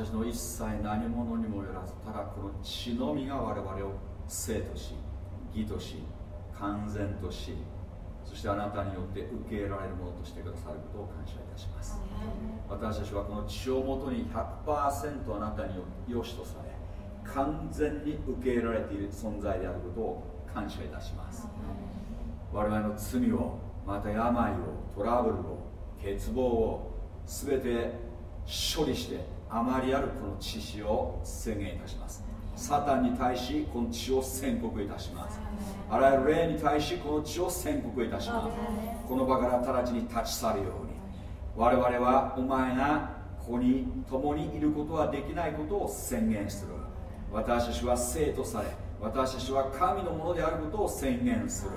たちの一切何者にもよらずただこの血のみが我々を生とし義とし完全としそしてあなたによって受け入れられるものとしてくださることを感謝いたします。私たちはこの血をもとに100%あなたによしとされ完全に受け入れられている存在であることを感謝いたします。我々の罪をまた病をトラブルを欠乏を全て処理してあまりあるこの知識を宣言いたします。サタンに対しこの血を宣告いたします。あらゆる霊に対しこの血を宣告いたします。この場から直ちに立ち去るように。我々はお前がここに共にいることはできないことを宣言する。私たちは生とされ私たちは神のものであることを宣言する。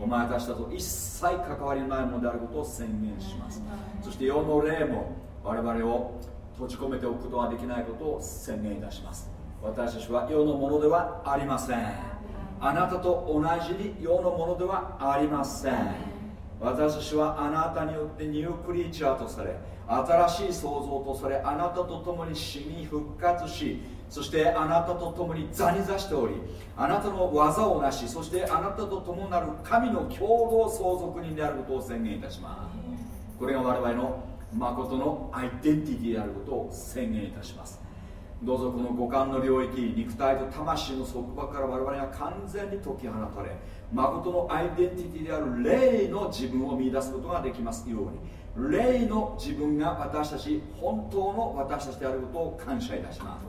お前たちだと一切関わりのないものであることを宣言します。そして世の霊も我々を閉じ込めておくことができないことを宣言いたします。私たちは世のものではありません。あなたと同じに世のものではありません。私たちはあなたによってニュークリーチャーとされ新しい創造とされあなたと共に死に復活しそしてあなたと共に座に座しておりあなたの技をなしそしてあなたと共なる神の共同相続人であることを宣言いたします。これが我々の誠のアイデンティティであることを宣言いたします。どうぞこの五感の領域肉体と魂の束縛から我々が完全に解き放たれ誠のアイデンティティである霊の自分を見出すことができます。ように。霊の自分が私たち本当の私たちであることを感謝いたします。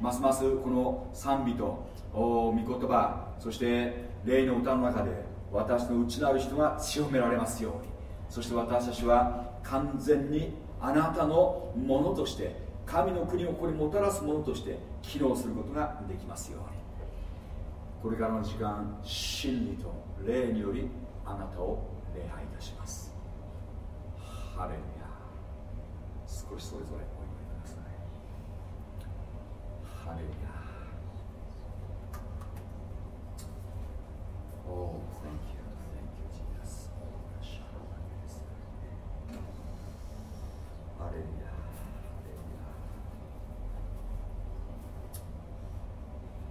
ますますこの賛美と御言葉そして霊の歌の中で私の内なる人が強められますように。そして私たちは完全にあなたのものとして神の国をここにもたらすものとして機能することができますようにこれからの時間真理と霊によりあなたを礼拝いたしますハレルヤ少しそれぞれ Hallelujah. Oh, thank you. Thank Haleluya. Haleluya.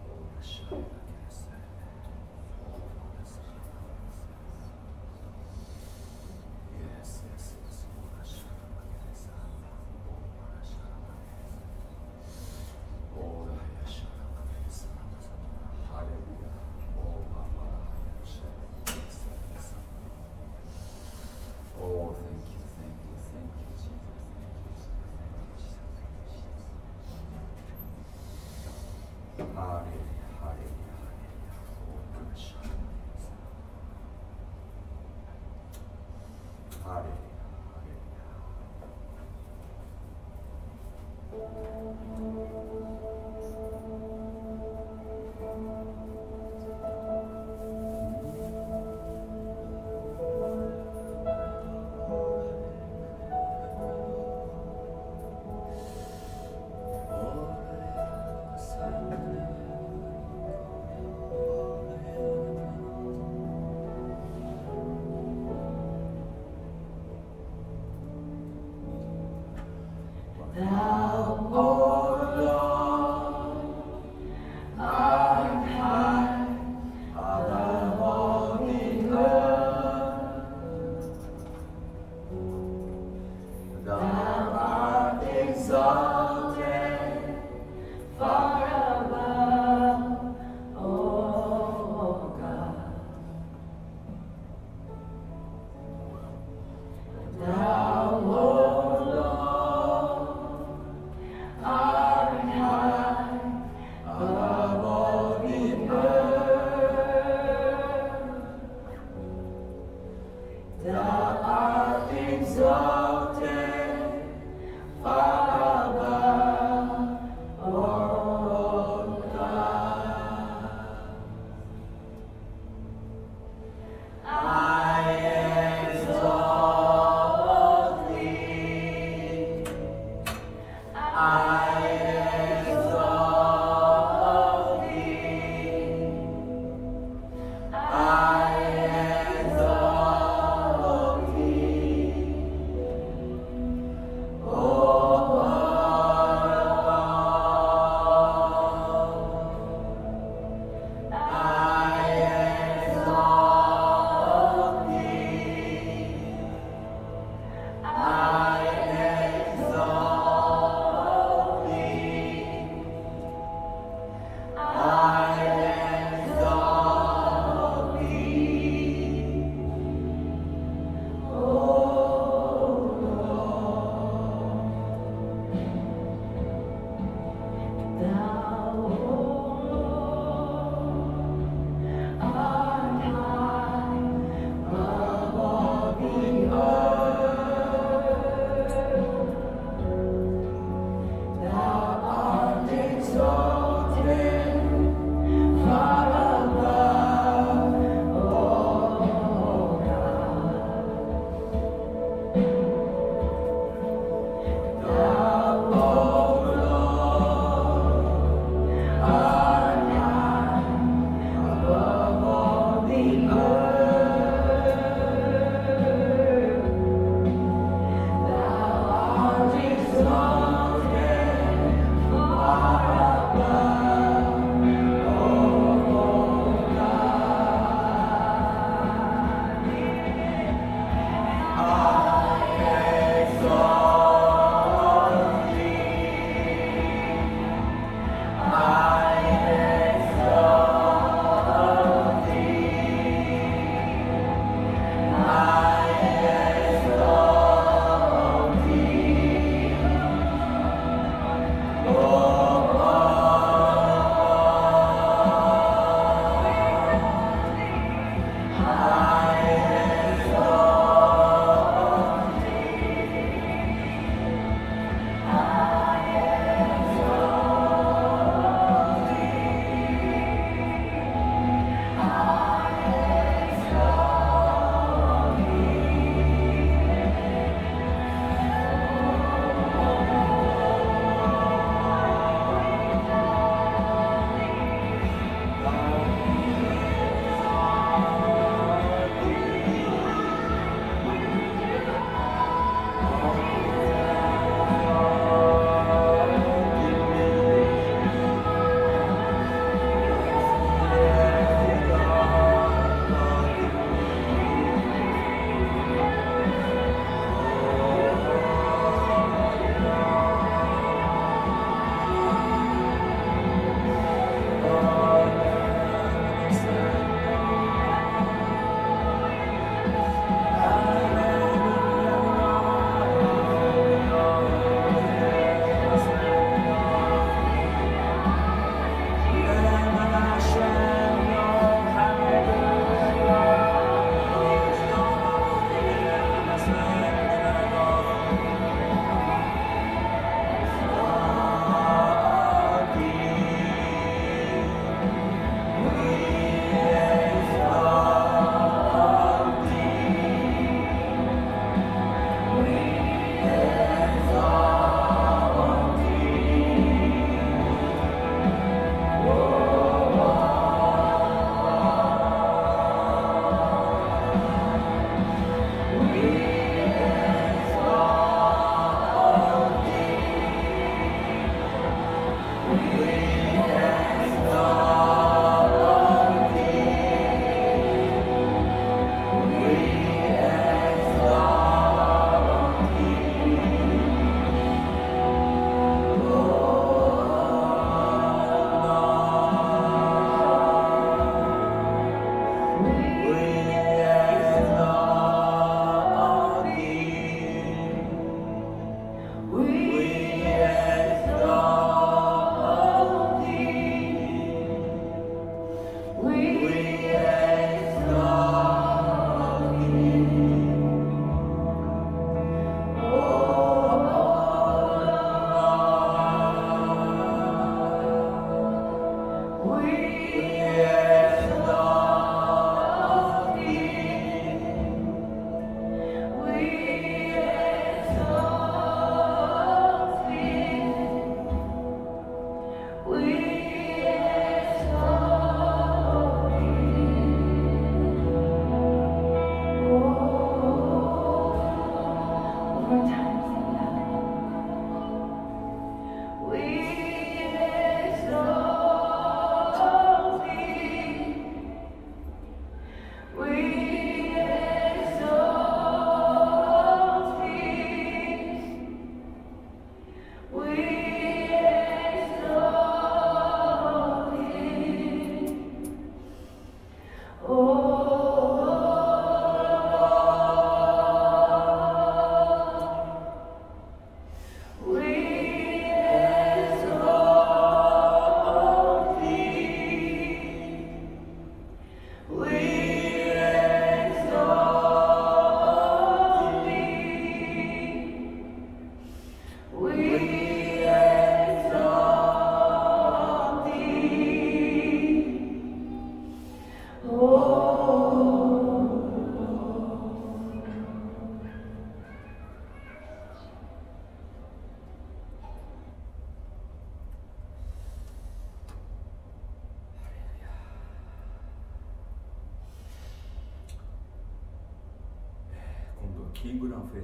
Oh,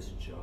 his job.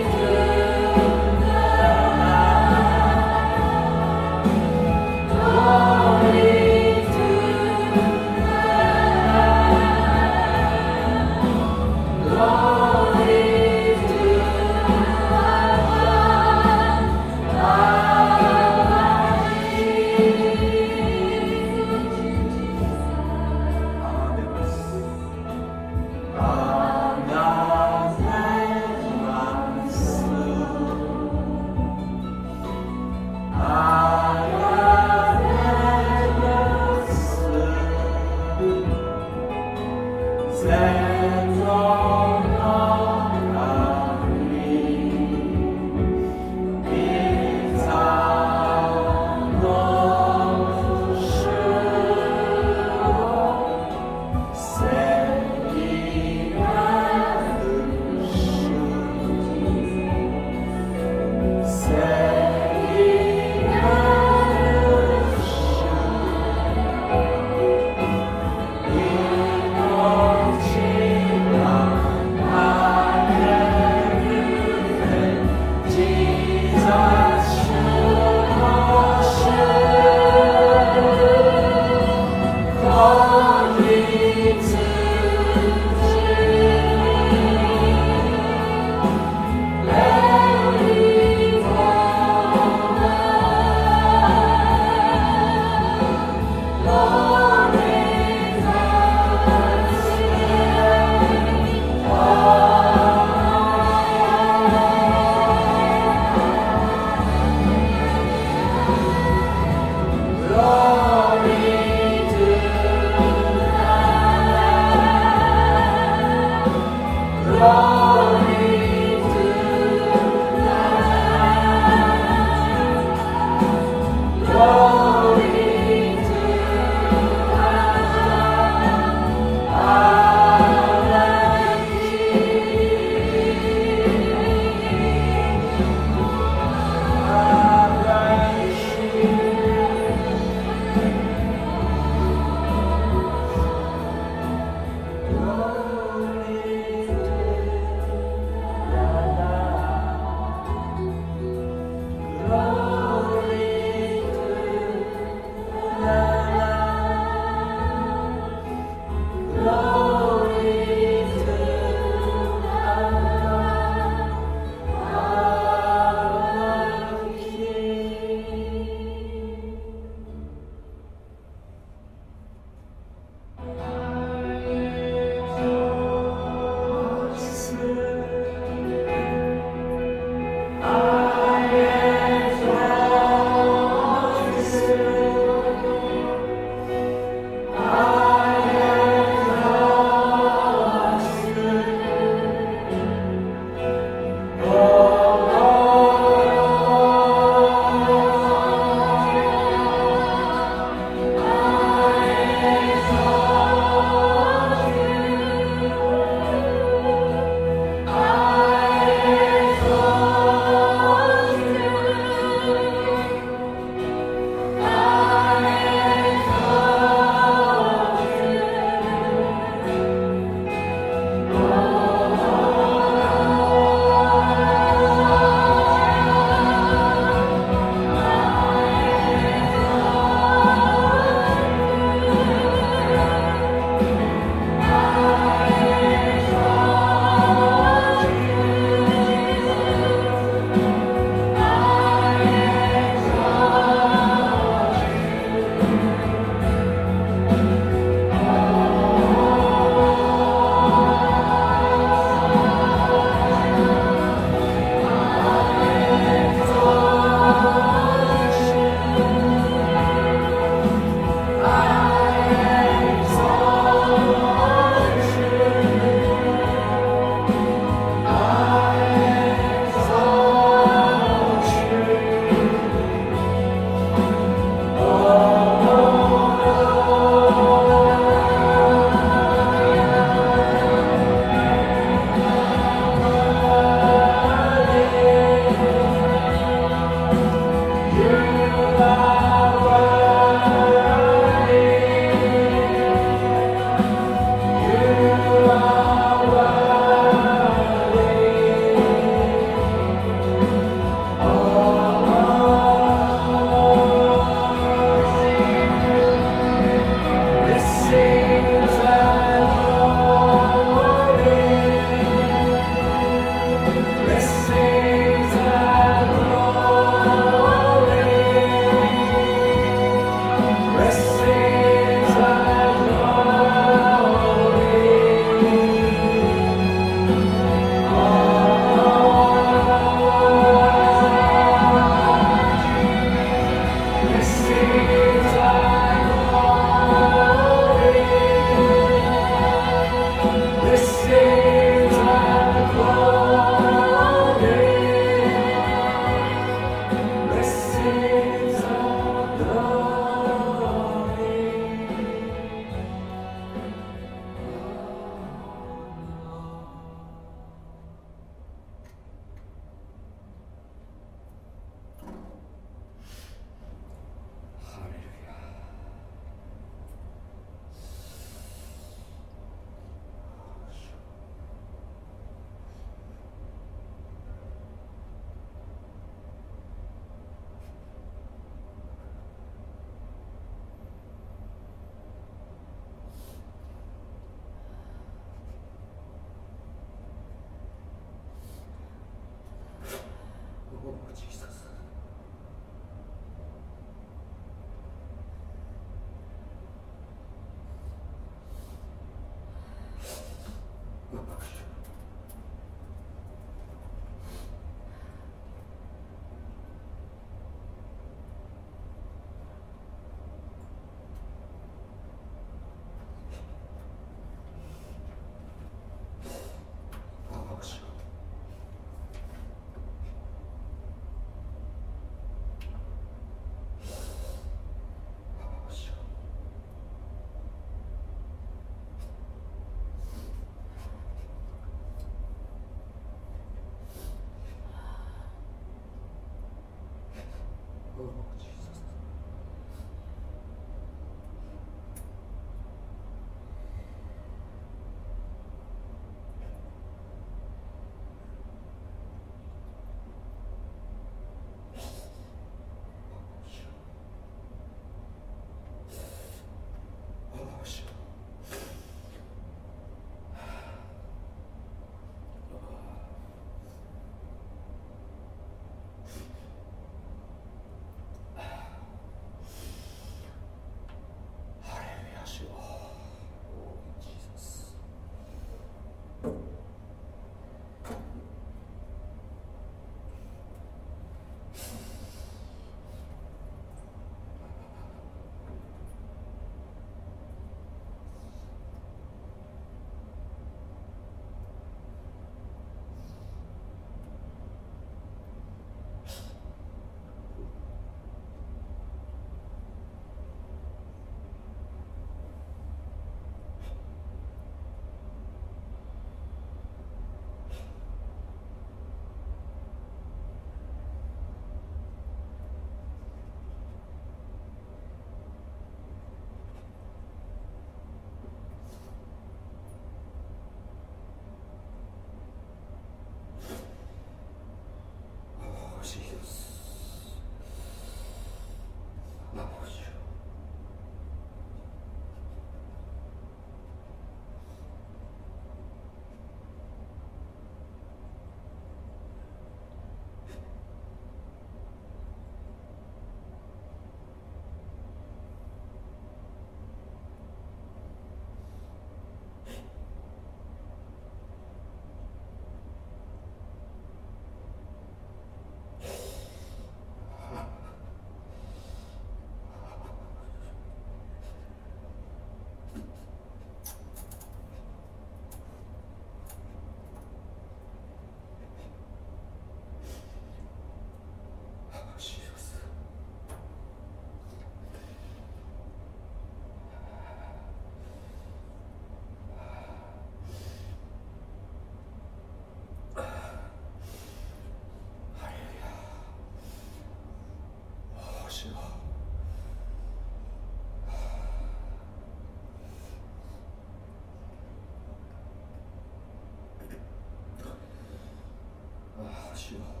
you.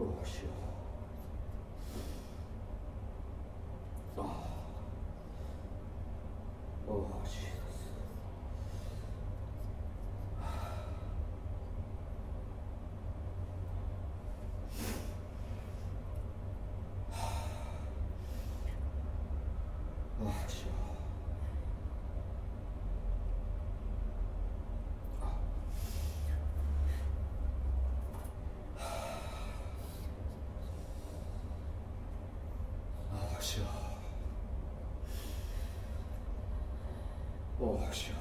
おうしようあしようああしよう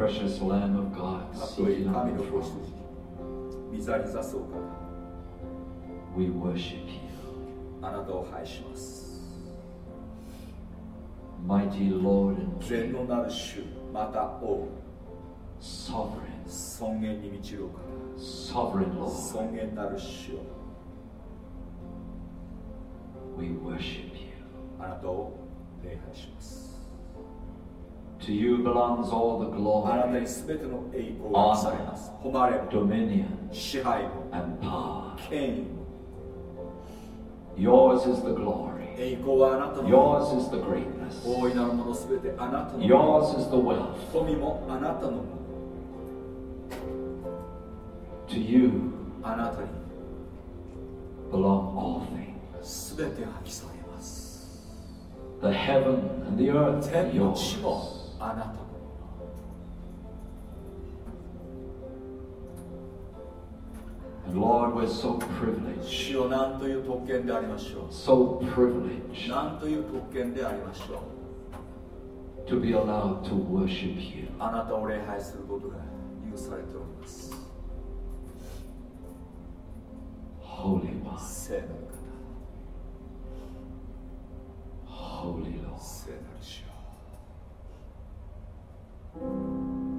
To you belongs all the glory, あなたに全ての栄光がされます。誉れも dominion, 支配も and power. 権威も Yours is the glory. 栄光はあなたの Yours is the greatness. 大いなるもの全てあなたの Yours is the wealth. 富もあなたのもの To you あなたに belong all things. 全て破棄されます The heaven and the earth are 天の地 yours. もあなたの And Lord, we're so privileged, 主よ何という特権でありましょ so う privileged 何という特権でありましょう to be allowed to worship you. あなたを礼拝することが許されております Holy One, 聖なる Holy 方 Lord. 聖なる主よ Is he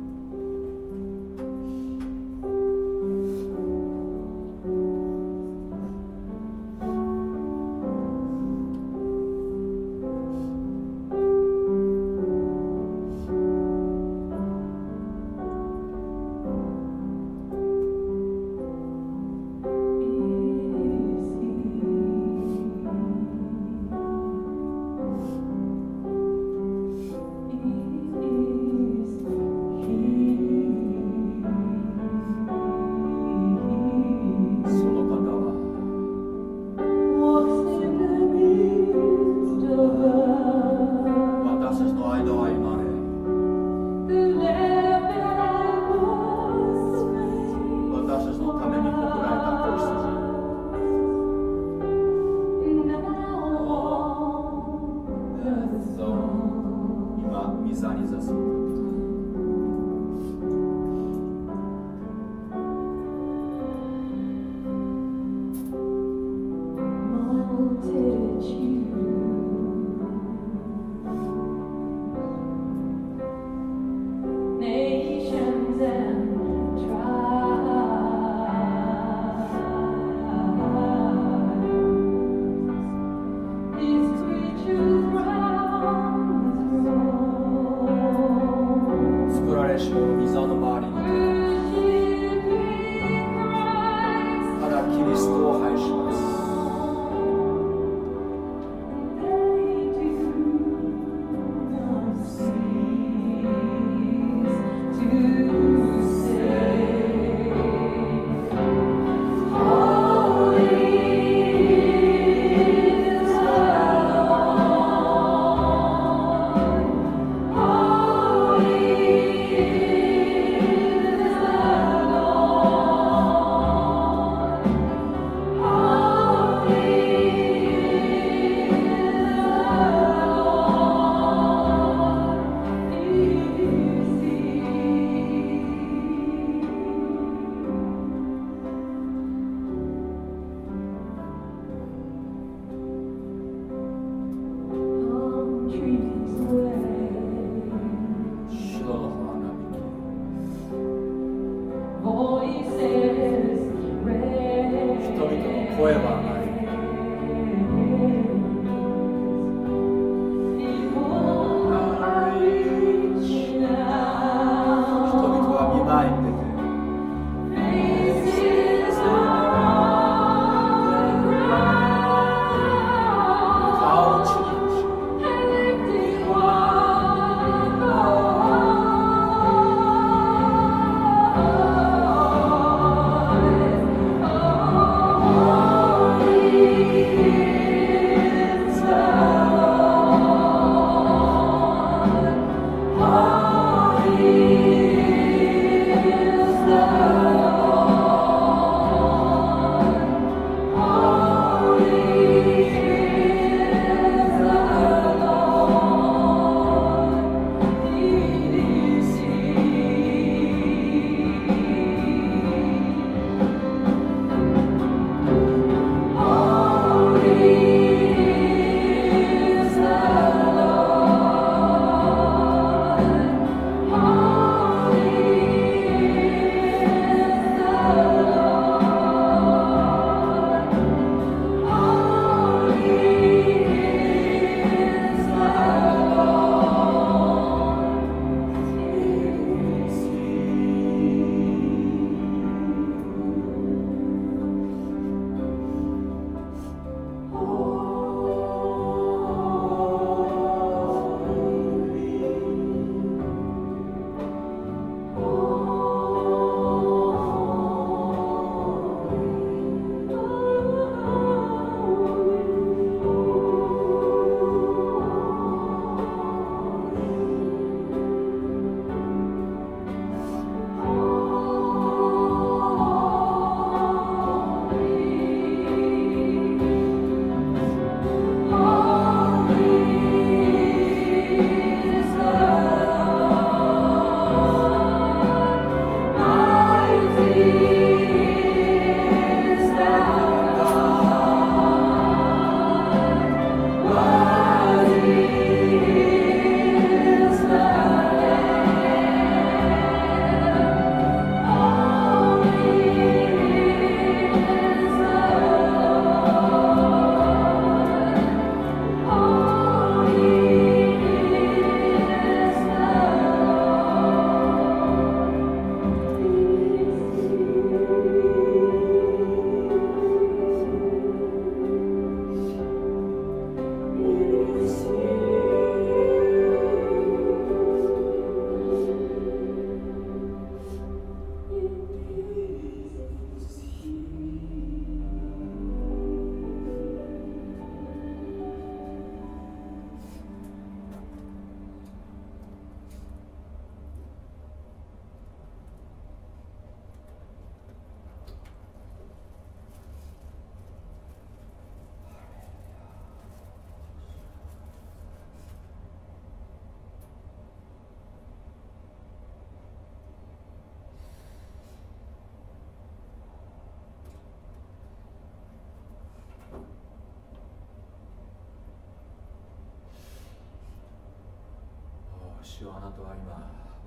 主よあなたは今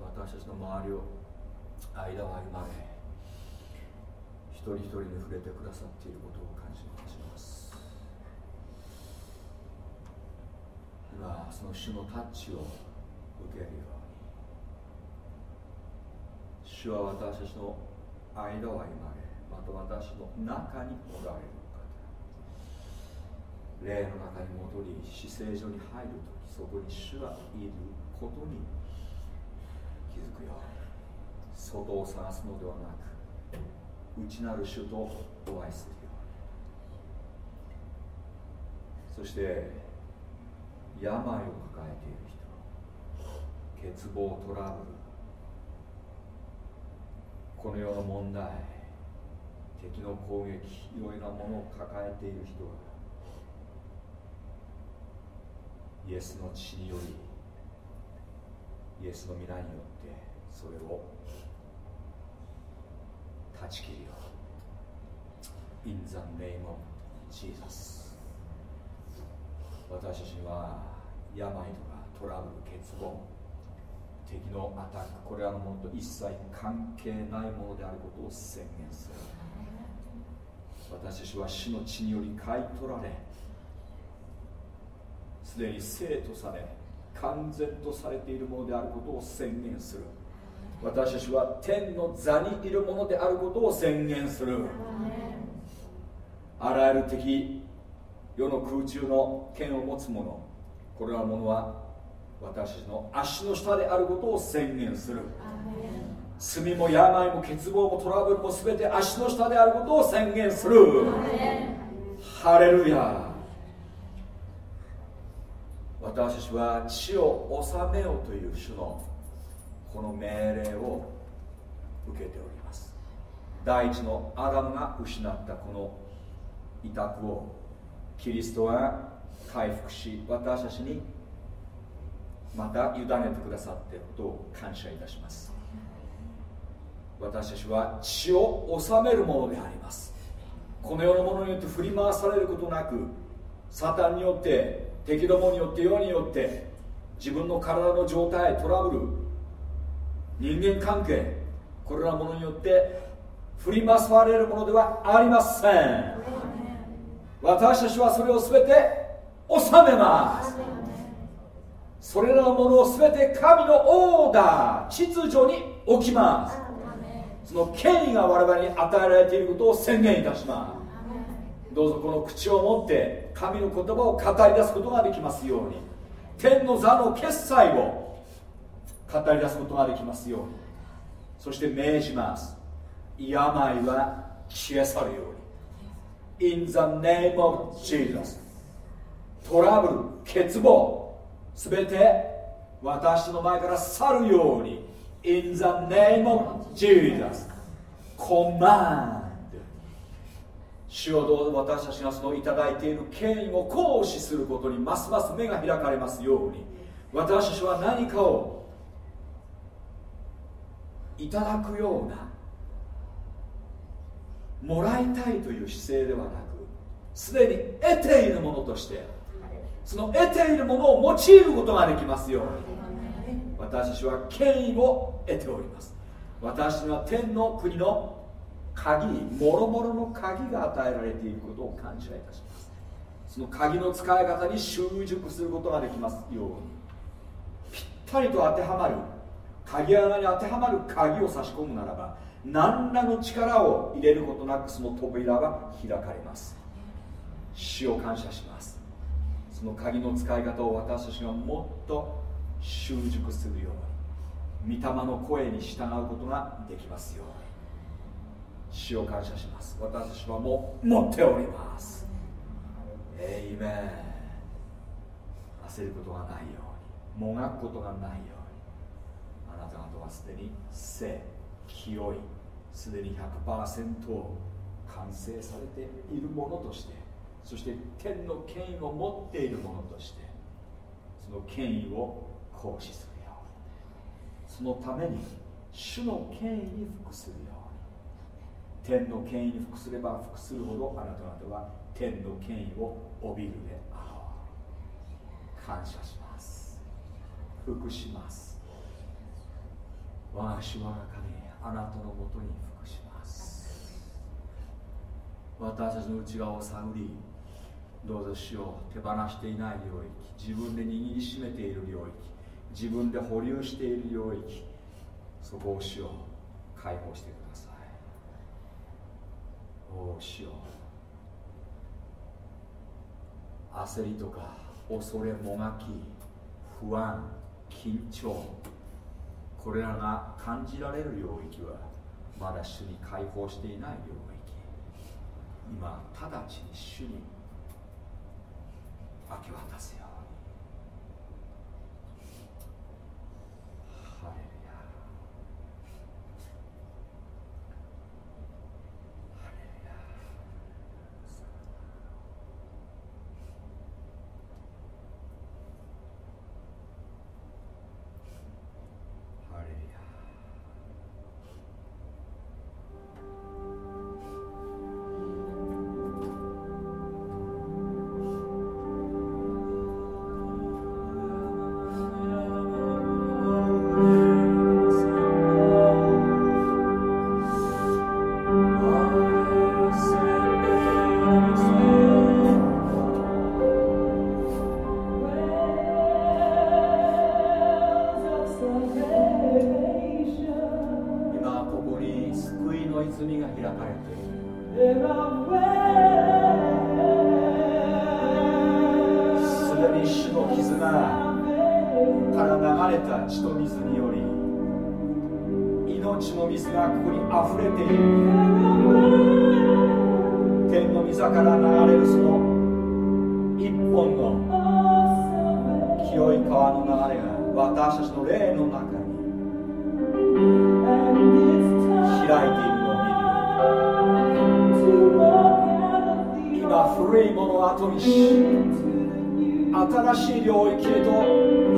私たちの周りを間を歩まれ一人一人に触れてくださっていることを感謝いたします今その主のタッチを受けるように主は私たちの間を歩まれまた私の中におられる方。霊の中に戻り死聖所に入るときそこに主がいることに気づくよ。外を探すのではなく内なる主とお会いするよ。うにそして病を抱えている人欠乏トラブルこの世の問題敵の攻撃いろいろなものを抱えている人がイエスの血によりイエスの皆によってそれを断ち切るよ In the name of Jesus 私たちは病とかトラブル欠乏敵のアタックこれらのものと一切関係ないものであることを宣言する。私たちは死の血により買い取られすでに生とされ完全とされているものであることを宣言する。私たちは天の座にいるものであることを宣言する。あらゆる敵世の空中の剣を持つ者。これらのものは私たちの足の下であることを宣言する。罪も病も欠乏もトラブルも全て足の下であることを宣言する。ハレルヤ私たちは地を治めよという主のこの命令を受けております。第一のアダムが失ったこの委託をキリストが回復し私たちにまた委ねてくださっていることを感謝いたします。私たちは血を治めるものであります。この世のものによって振り回されることなくサタンによって敵どもによって世によって自分の体の状態トラブル人間関係これらものによって振り回されるものではありません。私たちはそれを全て収めます。それらのものを全て神のオーダー秩序に置きます。その権威が我々に与えられていることを宣言いたします。どうぞこの口を持って神の言葉を語り出すことができますように。天の座の決済を語り出すことができますように。そして命じます。病は消え去るように。In the name of Jesus トラブル欠乏すべて私の前から去るように。In the name of Jesus コマン。主をどうぞ私たちがそのいただいている権威を行使することにますます目が開かれますように。私たちは何かをいただくようなもらいたいという姿勢ではなくすでに得ているものとしてその得ているものを用いることができますように。私たちは権威を得ております。私には天の国の鍵もろもろの鍵が与えられていることを感謝いたします。その鍵の使い方に習熟することができますように。ぴったりと当てはまる鍵穴に当てはまる鍵を差し込むならば何らの力を入れることなくその扉は開かれます。死を感謝します。その鍵の使い方を私たちがもっと習熟するように御霊の声に従うことができますように。死を感謝します。私はもう持っております。エイメン焦ることがないように。もがくことがないように。あなた方はすでに生清いすでに100%完成されているものとしてそして天の権威を持っているものとしてその権威を行使するように。そのために主の権威に服するように。天の権威に服すれば服するほどあなた方は天の権威を帯びるであろう感謝します。服します。我が主我が神あなたのもとに服します私たちの内側を探りどうぞ主を手放していない領域自分で握りしめている領域自分で保留している領域そこを主を解放してください。おお主よ焦りとか恐れもがき不安緊張。これらが感じられる領域はまだ主に解放していない領域。今直ちに主に明け渡すよ。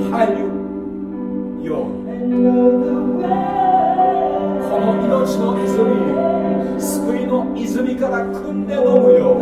入るよ。うこの命の泉救いの泉から汲んで飲むよ。う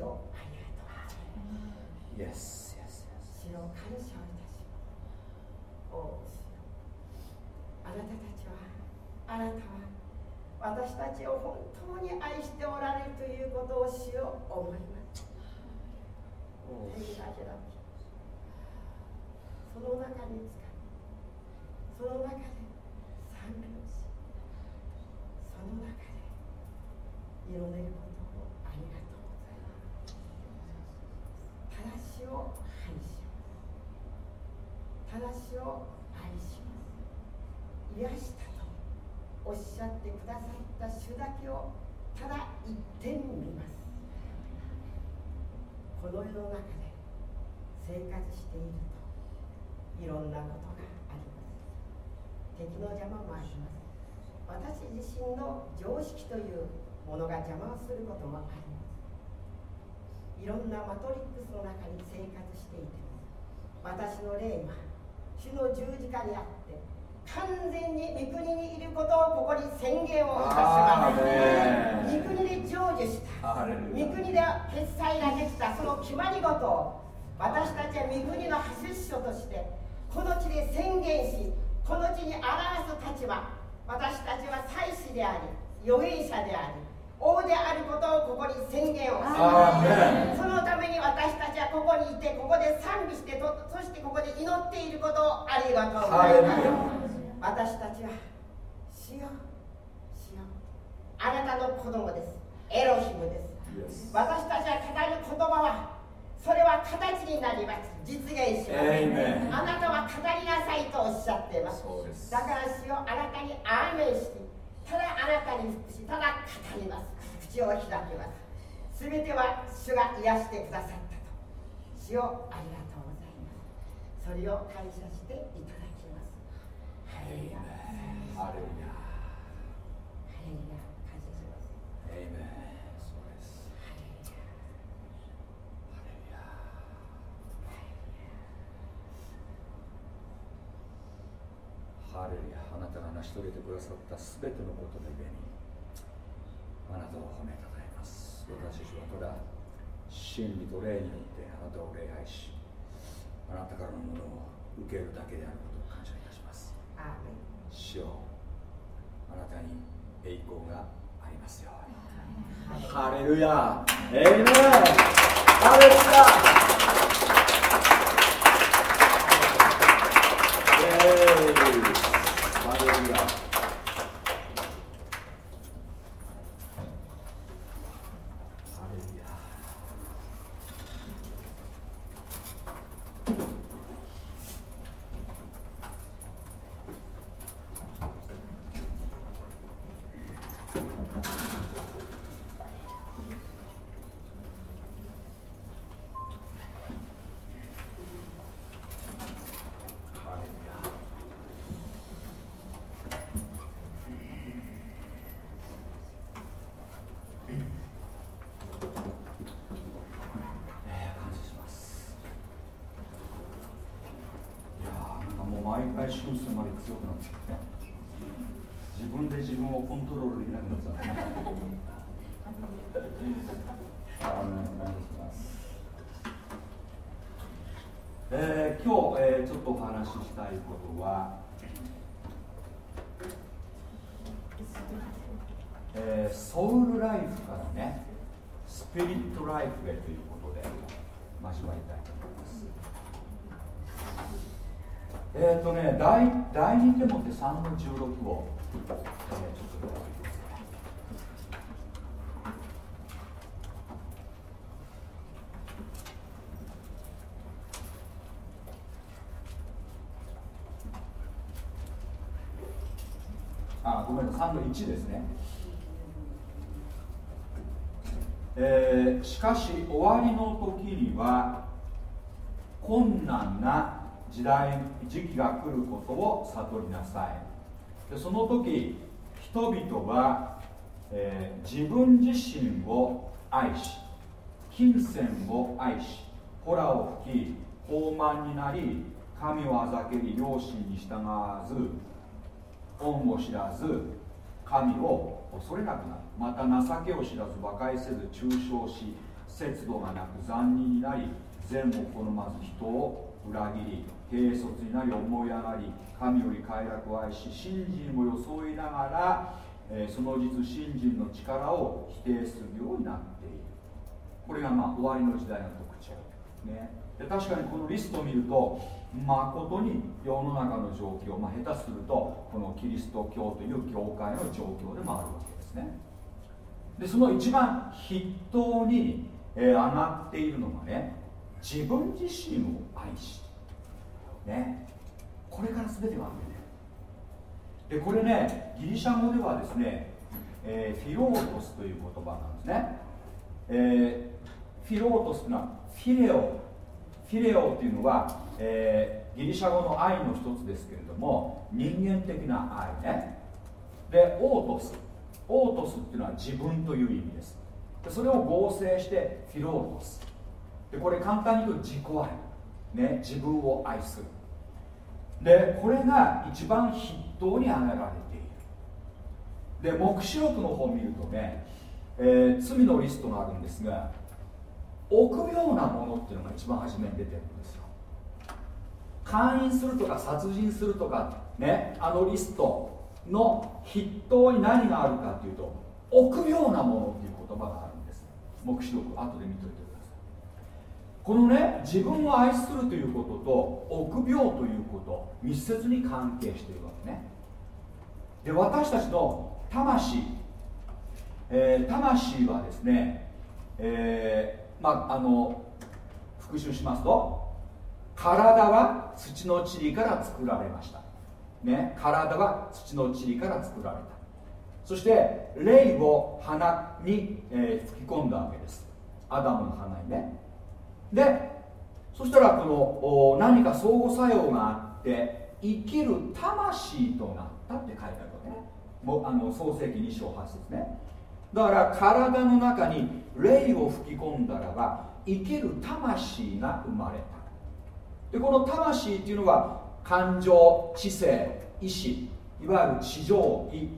ことをありがとう Yes. Yes. Yes. 主を感謝をいたします。おう主よあなたたちは、あなたは私たちを本当に愛しておられるということを主よ思います。その中に使い、その中で賛美をし、その中で祈れることをありがとうございます。ただしを愛します。ただしを愛します。癒したとおっしゃってくださった主だけをただ一点見ます。この世の中で生活しているといろんなことがあります。敵の邪魔もあります。私自身の常識というものが邪魔をすることもあります。いろんなマトリックスの中に生活していて私の霊は主の十字架にあって完全に御国にいることをここに宣言をいたします御国で成就した御国で決済ができたその決まり事を私たちは御国の発出書としてこの地で宣言しこの地に表す立場私たちは祭司であり預言者であり王であることをここに宣言をしアーメンそのために私たちはここにいてここで賛美してとそしてここで祈っていることをありがとう。ございます私たちは主よ主よ。あなたの子供です。エロヒムです.私たちが語る言葉はそれは形になります。実現します.あなたは語りなさいとおっしゃっています。だから主よあなたにアーメンしてただあなたに服しただ語ります。口を開きます。すべては主が癒してくださったと。主よありがとうございます。それを感謝していただきます。ハレルヤ。ハハレルヤ。レルヤ感謝しますエイメン。そうです。ハレルヤハレルヤ。ハレルヤ。あなたが成し遂げてくださったすべてのことの上にあなたを褒めたたえます。私たちはただ真理と霊によってあなたを礼拝しあなたからのものを受けるだけであることを感謝いたします。主よあなたに栄光がありますようにハレルヤエイメンハレルヤ回収するまで強くなってきて自分で自分をコントロールできなくなっちゃったあお願いしますえー今日、えーちょっとお話ししたいことは、えーソウルライフからねスピリットライフへということで交わりたいと思います。えっ、ーとね第第2手もって3の16を、えーちょっとあごめんなさい3の1ですね。えーしかし終わりの時には困難な時代時期が来ることを悟りなさい。でその時人々は、えー自分自身を愛し金銭を愛しホラを吹き傲慢になり神をあざけり良心に従わず恩を知らず神を恐れなくなるまた情けを知らず馬鹿にせず中傷し節度がなく残忍になり善を好まず人を裏切り軽率になり思い上がり神より快楽を愛し信心を装いながら、えーその実信心の力を否定するようになっている。これがまあ終わりの時代の特徴、ね、で確かにこのリストを見ると誠に世の中の状況、まあ、下手するとこのキリスト教という教会の状況でもあるわけですね。でその一番筆頭に、えー上がっているのがね自分自身を愛しねこれから全てがあるんだよね。でこれねギリシャ語ではですね、えーフィロートスという言葉なんですね、えーフィロートスというのはフィレオ。フィレオっていうのは、えーギリシャ語の愛の一つですけれども人間的な愛ね。でオートス。オートスっていうのは自分という意味です。でそれを合成してフィロートス。でこれ簡単に言うと自己愛、ね、自分を愛する。でこれが一番筆頭に挙げられている。で黙示録の方を見るとね、えー罪のリストがあるんですが臆病なものっていうのが一番初めに出てるんですよ。勧誘するとか殺人するとかねあのリストの筆頭に何があるかっていうと臆病なものっていう言葉があるんです黙示録後で見といてください。このね自分を愛するということと臆病ということ密接に関係しているわけね。で私たちの魂、えー魂はですね、えーまああの復習しますと体は土の塵から作られました、ね、体は土の塵から作られた。そして霊を鼻に、えー吹き込んだわけです。アダムの鼻にね。でそしたらこの何か相互作用があって生きる魂となったって書いてあるわけね。もうあの創世記2章8節ね。だから体の中に霊を吹き込んだらば生きる魂が生まれた。でこの魂っていうのは感情知性意志。いわゆる地上意。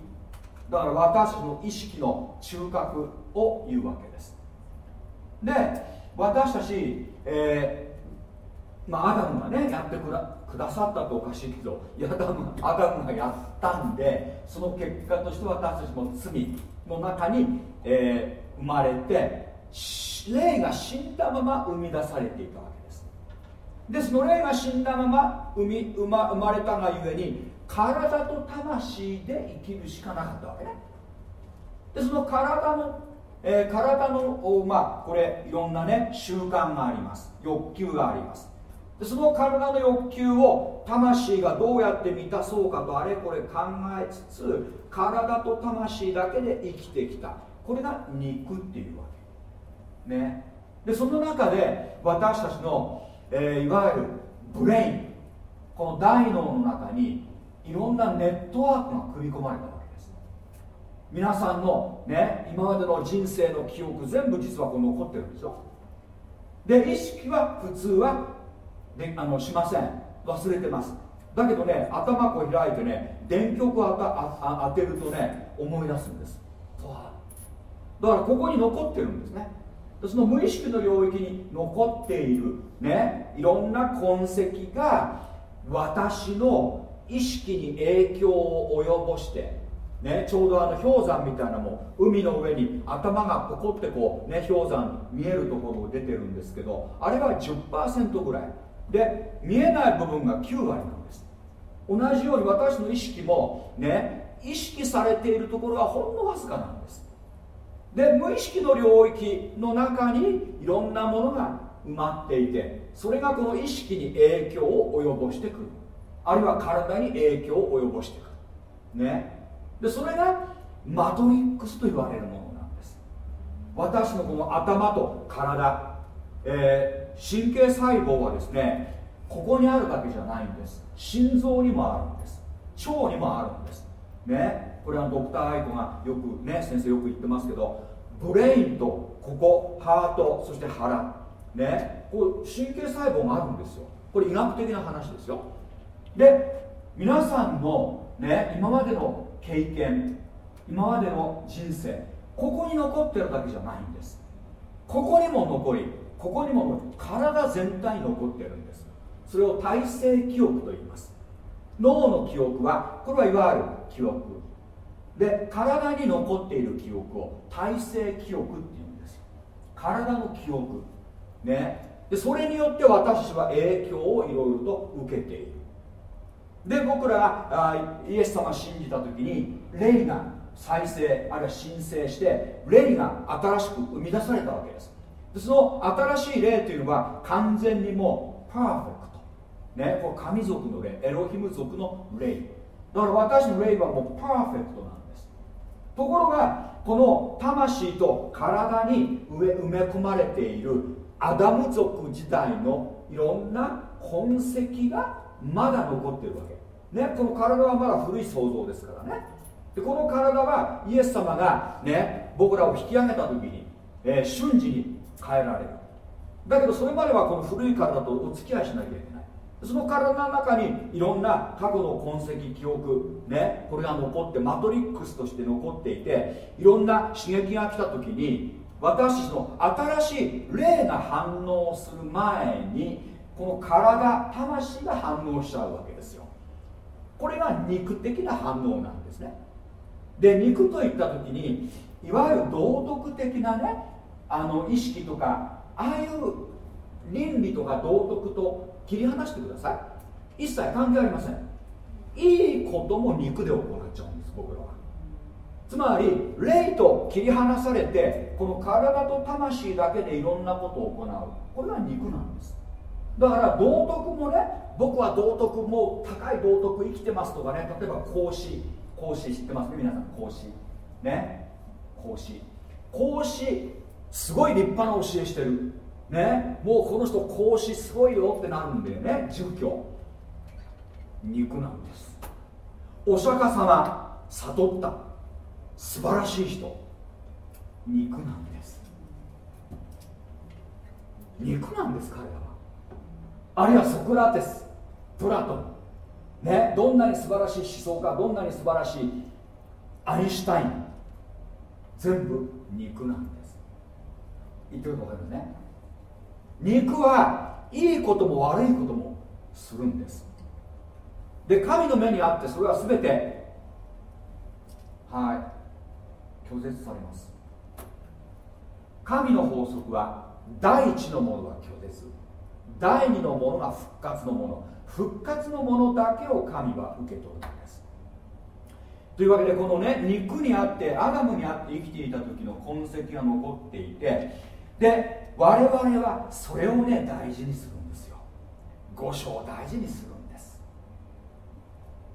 だから私の意識の中核を言うわけです。で私たち、えーまあ、アダムがねやってくだくださったとおかしいけどいやアダムアダムがやったんでその結果として私たちも罪の中に、えー生まれて霊が死んだまま生み出されていたわけです。でその霊が死んだまま生み生ま生まれたがゆえに体と魂で生きるしかなかったわけね。でその体の、えー体のまあこれいろんなね習慣があります。欲求があります。その体の欲求を魂がどうやって満たそうかとあれこれ考えつつ体と魂だけで生きてきた。これが肉っていうわけ。ね。でその中で私たちの、えーいわゆるブレインこの大脳の中にいろんなネットワークが組み込まれたわけです。皆さんのね今までの人生の記憶全部実はこれ残ってるんですよ。で意識は普通はであのしません。忘れてます。だけどね頭こう開いてね電極を当たああ当てるとね思い出すんです。わだからここに残ってるんですね。でその無意識の領域に残っているねいろんな痕跡が私の意識に影響を及ぼしてね、ちょうどあの氷山みたいなもん海の上に頭がポコってこうね氷山見えるところ出てるんですけどあれは10%ぐらいで見えない部分が9割なんです。同じように私の意識もね意識されているところはほんのわずかなんです。で無意識の領域の中にいろんなものが埋まっていてそれがこの意識に影響を及ぼしてくる。あるいは体に影響を及ぼしてくる。ね。でそれがマトリックスと言われるものなんです。私のこの頭と体、えー神経細胞はですねここにあるだけじゃないんです。心臓にもあるんです。腸にもあるんです。ねこれはドクター・アイコがよくね先生よく言ってますけどブレインとここハートそして腹。ねこう神経細胞があるんですよ。これ医学的な話ですよ。で皆さんのね今までの経験今までの人生ここに残ってるだけじゃないんです。ここにも残りここにも体全体に残ってるんです。それを体性記憶と言います。脳の記憶はこれはいわゆる記憶。で体に残っている記憶を体性記憶っていうんですよ。体の記憶。ね。でそれによって私は影響をいろいろと受けている。で僕らがあイエス様を信じた時に霊が再生あるいは申請して霊が新しく生み出されたわけです。その新しい霊というのは完全にもうパーフェクト。ねこれ神族の霊エロヒム族の霊。だから私の霊はもうパーフェクトなんです。ところがこの魂と体に埋め込まれているアダム族時代のいろんな痕跡がまだ残ってるわけ。ねこの体はまだ古い創造ですからね。でこの体はイエス様がね僕らを引き上げた時に、えー瞬時に変えられる。だけどそれまではこの古い体とお付き合いしなきゃいけない。その体の中にいろんな過去の痕跡記憶ねこれが残ってマトリックスとして残っていていろんな刺激が来た時に私たちの新しい霊が反応する前にこの体魂が反応しちゃうわけですよ。これが肉的な反応なんですね。で肉といった時にいわゆる道徳的なねあの意識とかああいう倫理とか道徳と切り離してください。一切関係ありません。いいことも肉で行っちゃうんです僕らは。つまり霊と切り離されてこの体と魂だけでいろんなことを行う。これが肉なんです。だから道徳もね僕は道徳も高い道徳生きてますとかね例えば孔子。孔子知ってますね皆さん。孔子。ね。孔子。孔子すごい立派な教えしてる。ね。もうこの人孔子すごいよってなるんだよね。儒教。肉なんです。お釈迦様悟った。素晴らしい人。肉なんです。肉なんです彼らは。あるいはソクラテス。プラトン。ね。どんなに素晴らしい思想家どんなに素晴らしいアインシュタイン。全部肉なんです。言ってること分かりますね。肉はいいことも悪いこともするんです。で神の目にあってそれは全てはい拒絶されます。神の法則は第一のものは拒絶。第二のものが復活のもの。復活のものだけを神は受け取るんです。というわけでこのね肉にあってアダムにあって生きていた時の痕跡が残っていてで我々はそれをね大事にするんですよ。五章を大事にするんです。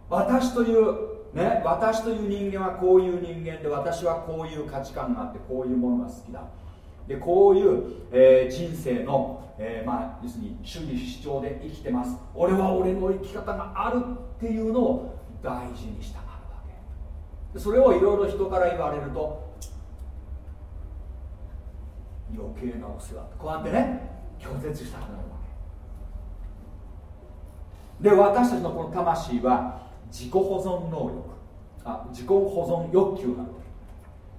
私というね私という人間はこういう人間で私はこういう価値観があってこういうものが好きだ。でこういう、えー人生の、えーまあ、要するに主義主張で生きてます。俺は俺の生き方があるっていうのを大事にしたがるわけ。それをいろいろ人から言われると余計なお世話。こうやってね拒絶したくなるわけ。で私たちのこの魂は自己保存能力。あ自己保存欲求があるわけ。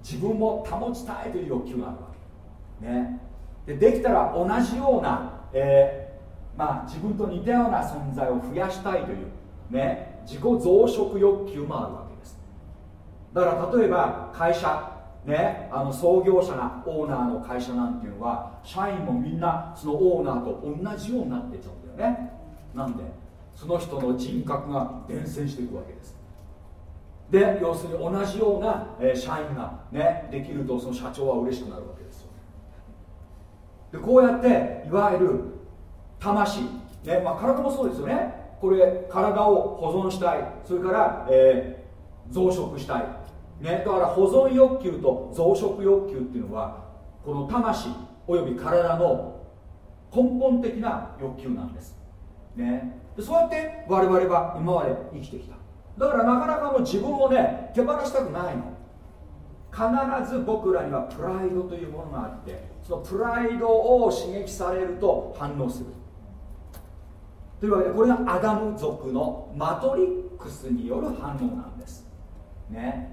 自分を保ちたいという欲求があるわけ。ね。でできたら同じような、えーまあ、自分と似たような存在を増やしたいという、ね、自己増殖欲求もあるわけです。だから例えば会社。ね、あの創業者がオーナーの会社なんていうのは社員もみんなそのオーナーと同じようになってっちゃうんだよね。なんでその人の人格が伝染していくわけです。で要するに同じような、えー社員がねできるとその社長は嬉しくなるわけですよ。でこうやっていわゆる魂、ねまあ、体もそうですよね。これ体を保存したい。それから、えー増殖したい、ね、だから保存欲求と増殖欲求っていうのはこの魂および体の根本的な欲求なんです、ね、でそうやって我々は今まで生きてきた。だからなかなかもう自分をね手放したくないの。必ず僕らにはプライドというものがあってそのプライドを刺激されると反応する。というわけでこれがアダム族のマトリックスによる反応なんです。ね。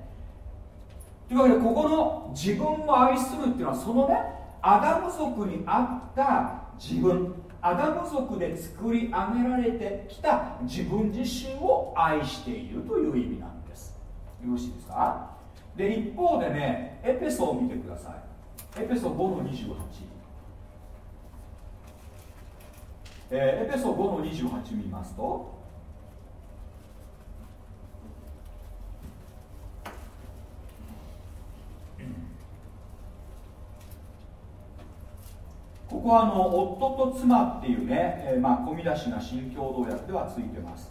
というわけでここの自分を愛するっていうのはそのねアダム族にあった自分アダム族で作り上げられてきた自分自身を愛しているという意味なんです。よろしいですか？で一方でねエペソを見てください。エペソ5の28えーエペソ5の28見ますとここはあの夫と妻っていうね、えーまあ、込み出しな新共同訳ではついてます、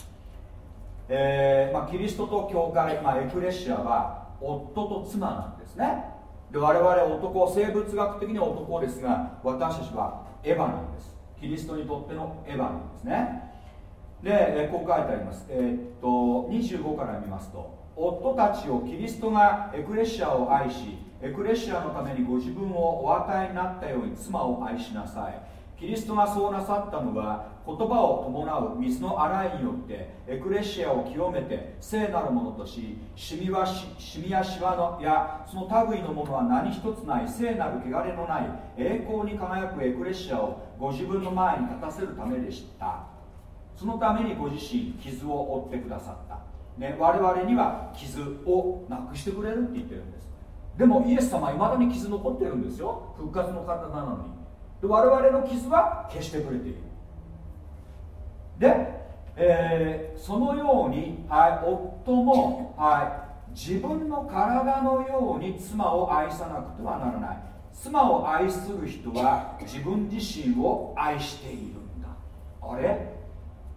えーまあ、キリストと教会、まあ、エクレシアは夫と妻なんですね。で我々男生物学的には男ですが私たちはエヴァなんです。キリストにとってのエヴァなんですね。で、えこう書いてあります、えーっと25から見ますと夫たちをキリストがエクレシアを愛しエクレシアのためにご自分をお与えになったように妻を愛しなさい。キリストがそうなさったのは言葉を伴う水の洗いによってエクレシアを清めて聖なるものとしシミはしシミやシワのやその類のものは何一つない聖なる汚れのない栄光に輝くエクレシアをご自分の前に立たせるためでした。そのためにご自身傷を負ってくださった、ね、我々には傷をなくしてくれるって言ってるんです。でもイエス様はいまだに傷残ってるんですよ。復活の方なのに。で我々の傷は消してくれている。で、えーそのように、はい、夫も、はい、自分の体のように妻を愛さなくてはならない。妻を愛する人は自分自身を愛しているんだ。あれ？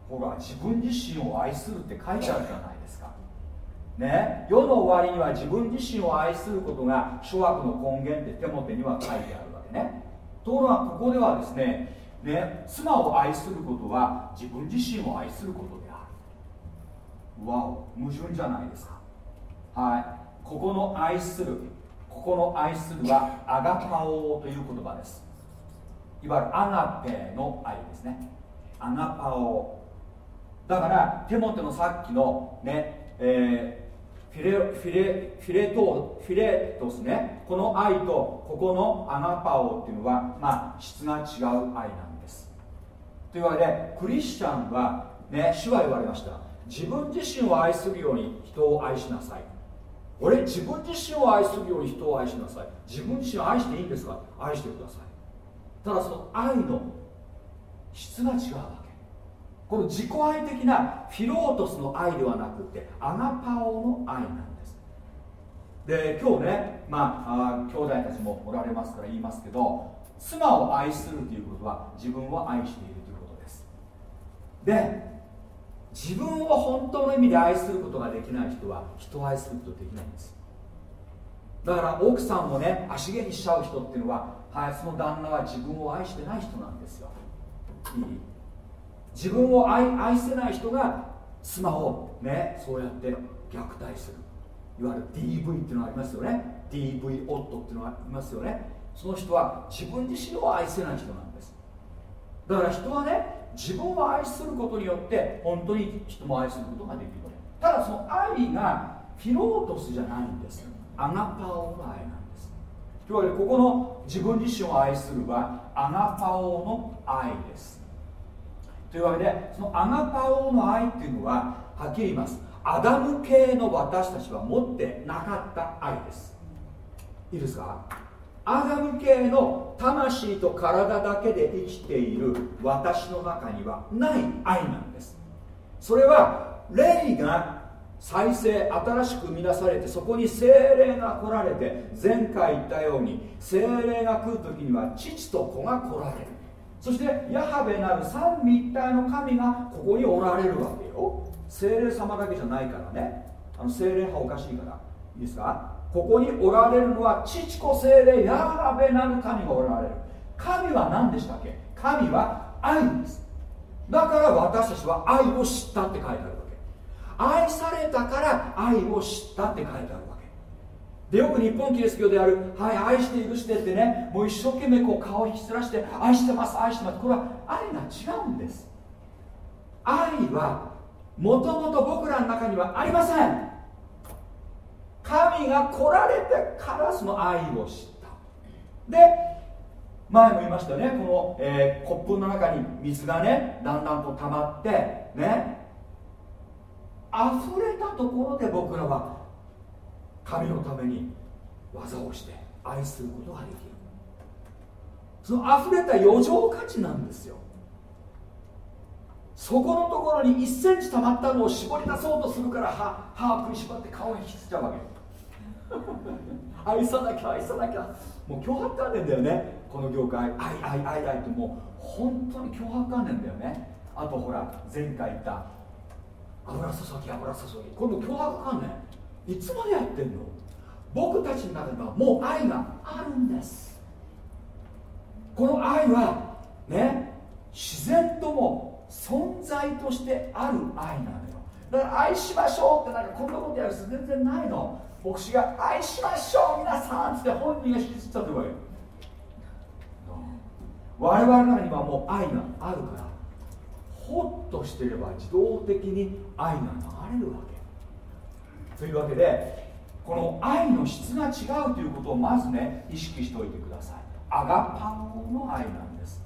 ほら自分自身を愛するって書いてあるじゃない。ね、世の終わりには自分自身を愛することが諸悪の根源って手元には書いてあるわけね。ところがここではですねね妻を愛することは自分自身を愛することである。わお矛盾じゃないですか。はい。ここの愛するここの愛するはアガパオという言葉です。いわゆるアガペの愛ですね。アガパオ。だからテモテのさっきのね、えーィレフィレフィレトフィレトスね。この愛とここのアガパオっていうのはまあ質が違う愛なんです。というわけでクリスチャンはね主は言われました。自分自身を愛するように人を愛しなさい。俺自分自身を愛するように人を愛しなさい。自分自身を愛していいんですか？愛してください。ただその愛の質が違うわこの自己愛的なフィロートスの愛ではなくてアガパオの愛なんです。で今日ねまああ兄弟たちもおられますから言いますけど妻を愛するということは自分を愛しているということです。で自分を本当の意味で愛することができない人は人を愛することできないんです。だから奥さんをね足毛にしちゃう人っていうのは、はい、その旦那は自分を愛してない人なんですよ。いい？自分を愛愛せない人が妻をねそうやって虐待する。いわゆる DV っていうのがありますよね。DV 夫っていうのがありますよね。その人は自分自身を愛せない人なんです。だから人はね自分を愛することによって本当に人も愛することができる。ただその愛がフィロートスじゃないんです。アナパオの愛なんです。というわけでここの自分自身を愛するはアナパオの愛です。というわけでそのアナパオの愛っていうのははっきり言います。アダム系の私たちは持ってなかった愛です。いいですか？アダム系の魂と体だけで生きている私の中にはない愛なんです。それは霊が再生新しく生み出されてそこに精霊が来られて前回言ったように精霊が来る時には父と子が来られる。そしてヤハベなる三位一体の神がここにおられるわけよ。精霊様だけじゃないからね。あの精霊派おかしいから。いいですか？ここにおられるのは父子精霊ヤハベなる神がおられる。神は何でしたっけ？神は愛です。だから私たちは愛を知ったって書いてあるわけ。愛されたから愛を知ったって書いてある。でよく日本キリスト教である「はい愛して許して」ってねもう一生懸命こう顔を引きずらして「愛してます愛してます」これは愛が違うんです。愛はもともと僕らの中にはありません。神が来られてからその愛を知った。で前も言いましたねこの、えーコップの中に水がねだんだんと溜まってね。溢れたところで僕らは神のために技をして愛することができる。その溢れた余剰価値なんですよ。そこのところに1センチ溜まったのを絞り出そうとするから歯歯を食いしばって顔に引きつちゃうわけ。愛さなきゃ愛さなきゃ。もう脅迫観念だよね。この業界。愛愛愛愛ってもう本当に脅迫観念だよね。あとほら前回言った油注ぎ油注ぎ。この脅迫観念。いつまでやってんの？僕たちの中にはもう愛があるんです。この愛はね自然とも存在としてある愛なのよ。だから愛しましょうってなんかこんなことやる人全然ないの。牧師が愛しましょう皆さんっつって本人が引きずっちゃってわけ我々の中にはもう愛があるからほっとしてれば自動的に愛が流れるわけ。というわけでこの愛の質が違うということをまずね意識しておいてください。アガパオの愛なんです。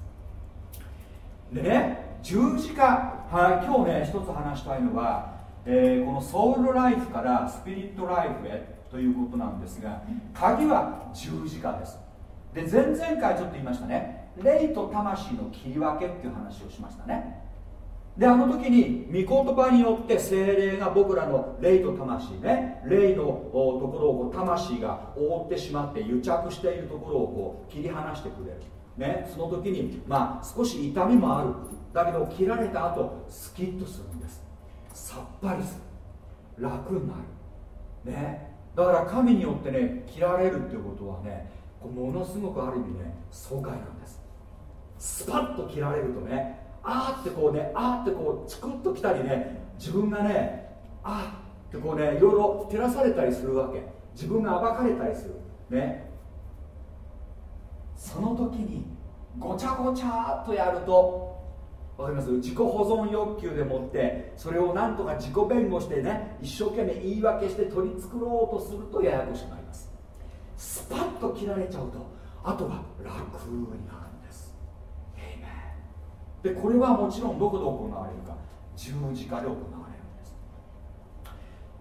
でね十字架はい今日ね一つ話したいのは、えーこのソウルライフからスピリットライフへということなんですが鍵は十字架です。で前々回ちょっと言いましたね。霊と魂の切り分けっていう話をしましたね。であの時に御言葉によって精霊が僕らの霊と魂ね霊のところを魂が覆ってしまって癒着しているところをこう切り離してくれる。ねその時にまあ少し痛みもある。だけど切られた後スキッとするんです。さっぱりする。楽になる。ね。だから神によってね切られるっていうことはねこうものすごくある意味ね爽快なんです。スパッと切られるとねあーってこうねあーってこうチクッときたりね自分がねあーってこうねいろいろ照らされたりするわけ。自分が暴かれたりする。ね。その時にごちゃごちゃっとやるとわかります？自己保存欲求でもってそれをなんとか自己弁護してね一生懸命言い訳して取り繕おうとするとややこしくなります。スパッと切られちゃうとあとは楽になる。でこれはもちろんどこで行われるか。十字架で行わ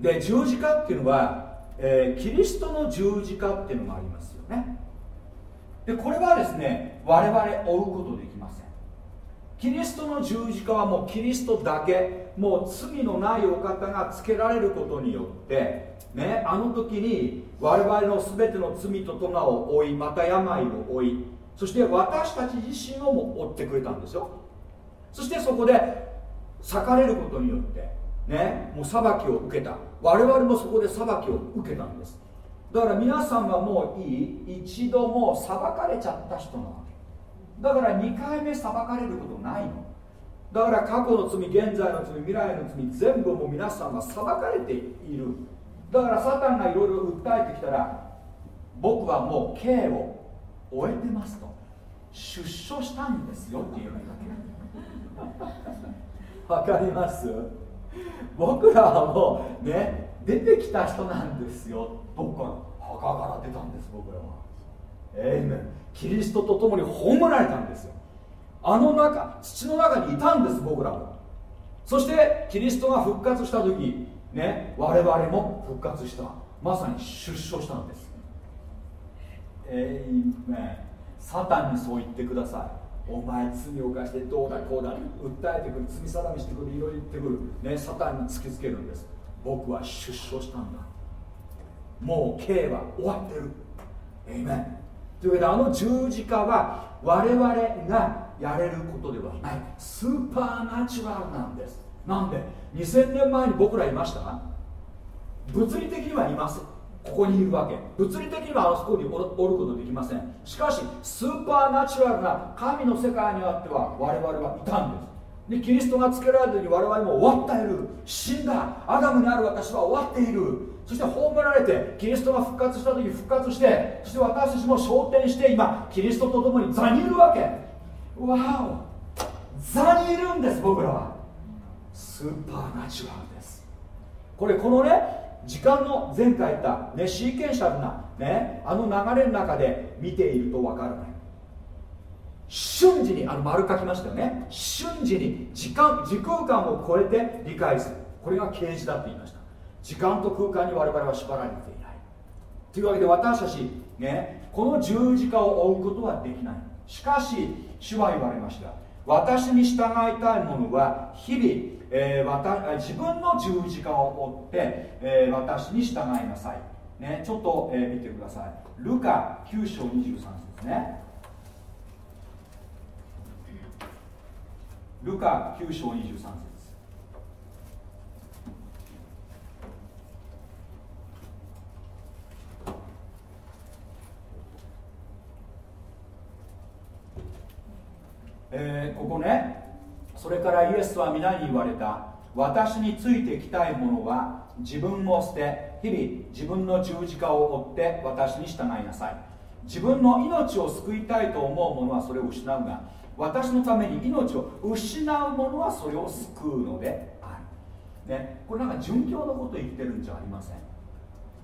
れるんです。で十字架っていうのは、えーキリストの十字架っていうのがありますよね。でこれはですね我々追うことできません。キリストの十字架はもうキリストだけ。もう罪のないお方がつけられることによってねあの時に我々の全ての罪と咎を負いまた病を負いそして私たち自身をも追ってくれたんですよ。そしてそこで裂かれることによってねもう裁きを受けた。我々もそこで裁きを受けたんです。だから皆さんはもういい。一度もう裁かれちゃった人なわけ。だから2回目裁かれることないの。だから過去の罪現在の罪未来の罪全部もう皆さんは裁かれている。だからサタンがいろいろ訴えてきたら僕はもう刑を終えてますと。出所したんですよっていうわけ わかります？僕らはもうね出てきた人なんですよ。どっか墓から出たんです僕らは。えいめんキリストと共に葬られたんですよ。あの中土の中にいたんです僕らも。そしてキリストが復活した時ね我々も復活した。まさに出所したんです。えいめんサタンにそう言ってください。お前罪を犯してどうだこうだ訴えてくる罪定めしてくるいろいろ言ってくるねサタンに突きつけるんです。僕は出所したんだ。もう刑は終わってる。エイメンというわけであの十字架は我々がやれることではない。スーパーナチュラルなんです。なんで2000年前に僕らいました？物理的にはいますここにいるわけ。物理的にはあそこにおることできません。しかしスーパーナチュラルな神の世界にあっては我々はいたんです。でキリストがつけられた時に我々も終わったいる死んだ。アダムにある私は終わっている。そして葬られてキリストが復活した時復活してそして私たちも昇天して今キリストと共に座にいるわけ。わお。座にいるんです僕らは。スーパーナチュラルです。これこのね時間の前回言った、ね、シーケンシャルな、ね、あの流れの中で見ているとわからない。瞬時にあの丸書きましたよね。瞬時に時間時空間を超えて理解する。これが啓示だって言いました。時間と空間に我々は縛られていない。というわけで私たち、ね、この十字架を追うことはできない。しかし主は言われました。私に従いたい者は日々、えー、自分の十字架を追って、えー私に従いなさい、ね、ちょっと、えー見てください。ルカ9章23節ですね。ルカ9章23節。えーここねそれからイエスは皆に言われた。私についてきたい者は自分を捨て日々自分の十字架を追って私に従いなさい。自分の命を救いたいと思う者はそれを失うが私のために命を失う者はそれを救うのである、ね、これなんか殉教のこと言ってるんじゃありません。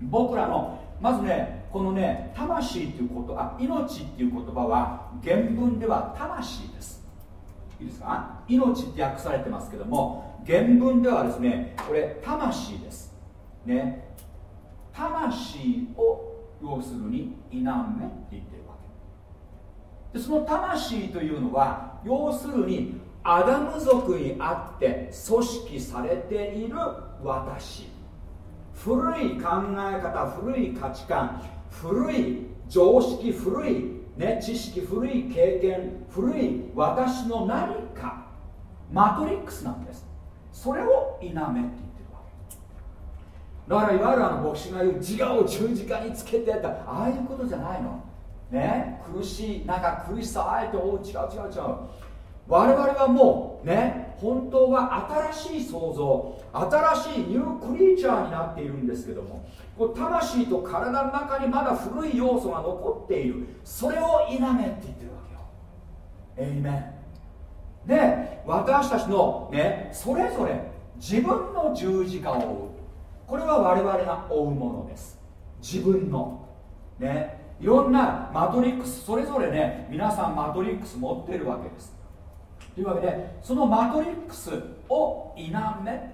僕らのまずねこのね魂っていうことあ命っていう言葉は原文では魂です。いいですか？命って訳されてますけども原文ではですねこれ魂です。ね。魂を要するに否めって言ってるわけ。でその魂というのは要するにアダム族にあって組織されている私。古い考え方古い価値観古い常識古い、ね、知識古い経験古い私の何かマトリックスなんです。それを否めって言ってるわけ。だからいわゆるあの牧師が言う自我を十字架につけてったああいうことじゃないの。ね苦しいなんか苦しさあえておう違う違う違う。我々はもうね本当は新しい創造新しいニュークリーチャーになっているんですけどもこう魂と体の中にまだ古い要素が残っている。それを否めって言ってるわけよ。エイメンで私たちのねそれぞれ自分の十字架を追う。これは我々が追うものです。自分の。ねいろんなマトリックスそれぞれね皆さんマトリックス持ってるわけです。というわけでそのマトリックスを否めって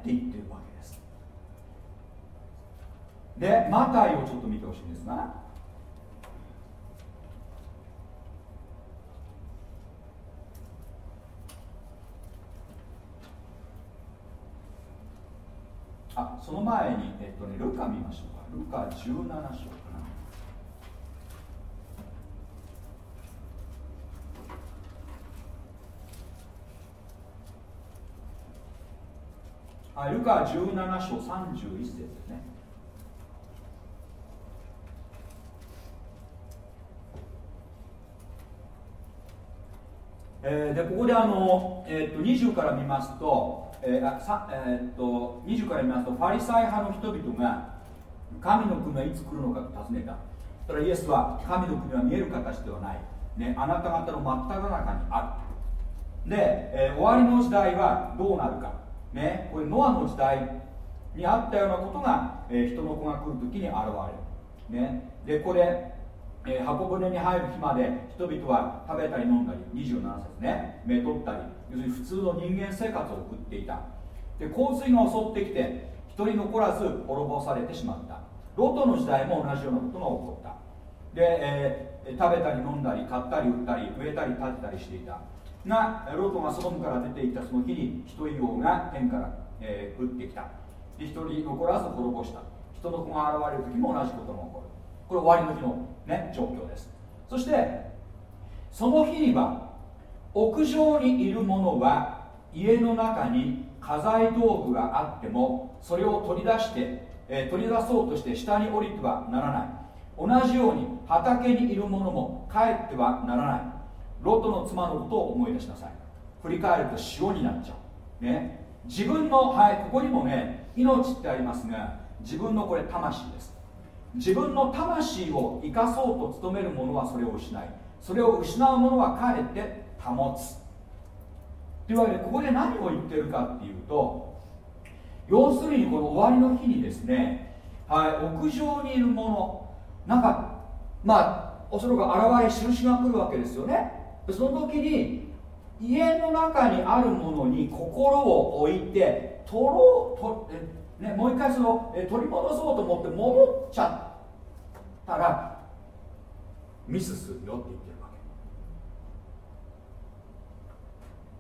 言ってるわけ。でマタイをちょっと見てほしいんですが。あその前に、えっとね、ルカ見ましょうか。ルカ17章かな。はい、ルカ17章31節ですね。えーでここであの、えー、と20から見ますと,、えーさえー、と20から見ますとファリサイ派の人々が神の国はいつ来るのかと尋ねた。それイエスは神の国は見える形ではない。ね、あなた方の真っ只中にある。で、えー終わりの時代はどうなるか、ね、これノアの時代にあったようなことが、えー人の子が来る時に現れる、ね、でこれ、えー箱舟に入る日まで人々は食べたり飲んだり27節ね目取ったり要するに普通の人間生活を送っていた。で洪水が襲ってきて一人残らず滅ぼされてしまった。ロトの時代も同じようなことが起こった。で、えー食べたり飲んだり買ったり売ったり植えたり建てたりしていた。がロトがソドムから出ていったその日に一人王が天から、えー降ってきた。で一人残らず滅ぼした。人の子が現れる時も同じことが起こる。これ終わりの日の、ね、状況です。そしてその日には屋上にいる者は家の中に家財道具があってもそれを取り出して、えー取り出そうとして下に降りてはならない。同じように畑にいる者も帰ってはならない。ロトの妻のことを思い出しなさい。振り返ると塩になっちゃう。ね。自分のはいここにもね命ってありますが自分のこれ魂です。自分の魂を生かそうと努める者はそれを失いそれを失う者はかえって保つ。というわけでここで何を言ってるかっていうと要するにこの終わりの日にですね、はい、屋上にいる者なんかまあおそらく現れ印が来るわけですよね。その時に家の中にあるものに心を置いて取ろうと、ね、もう一回そのえ取り戻そうと思って戻っちゃったらミスするよって言ってるわ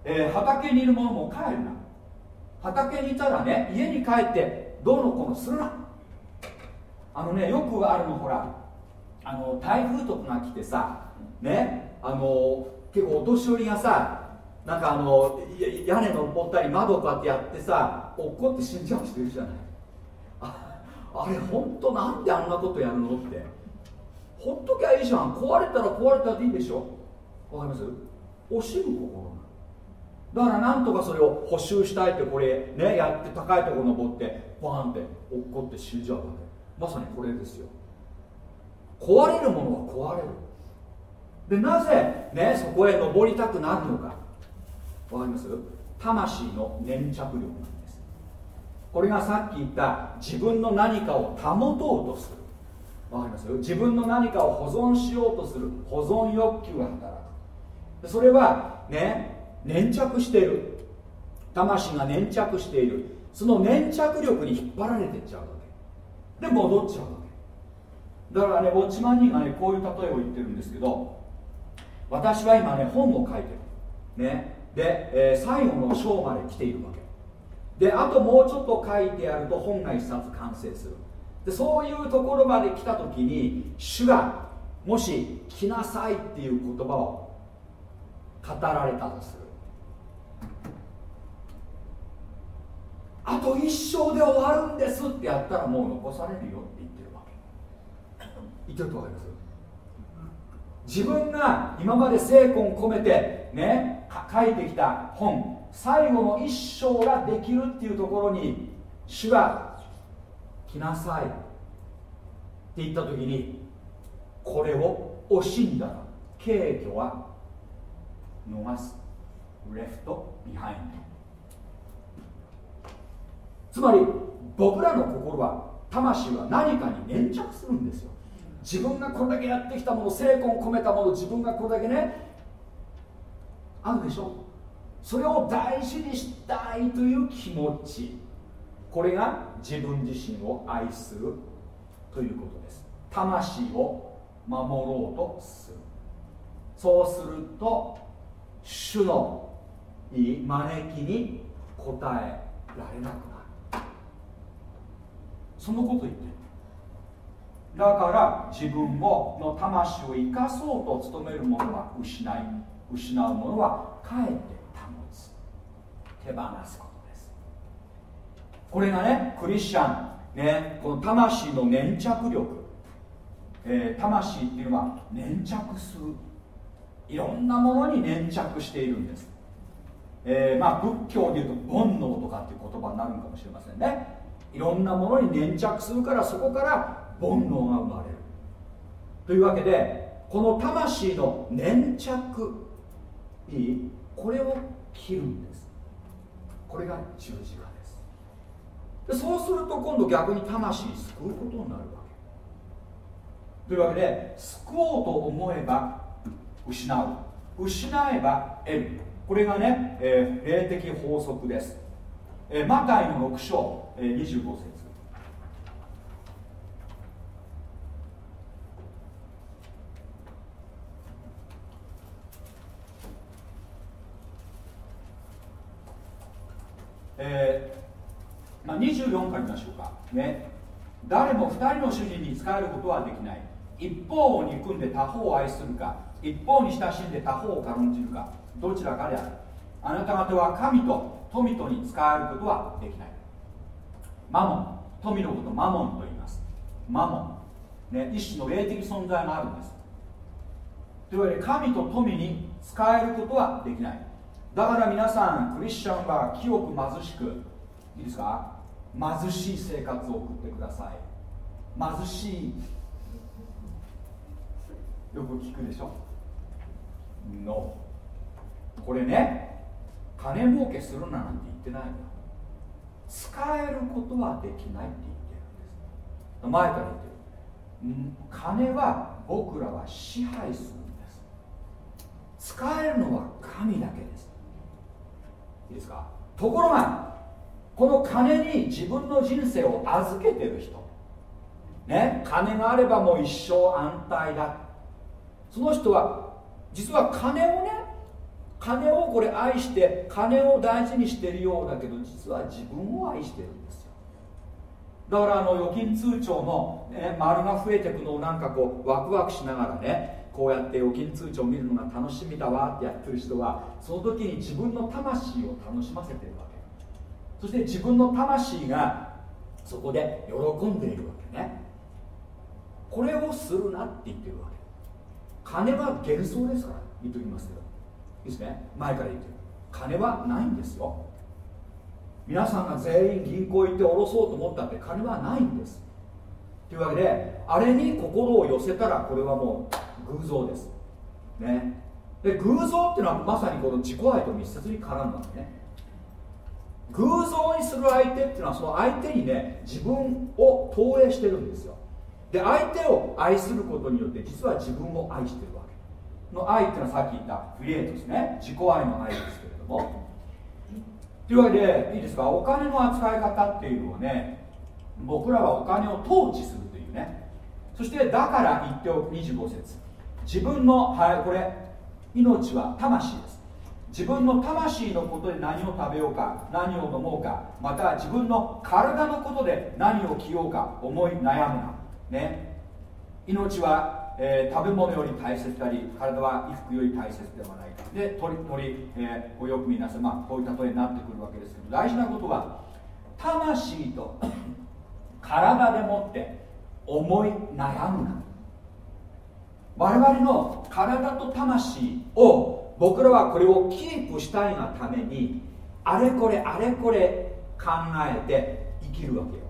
け、えー畑にいる者も帰るな。畑にいたらね家に帰ってどうのこうのするな。あのねよくあるのほらあの台風とかが来てさねあの結構お年寄りがさなんかあのや屋根登ったり窓こうやってやってさ落っこって死んじゃう人いるじゃない。ああれ本当なんであんなことやるのって。ほっときゃいいじゃん。壊れたら壊れたでいいでしょ。わかります？惜しむ心だからなんとかそれを補修したいってこれねやって高いところ登ってバーンって落っこって死んじゃうわけ。まさにこれですよ。壊れるものは壊れる。でなぜねそこへ登りたくなるのか。わかります？魂の粘着力なんです。これがさっき言った自分の何かを保とうとする。わかります？自分の何かを保存しようとする。保存欲求が働く。それはね粘着している。魂が粘着している。その粘着力に引っ張られていっちゃうわけ。で戻っちゃうわけ。だからねウォッチマンニーがねこういう例えを言ってるんですけど私は今ね本を書いてる。ね。で、えー最後の章まで来ているわけ。であともうちょっと書いてやると本が一冊完成する。でそういうところまで来た時に主がもし来なさいっていう言葉を語られたとする。あと一生で終わるんですってやったらもう残されるよって言ってるわけ。言ってるとわかります？自分が今まで精魂込めてね書いてきた本最後の一章ができるっていうところに主が来なさいって言った時にこれを惜しんだら携挙は逃す。 Left behind つまり僕らの心は魂は何かに粘着するんですよ。自分がこれだけやってきたもの精魂込めたもの自分がこれだけねあるでしょ？それを大事にしたいという気持ち。これが自分自身を愛するということです。魂を守ろうとする。そうすると主のいい招きに応えられなくなる。そのこと言ってる。だから自分をの魂を生かそうと努める者は失い失う者はかえって保つ。手放すことです。これがねクリスチャンねこの魂の粘着力、えー魂っていうのは粘着する。いろんなものに粘着しているんです、えーまあ仏教でいうと煩悩とかっていう言葉になるのかもしれませんね。いろんなものに粘着するからそこから煩悩が生まれる。というわけでこの魂の粘着いい？これを切るんです。これが十字架です。でそうすると今度逆に魂救うことになるわけ。というわけで救おうと思えば失う。失えば得る。これがね、えー霊的法則です、えーマタイの6章、えー25節。えーまあ、24から見ましょうか、ね、誰も2人の主人に仕えることはできない。一方を憎んで他方を愛するか。一方に親しんで他方を軽んじるか。どちらかである。あなた方は神と富とに仕えることはできない。マモン。富のことマモンと言います。マモン、ね、一種の霊的存在があるんです。というわけで神と富に使えることはできない。だから皆さんクリスチャンは清く貧しくいいですか？貧しい生活を送ってください。貧しいよく聞くでしょ？No これね金儲けするななんて言ってないの。使えることはできないって言ってるんです。前から言ってる。金は僕らは支配するんです。使えるのは神だけです。いいですか？ところがこの金に自分の人生を預けてる人ね金があればもう一生安泰だ。その人は実は金をね金をこれ愛して金を大事にしてるようだけど実は自分を愛してるんですよ。だからあの預金通帳の、ね、丸が増えていくのをなんかこうワクワクしながらねこうやって預金通帳を見るのが楽しみだわってやってる人はその時に自分の魂を楽しませてるわけ。そして自分の魂がそこで喜んでいるわけね。これをするなって言ってるわけ。金は幻想ですから言っときますけどいいですね。前から言ってる。金はないんですよ。皆さんが全員銀行行って下ろそうと思ったって金はないんです。というわけであれに心を寄せたらこれはもう偶像です。ね。で偶像っていうのはまさにこの自己愛と密接に絡むわけね。偶像にする相手っていうのはその相手にね自分を投影してるんですよ。で相手を愛することによって実は自分を愛してるわけ。の愛っていうのはさっき言ったフィレートですね。自己愛の愛ですけれども。というわけでいいですか？お金の扱い方っていうのはね僕らはお金を統治するというね。そしてだから言っておく25節。自分のはいこれ命は魂です。自分の魂のことで何を食べようか何を飲もうかまたは自分の体のことで何を着ようか思い悩むな。ね。命は、えー食べ物より大切であり体は衣服より大切ではないか。で鳥鳥、えー、およく見なさい。まあこういう例えになってくるわけですけど大事なことは魂と 体でもって思い悩むな。我々の体と魂を僕らはこれをキープしたいがためにあれこれあれこれ考えて生きるわけよ。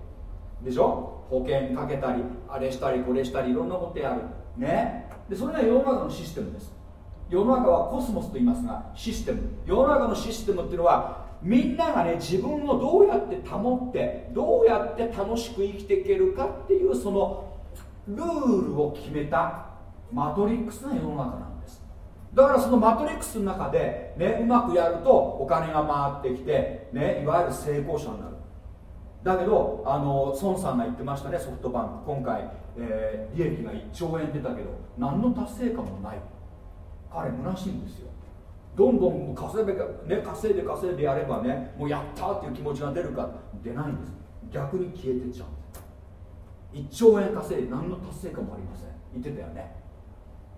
でしょ？保険かけたりあれしたりこれしたりいろんなことやる。ね？でそれが世の中のシステムです。世の中はコスモスと言いますがシステム。世の中のシステムっていうのはみんながね自分をどうやって保ってどうやって楽しく生きていけるかっていうそのルールを決めたマトリックスな世の中なんです。だからそのマトリックスの中で、ね、うまくやるとお金が回ってきて、ね、いわゆる成功者になる。だけどあの孫さんが言ってましたねソフトバンク。今回、えー利益が1兆円出たけど何の達成感もない。彼虚しいんですよ。どんどん稼いで,、ね、稼いで稼いでやればねもうやったっていう気持ちが出るか。出ないんです。逆に消えてっちゃうんです。1兆円稼いで何の達成感もありません。言ってたよね。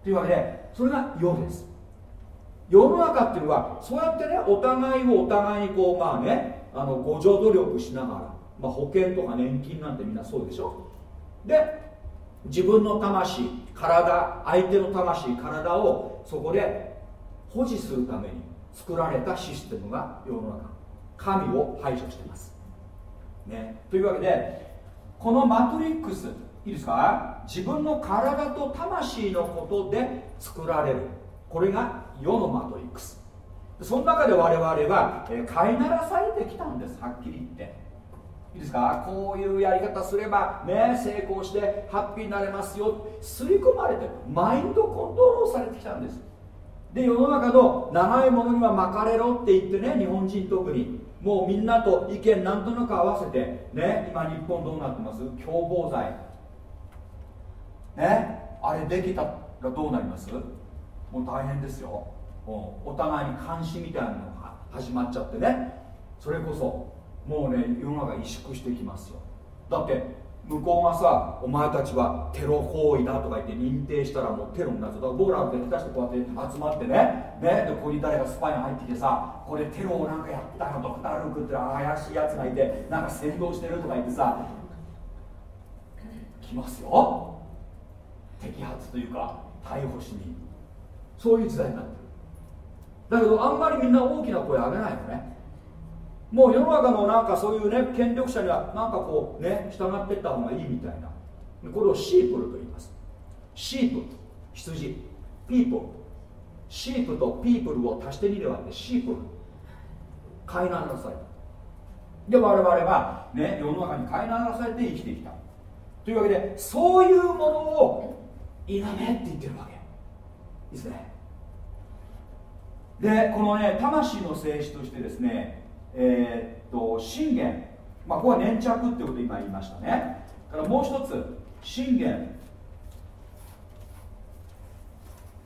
というわけでそれが世です。世の中っていうのはそうやってねお互いをお互いにこうまあねあの互助努力しながら、まあ、保険とか年金なんてみんなそうでしょ。で自分の魂体相手の魂体をそこで保持するために作られたシステムが世の中神を排除してます、ね、というわけでこのマトリックスいいですか？自分の体と魂のことで作られる。これが世のマトリックスその中で我々は、飼いならされてきたんです。はっきり言って。いいですか？こういうやり方すればね成功してハッピーになれますよ。刷り込まれてマインドコントロールされてきたんです。で世の中の長いものには巻かれろって言ってね日本人特に。もうみんなと意見なんとなく合わせてね今日本どうなってます？共謀罪。ねあれできたらどうなります？もう大変ですよ。お互いに監視みたいなのが始まっちゃってね。それこそもうね世の中萎縮してきますよ。だって向こうがさお前たちはテロ行為だとか言って認定したらもうテロになるぞ。だから僕らって下手してこうやって集まってね。ねでここに誰かスパイが入ってきてさこれテロをなんかやったのドクター・ルークって怪しいやつがいてなんか先導してるとか言ってさ来ますよ。摘発というか逮捕しにそういう時代になってる。だけどあんまりみんな大きな声上げないよね。もう世の中のなんかそういうね権力者にはなんかこうね従ってった方がいいみたいな。これをシープルと言います。シープ羊。ピープル。シープとピープルを足して2で割ってシープル。飼いならされたで我々はね世の中に飼いならされて生きてきた。というわけでそういうものを否めって言ってるわけ。いいですね。でこのね魂の性質としてですねえーっと信玄。まあここは粘着ってこと今言いましたね。からもう一つ信玄。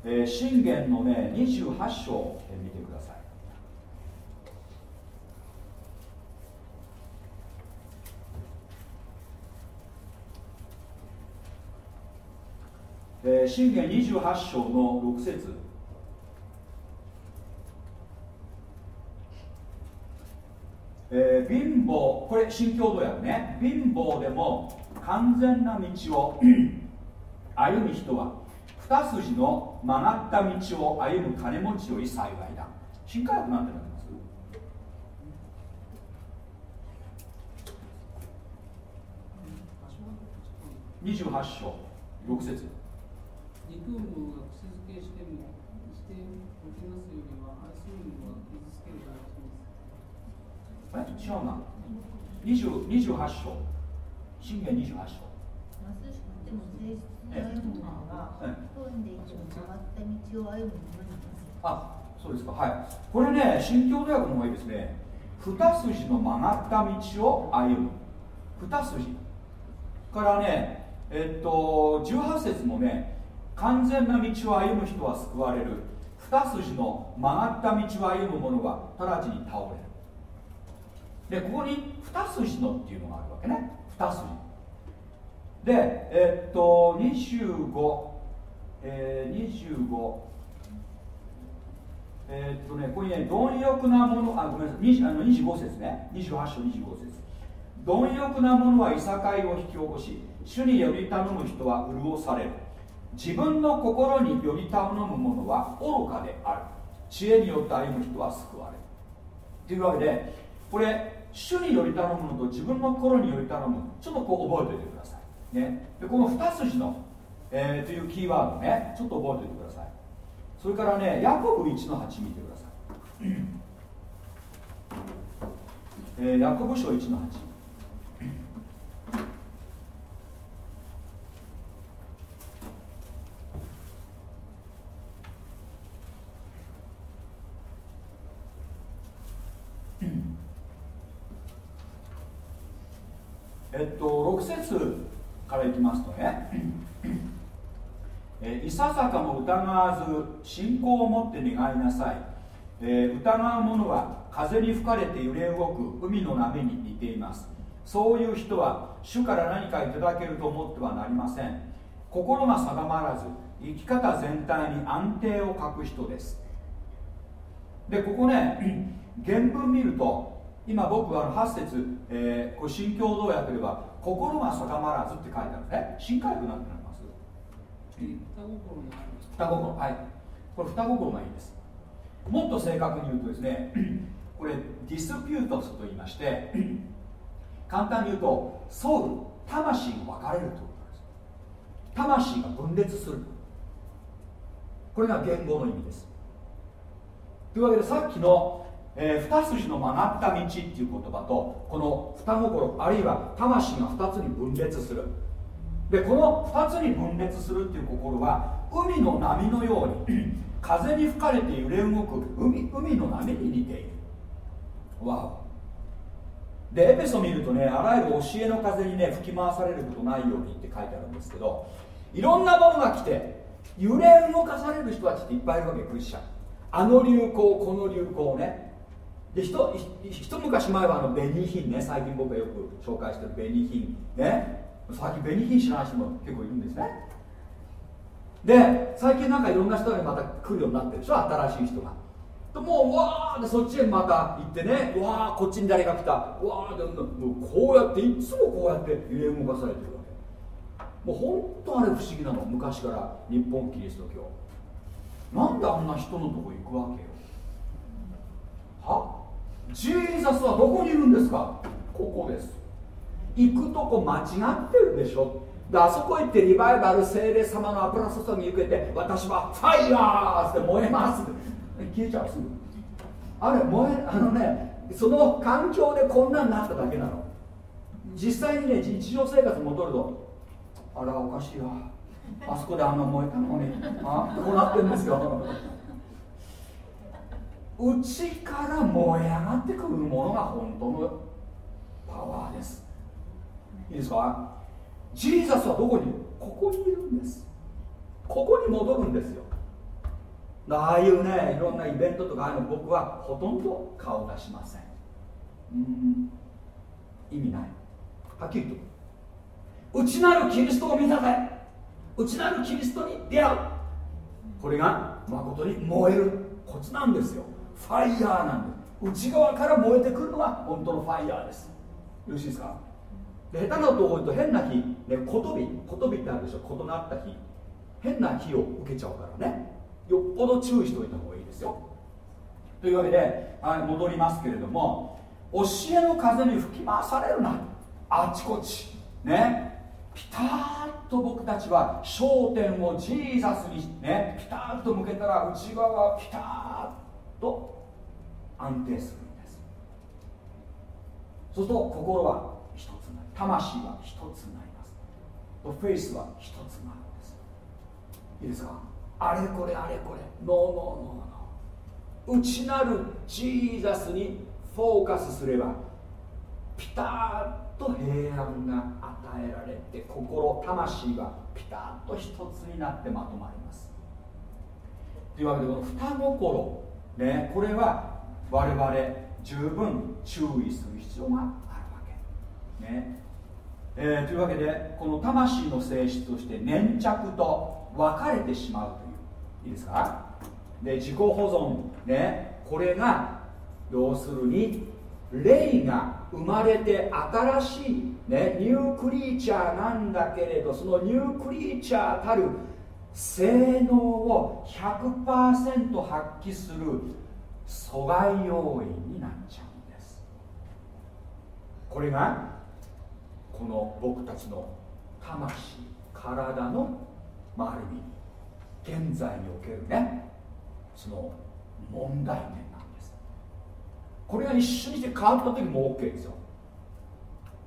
えー信玄のね28章見てください。えー信玄28章の6節。えー貧乏これ新共同訳ね。貧乏でも完全な道を 歩む人は二筋の曲がった道を歩む金持ちより幸いだ。新海訳なんてなってます？28章6節。憎む者が口づけしてもしておきますよりは愛する者が傷つけるが楽ですえ違うな20 28章信玄28章貧しくても誠実に歩む者はええ。不運でいても曲がった道を歩む者にますあそうですか。はい。これね新共同訳の方がいいですね。二筋の曲がった道を歩む。二筋。からねえっと18節もね完全な道を歩む人は救われる。二筋の曲がった道を歩む者は直ちに倒れる。でここに二筋のっていうのがあるわけね。二筋。でえっと25えー、25えっとね、ここにね、貪欲なもの、あ、ごめんなさい、20あの25節ね、28章25節。貪欲な者はいさかいを引き起こし、主により頼む人は潤される。自分の心により頼む者は愚かである。知恵によって歩む人は救われる。というわけで、これ、主により頼むのと自分の心により頼む、ちょっとこう覚えておいてください。ね、でこの二筋の、えーというキーワードね、ちょっと覚えておいてください。それからね、ヤコブ1の8見てください。えーヤコブ書1の8。えっと、6節からいきますとね、えいささかも疑わず信仰を持って願いなさい、えー疑う者は風に吹かれて揺れ動く海の波に似ています。そういう人は主から何かいただけると思ってはなりません。心が定まらず生き方全体に安定を欠く人です。でここね原文見ると今僕は8節、えーこれ新共同訳では心が定まらずって書いてあるんですね。新海訳なんてなります？双心にある。双心。はい。これ双心がいいです。もっと正確に言うとですね これディスピュートスと言いまして 簡単に言うとソウル魂が分かれるということなんです。魂が分裂する。これが言語の意味です。というわけでさっきの、えー二筋の曲がった道っていう言葉とこの双心あるいは魂が二つに分裂する。でこの二つに分裂するっていう心は海の波のように 風に吹かれて揺れ動く海海の波に似ている。わお。でエペソ見るとねあらゆる教えの風にね吹き回されることないようにって書いてあるんですけどいろんなものが来て揺れ動かされる人たちっていっぱいいるわけクリスチャン。あの流行この流行ねでひとひ一昔前はあのベニーヒンね最近僕がよく紹介してるベニーヒンね。最近ベニーヒン知らない人も結構いるんですね。で最近なんかいろんな人がまた来るようになってるでしょ新しい人が。でもうわーってそっちへまた行ってねわーこっちに誰が来た。わーでもうこうやっていつもこうやって揺れ動かされてるわけ。もう本当あれ不思議なの昔から日本キリスト教。なんであんな人のとこ行くわけよ。は？ジーザスはどこにいるんですか？ここです。行くとこ間違ってるでしょ。であそこ行ってリバイバル聖霊様の油注ぎ受けて私はファイヤーって燃えます。消えちゃうすぐあれ燃えあのねその環境でこんなになっただけなの。実際にね日常生活戻るとあらおかしいわ。あそこであんな燃えたのに。あこうなってるんですよ。内から燃え上がってくるものが本当のパワーです。いいですか？ジーザスはどこに？ここにいるんです。ここに戻るんですよ。ああいうねいろんなイベントとかああいうの僕はほとんど顔出しません。うん意味ない。はっきりと内なるキリストを見たぜ。内なるキリストに出会う。これが誠に燃えるコツなんですよ。ファイヤーなんです内側から燃えてくるのが本当のファイヤーです。よろしいですか？下手なとを言うと変な火、ね、ことびことびってあるでしょ。異なった火。変な火を受けちゃうからね。よっぽど注意しておいた方がいいですよ。というわけで、はい、戻りますけれども教えの風に吹き回されるな。あちこち。ね。ピタッと僕たちは焦点を Jesus にね。ピタッと向けたら内側はピタッとと安定するんです。そうすると心は一つになる。魂は一つになります。とフェイスは一つになるんです。いいですか？あれこれあれこれ。 No no no no。内なる Jesus にフォーカスすればピタッと平安が与えられて心魂がピタッと一つになってまとまります。というわけでこの双心ねこれは我々十分注意する必要があるわけ。ね。えーというわけでこの魂の性質として粘着と分かれてしまうという。いいですか？で自己保存ね。これが要するに霊が生まれて新しい、ね、ニュークリーチャーなんだけれどそのニュークリーチャーたる性能を100%発揮する阻害要因になっちゃうんです。これがこの僕たちの魂体のまあある意味現在におけるねその問題点なんです。これが一瞬にして変わった時も OK ですよ。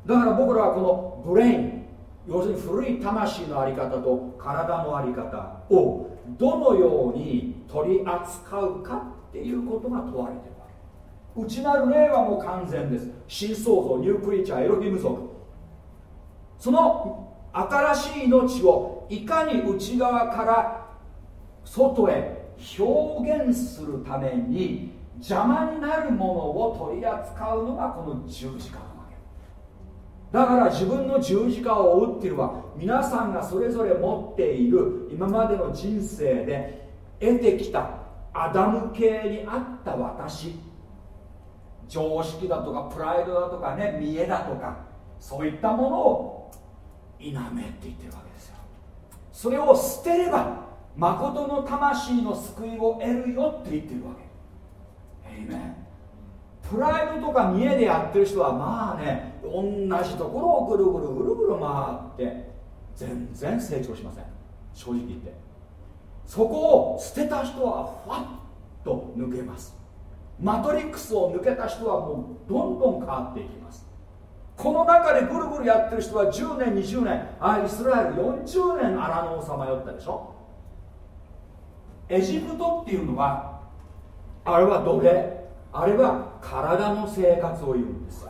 だから僕らはこの brain 要するに古い魂の在り方と体の在り方をどのように取り扱うかっていうことが問われてるわけ内なる霊はもう完全です新創造 new creature エロヒム族その新しい命をいかに内側から外へ表現するために邪魔になるものを取り扱うのがこの十字架。だから自分の十字架を追うっていうのは皆さんがそれぞれ持っている今までの人生で得てきたアダム系にあった私。常識だとかプライドだとかね見栄だとかそういったものを否めって言ってるわけですよ。それを捨てれば誠の魂の救いを得るよって言ってるわけ。エイメンプライドとか見栄でやってる人はまあね同じところをぐるぐるぐるぐる回って全然成長しません。正直言って。そこを捨てた人はふわっと抜けます。マトリックスを抜けた人はもうどんどん変わっていきます。この中でぐるぐるやってる人は10年20年。あイスラエル40年荒野をさまよったでしょ。エジプトっていうのはあれは奴隷。あれは体の生活を言うんです。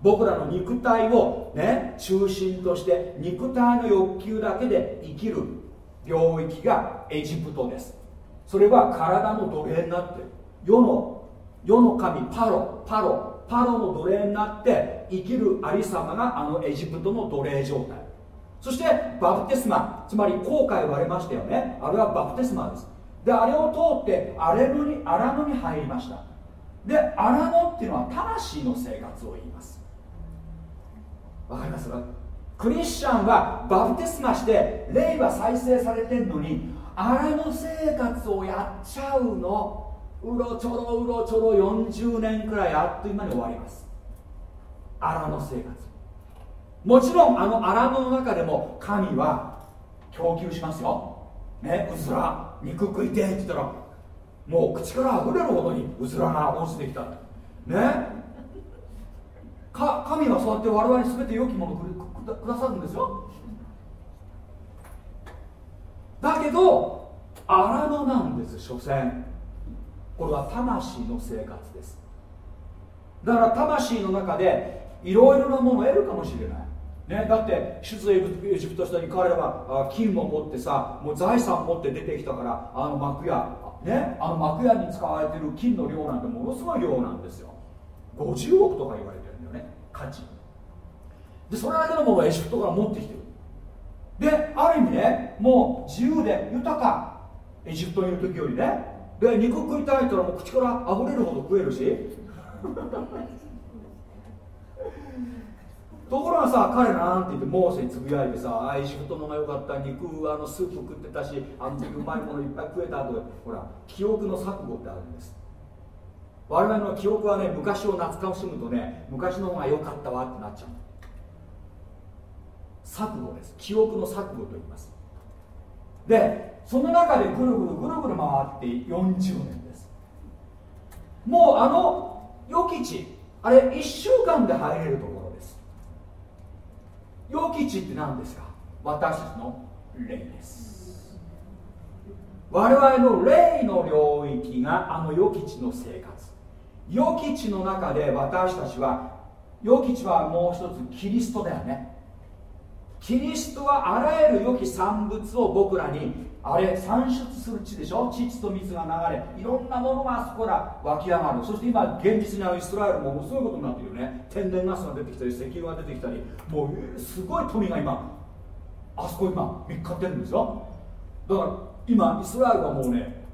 僕らの肉体をね中心として肉体の欲求だけで生きる領域がエジプトです。それは体の奴隷になってる世の世の神パロパロパロの奴隷になって生きるありさまがあのエジプトの奴隷状態。そしてバプテスマつまり後悔割れましたよね。あれはバプテスマです。であれを通ってアレノにアラノに入りました。でアラノっていうのは魂の生活を言います。わかります？クリスチャンはバプテスマして霊は再生されてんのに荒の生活をやっちゃうの。うろちょろうろちょろ40年くらいあっという間に終わります。荒の生活。もちろんあの荒野の中でも神は供給しますよ。ねうずら肉食いてって言ったらもう口から溢れるほどにうずらが落ちてきた。ね？か神はそうやって我々に全て良きものをくださるんですよ。だけど荒野なんです所詮。これは魂の生活です。だから魂の中でいろいろなものを得るかもしれない。ね、だって出エジエジプトしたに彼らは金を持ってさもう財産持って出てきたからあの幕屋ねあの幕屋に使われてる金の量なんてものすごい量なんですよ。50億とか言われてるんだよね価値。でそれだけのものをエジプトから持ってきてる。である意味ねもう自由で豊か。エジプトにいる時よりね。で肉食いたいって言ったら口から溢れるほど食えるし。ところがさ彼なんて言ってモーセにつぶやいてさあエジプトのが良かった肉あのスープ食ってたしあの時うまいものいっぱい食えたとほら記憶の錯誤ってあるんです。我々の記憶はね昔を懐かしむとね昔の方が良かったわってなっちゃう錯誤です。記憶の錯誤と言います。でその中でぐるぐるぐるぐる回って40年です。もうあの予期地あれ1週間で入れるとこ。ろです予期地って何ですか？私たちの霊です。我々の霊の領域があの予期地の生活。予期地の中で私たちは予期地はもう一つキリストだよね。キリストはあらゆる良き産物を僕らにあれ産出する地でしょ？乳と水が流れいろんなものがあそこら湧き上がる。そして今現実にあのイスラエルもものすごいことになってるよね。天然ガスが出てきたり石油が出てきたり。もうすごい富が今あそこ今見っかってるんですよ。だから今イスラエルはもうね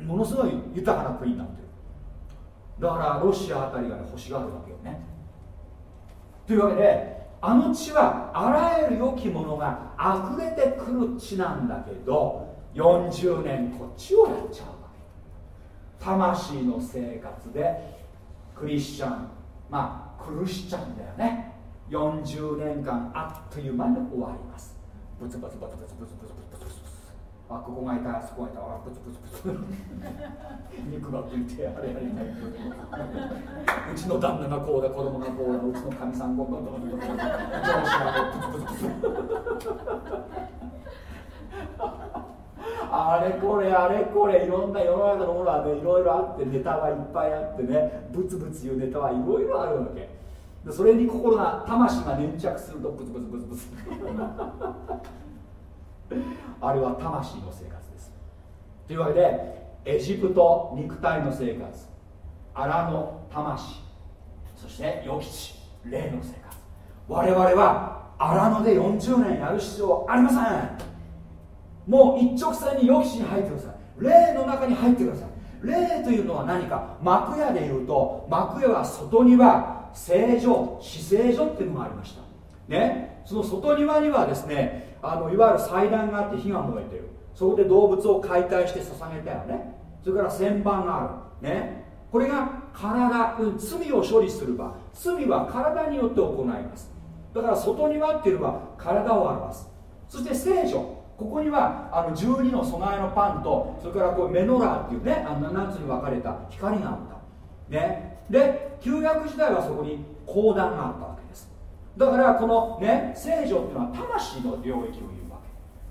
ものすごい豊かな国になってる。だからロシアあたりが、ね、欲しがるわけよね。というわけであの地はあらゆる良きものが溢れてくる地なんだけど40年こっちをやっちゃう。わけ魂の生活でクリスチャンまあクリスチャンだよね。40年間あっという間に終わります。ブツブツブツブツブツブツブツブツあここが痛いあそこが痛いあブツブツブツ肉が食いてあれやりたいうちの旦那がこうだ子供がこうだうちのかみさんこうだうちの上司がこうブツブツブツあれこれあれこれいろんな世の中のものはねいろいろあってネタはいっぱいあってねブツブツいうネタはいろいろあるわけ。でそれに心が魂が粘着するとブツブツブツブツ。あれは魂の生活です。というわけでエジプト肉体の生活荒の魂そして予期地霊の生活。我々は荒野で40年やる必要ありません。もう一直線に予期地に入ってください。霊の中に入ってください。霊というのは何か？幕屋でいうと幕屋は外には聖所死聖所っていうのがありました。ね？その外庭にはですねあのいわゆる祭壇があって火が燃えてる。そこで動物を解体して捧げたよね。それから旋盤がある。ね？これが体罪を処理する場。罪は体によって行います。だから外庭っていうのは体を表す。そして聖女ここにはあの12の備えのパンとそれからこうメノラーっていうねあの7つに分かれた光があった。ね。で旧約時代はそこに講談があったわけです。だからこのね聖女っていうのは魂の領域を言うわ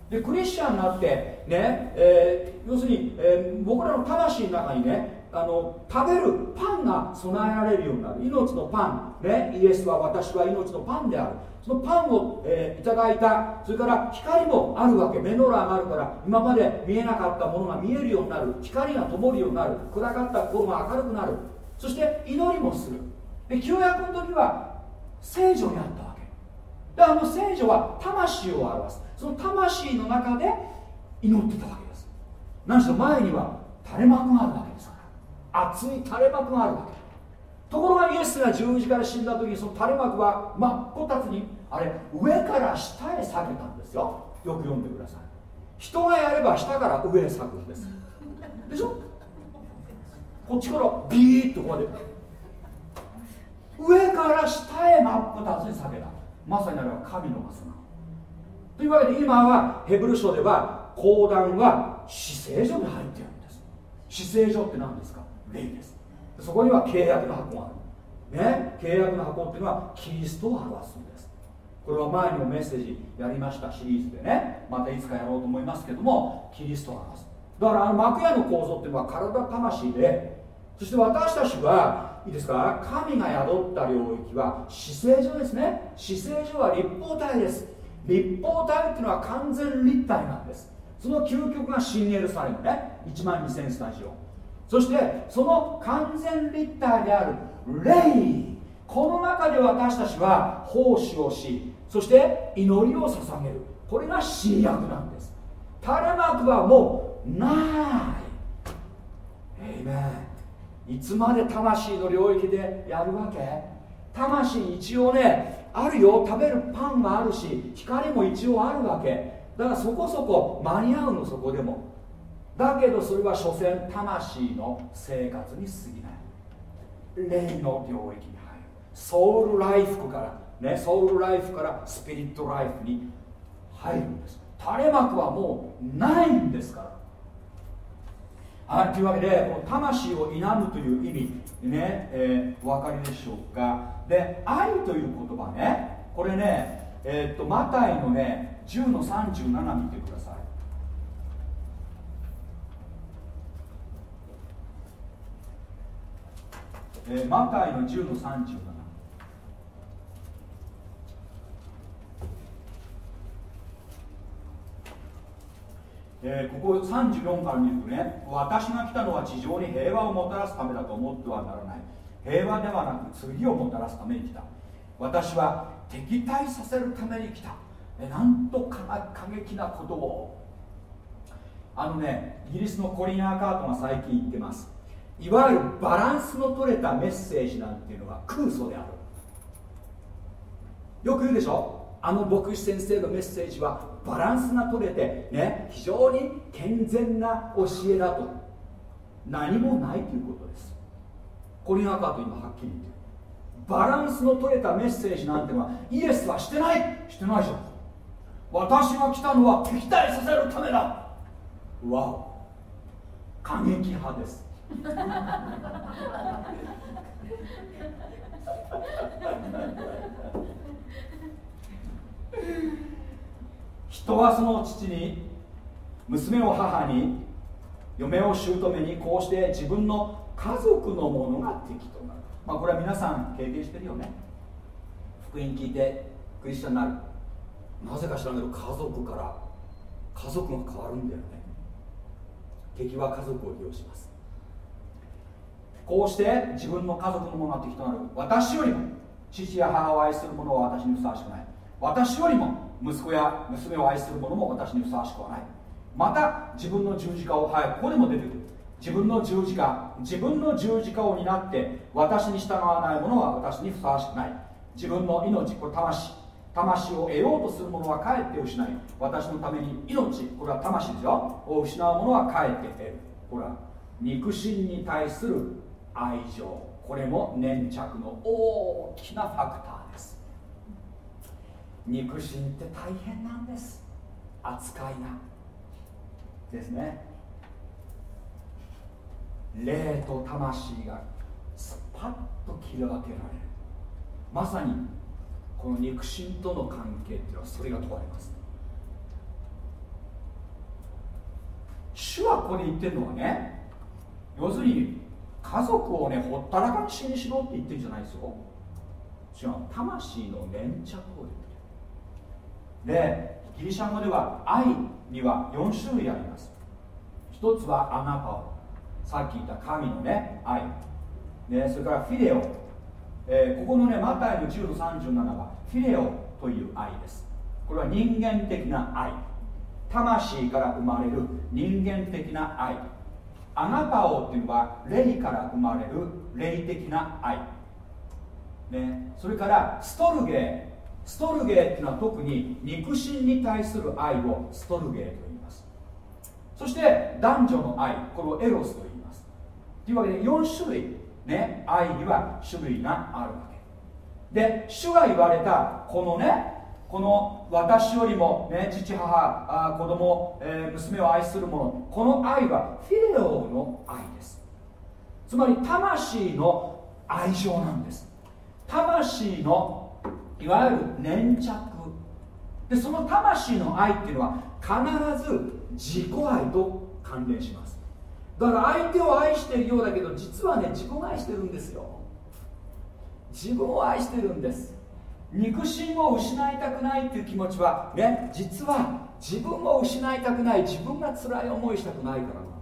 け。でクリスチャンになってね、えー要するに、えー僕らの魂の中にねあの食べるパンが備えられるようになる。命のパン、ね、イエスは私は命のパンである。そのパンを、えーいただいた。それから光もあるわけ。メノラーがあるから今まで見えなかったものが見えるようになる。光が灯るようになる。暗かった心が明るくなる。そして祈りもする。で旧約の時は聖女にあったわけ。であの聖女は魂を表す。その魂の中で祈ってたわけです。何しろ前には垂れ幕があるわけですから。熱い垂れ幕があるわけ。ところがイエスが十字架で死んだ時にその垂れ幕は真っこたつにあれ上から下へ下げたんですよ。よく読んでください。人がやれば下から上へ下ぐんです。でしょ？こっちからビーッとここまで。上から下へ真っ二つに下げた。まさにあれは神の技なの。というわけで今はヘブル書では講談は死聖所に入っているんです。死聖所って何ですか？霊です。そこには契約の箱がある。ね？契約の箱っていうのはキリストを表すんです。これは前にもメッセージやりましたシリーズでね。またいつかやろうと思いますけどもキリストを表す。だからあの幕屋の構造っていうのは体魂で。そして私たちはいいですか？神が宿った領域は死聖所ですね。死聖所は立方体です。立方体っていうのは完全立体なんです。その究極が新エルサレムね。1万2000スタジオ。そしてその完全立体である霊。この中で私たちは奉仕をしそして祈りを捧げる。これが新約なんです。垂れ幕はもうない。エイメンいつまで魂の領域でやるわけ？魂一応ねあるよ。食べるパンがあるし光も一応あるわけ。だからそこそこ間に合うのそこでも。だけどそれは所詮魂の生活に過ぎない。霊の領域に入る。ソウルライフからねソウルライフからスピリットライフに入るんです。垂れ幕はもうないんですから。はい、というわけで魂を否むという意味ね、えーお分かりでしょうか。で愛という言葉ね。これねえーっとマタイのね10の37見てください。えーマタイの10の37えーここ34から見るとね私が来たのは地上に平和をもたらすためだと思ってはならない。平和ではなく次をもたらすために来た。私は敵対させるために来た。えなんとか過激なことを。あのねイギリスのコリン・アーカートが最近言ってます。いわゆるバランスの取れたメッセージなんていうのは空想である。よく言うでしょ？あの牧師先生のメッセージはバランスが取れてね非常に健全な教えだと。何もないということです。コリン・アカート今はっきり言ってバランスの取れたメッセージなんてのはイエスはしてない！してないじゃん。私が来たのは敵対させるためだ！わお。過激派です。人はその父に娘を母に嫁を姑にこうして自分の家族のものが敵となるまあこれは皆さん経験してるよね。福音聞いてクリスチャンになる。なぜか知らないけど家族から家族が変わるんだよね。敵は家族を利用します。こうして自分の家族のものが敵となる。私よりも父や母を愛する者は私にふさわしくない。私よりも息子や娘を愛する者も私にふさわしくはない。また自分の十字架をはいここでも出てくる。自分の十字架自分の十字架を担って私に従わない者は私にふさわしくない。自分の命これ魂。魂を得ようとする者はかえって失い。私のために命これは魂ですよ。を失う者はかえって得る。これは肉親に対する愛情。これも粘着の大きなファクターです。肉親って大変なんです。扱いが。ですね。霊と魂がスパッと切り分けられる。まさにこの肉親との関係っていうのはそれが問われます。主はここで言ってるのはね要するに家族をねほったらかしにしろって言ってるんじゃないですよ。違う。魂の粘着を言ってる。でギリシャ語では愛には4種類あります。一つはアナパオ。さっき言った神のね愛、ね、それからフィレオ、えーここのねマタイの10の37はフィレオという愛です。これは人間的な愛。魂から生まれる人間的な愛。アナパオっていうのは霊から生まれる霊的な愛、ね、それからストルゲー。ストルゲーっていうのは特に肉親に対する愛をストルゲーと言います。そして男女の愛。これをエロスと言います。というわけで4種類。ね。愛には種類があるわけ。で主が言われたこのねこの私よりも、ね、父母あ子供、えー娘を愛する者この愛はフィレオの愛です。つまり魂の愛情なんです。魂のいわゆる粘着。でその魂の愛っていうのは必ず自己愛と関連します。だから相手を愛してるようだけど実はね自己愛してるんですよ。自分を愛してるんです。肉親を失いたくないっていう気持ちはね実は自分を失いたくない自分が辛い思いしたくないからなの。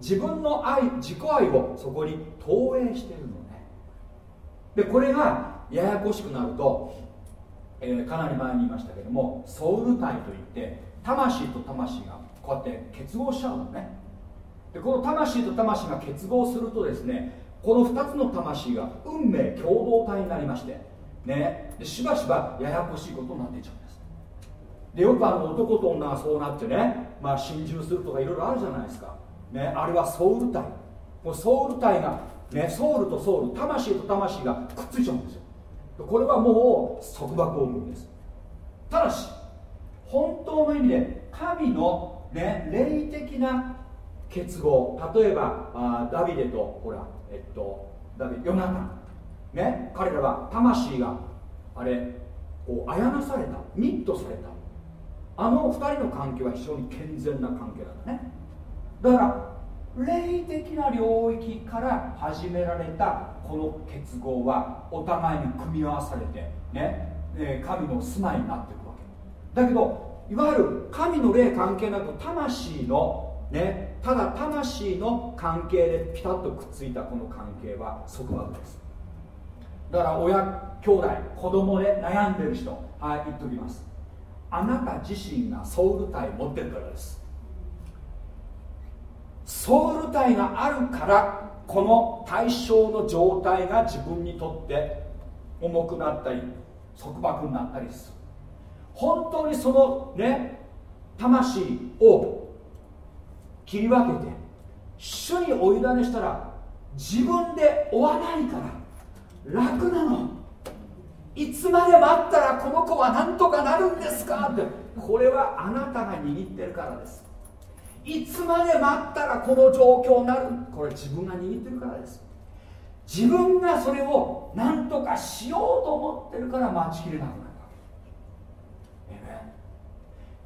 自分の愛自己愛をそこに投影してるのね。でこれがややこしくなると、えーかなり前に言いましたけどもソウル体といって魂と魂がこうやって結合しちゃうのね。でこの魂と魂が結合するとですねこの2つの魂が運命共同体になりましてね。でしばしばややこしいことになっていっちゃうんです。でよくあの男と女がそうなってね、まあ、心中するとかいろいろあるじゃないですか、ね、あれはソウル体このソウル体が、ね、ソウルとソウル魂と魂がくっついちゃうんですよ。これはもう束縛を生むんです。ただし本当の意味で神の、ね、霊的な結合。例えばあダビデとほらえっとダビデヨナタン。ね彼らは魂があれこうあやなされたミットされた。あの二人の関係は非常に健全な関係なんだね。だから霊的な領域から始められたこの結合はお互いに組み合わされてね、え神の住まいになっていくわけ。だけどいわゆる神の霊関係なく魂のねただ魂の関係でピタッとくっついたこの関係は束縛です。だから親兄弟子供で悩んでる人はい言っておきます。あなた自身がソウル体持ってるからです。ソウル体があるからこの対象の状態が自分にとって重くなったり束縛になったりす。る本当にそのね魂を切り分けて主にお委ねしたら自分で追わないから。楽なの。いつまで待ったらこの子は何とかなるんですか？って。これはあなたが握ってるからです。いつまで待ったらこの状況になる？これ自分が握ってるからです。自分がそれを何とかしようと思ってるから待ちきれなくなるえ。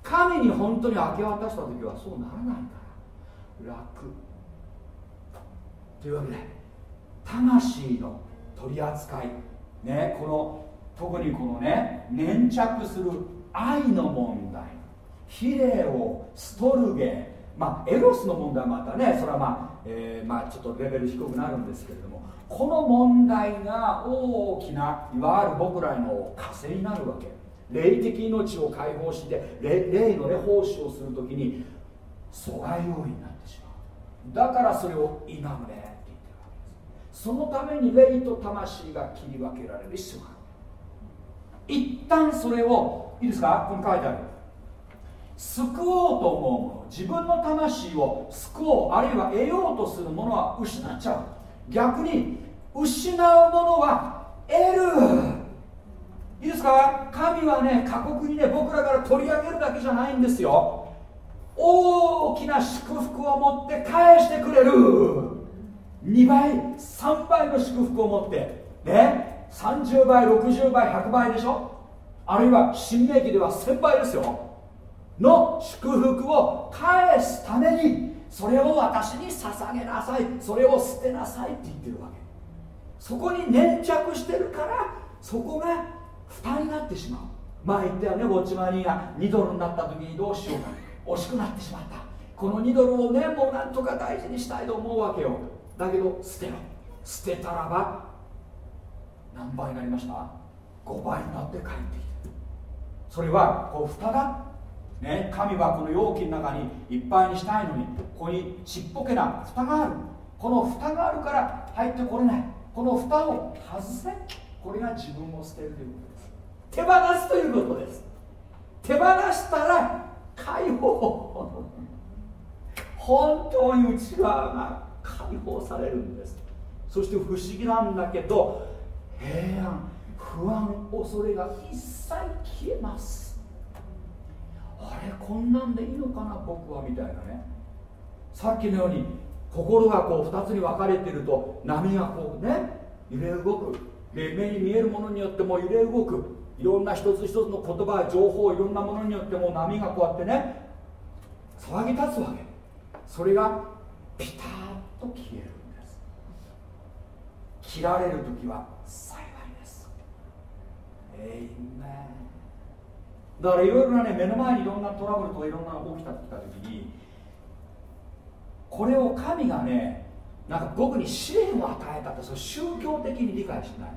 神に本当に明け渡した時はそうならないから。楽。というわけで魂の取り扱い。ねこの特にこのね粘着する愛の問題。ヒレオストルゲ。まあエロスの問題はまたね。それはまあ、えーまあちょっとレベル低くなるんですけれども。この問題が大きないわゆる僕らの枷になるわけ。霊的命を解放して霊のね奉仕をするときに阻害要因になってしまう。だからそれを否めて言ってるわけですそのために霊と魂が切り分けられる必要がある。一旦それをいいですか？ここに書いてある。救おうと思うもの。自分の魂を救おう。あるいは得ようとするものは失っちゃう。逆に失うものは得る。いいですか？神はね過酷にね僕らから取り上げるだけじゃないんですよ。大きな祝福を持って返してくれる。2倍3倍の祝福を持ってね30倍60倍100倍でしょ？あるいは新明記では1000倍ですよ。の祝福を返すためにそれを私に捧げなさいそれを捨てなさいって言ってるわけ。そこに粘着してるからそこが負担になってしまう。前言ったよねウォッチマニーが2ドルになった時にどうしようか。惜しくなってしまった。この2ドルをねもうなんとか大事にしたいと思うわけよ。だけど捨てろ。捨てたらば何倍になりました？5倍になって帰ってきてそれはこう蓋がね神はこの容器の中にいっぱいにしたいのにここにちっぽけな蓋がある。この蓋があるから入ってこれない。この蓋を外せ。これが自分を捨てるということです。手放すということです。手放したら解放。本当に内側が解放されるんです。そして不思議なんだけど平安不安恐れが一切消えます。あれこんなんでいいのかな僕はみたいなね。さっきのように心がこう2つに分かれてると波がこうね揺れ動く。で目に見えるものによっても揺れ動く。いろんな一つ一つの言葉情報いろんなものによっても波がこうやってね騒ぎ立つわけ。それがピタッと消えるんです。切られる時は幸いです。えいめだからいろいろなね目の前にいろんなトラブルとかいろんなのが起きたってきた時にこれを神がねなんか僕に試練を与えたとそれ宗教的に理解しない。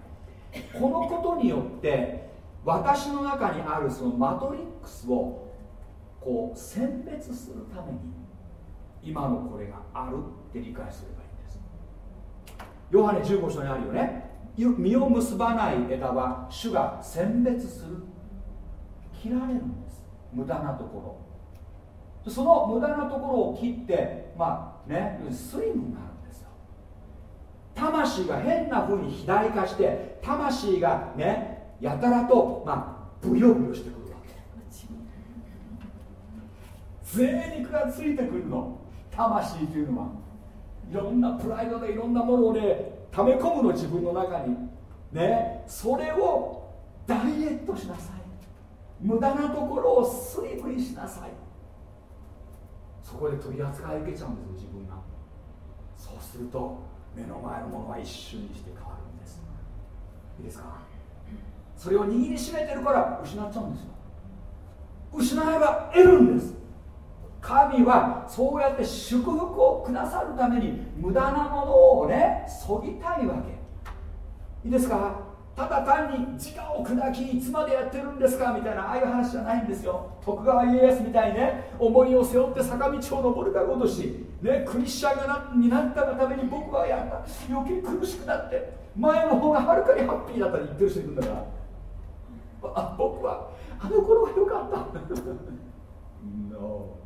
このことによって私の中にあるそのマトリックスをこう選別するために今のこれがある。って理解すればいいんです。ヨハネ15章にあるよね。実を結ばない枝は主が選別する。切られるんです。無駄なところ。その無駄なところを切ってまあねスリムになるんですよ。魂が変な風に肥大化して魂がねやたらとまあブヨブヨしてくるわけ。贅肉がついてくるの。魂というのはいろんなプライドでいろんなものをね溜め込むの自分の中に。ね。それをダイエットしなさい。無駄なところをスリムにしなさい。そこで取り扱い受けちゃうんですよ自分が。そうすると目の前のものは一瞬にして変わるんです。いいですか？それを握りしめてるから失っちゃうんですよ。失えば得るんです。神はそうやって祝福をくださるために無駄なものをねそぎたいわけ。いいですか？ただ単に自我を砕きいつまでやってるんですかみたいなああいう話じゃないんですよ。徳川家康みたいにね思いを背負って坂道を登るかごとし、ね、クリスチャンになったがために僕はやった余計苦しくなって前の方がはるかにハッピーだったり言ってる人いるんだから。あ僕はあの頃は良かった。No.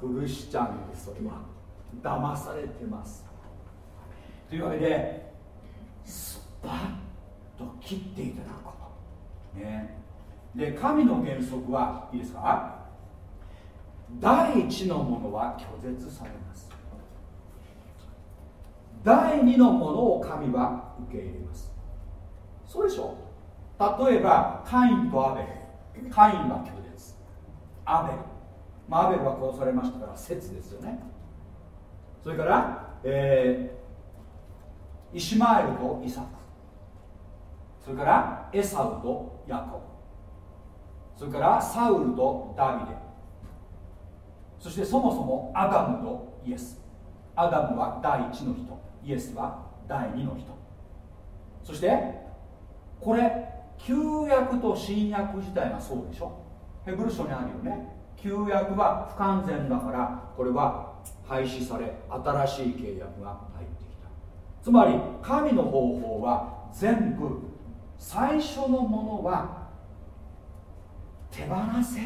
クリスチャンですそれは騙されてます。というわけでスパッと切っていただくことね。で神の原則はいいですか？第一のものは拒絶されます。第二のものを神は受け入れます。そうでしょ例えばカインとアベル。カインは拒絶。アベル、まあ、アベルは殺されましたから説ですよね。それから、えーイシマエルとイサク。それからエサウとヤコブ。それからサウルとダビデ。そしてそもそもアダムとイエス。アダムは第一の人。イエスは第二の人。そしてこれ旧約と新約自体がそうでしょ。ヘブル書にあるよね。旧約は不完全だからこれは廃止され新しい契約が入ってきた。つまり神の方法は全部最初のものは手放せ。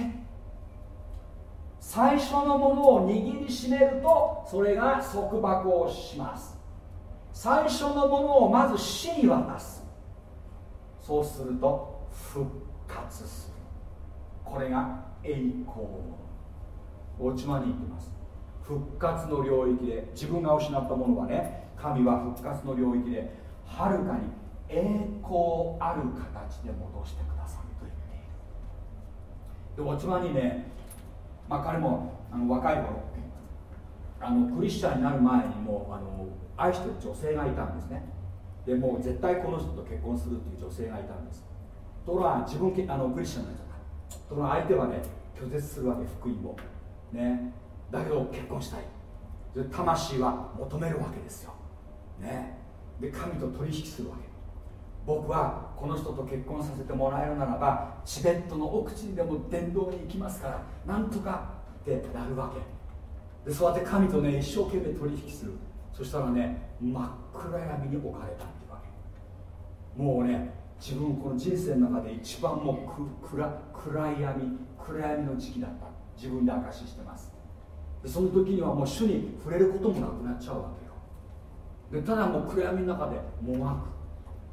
最初のものを握りしめるとそれが束縛をします。最初のものをまず死に渡す。そうすると復活する。これが栄光。落ち間に言ってます。復活の領域で自分が失ったものはね神は復活の領域ではるかに栄光ある形で戻してくださると言っている。で落ち間にね、まあ、彼もあの若い頃あのクリスチャンになる前にもあの愛してる女性がいたんですね。でもう絶対この人と結婚するっていう女性がいたんです。ところが自分あのクリスチャンになっちゃったところが相手はね拒絶するわけ福音を。ね。だけど結婚したい。魂は求めるわけですよ。ね。で神と取引するわけ。僕はこの人と結婚させてもらえるならばチベットの奥地にでも伝道に行きますからなんとかってなるわけ。でそうやって神とね一生懸命取引する。そしたらね真っ暗闇に置かれたってわけ。もうね自分この人生の中で一番もう暗暗闇暗闇の時期だった。自分で証ししてます。でその時にはもう主に触れることもなくなっちゃうわけよ。でただもう暗闇の中でもが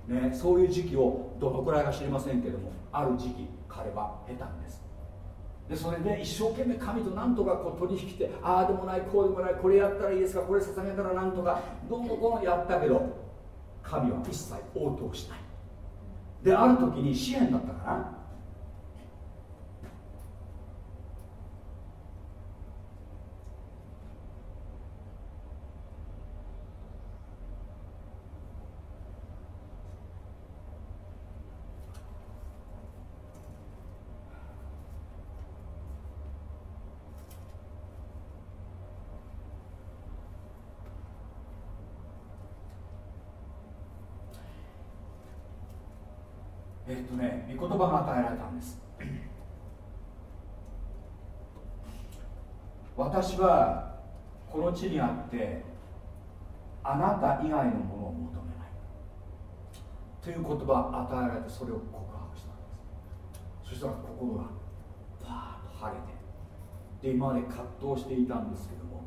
く、ね、そういう時期をどのくらいか知りませんけどもある時期彼は経たんです。でそれで一生懸命神と何とかこう取引してああでもないこうでもないこれやったらいいですかこれ捧げたらなんとかどうもこうやったけど神は一切応答しない。である時に支援だったかなえっとね御言葉が与えられたんです私はこの地にあってあなた以外のものを求めない。という言葉を与えられてそれを告白した。んですそしたら心がパーッと晴れて。で今まで葛藤していたんですけども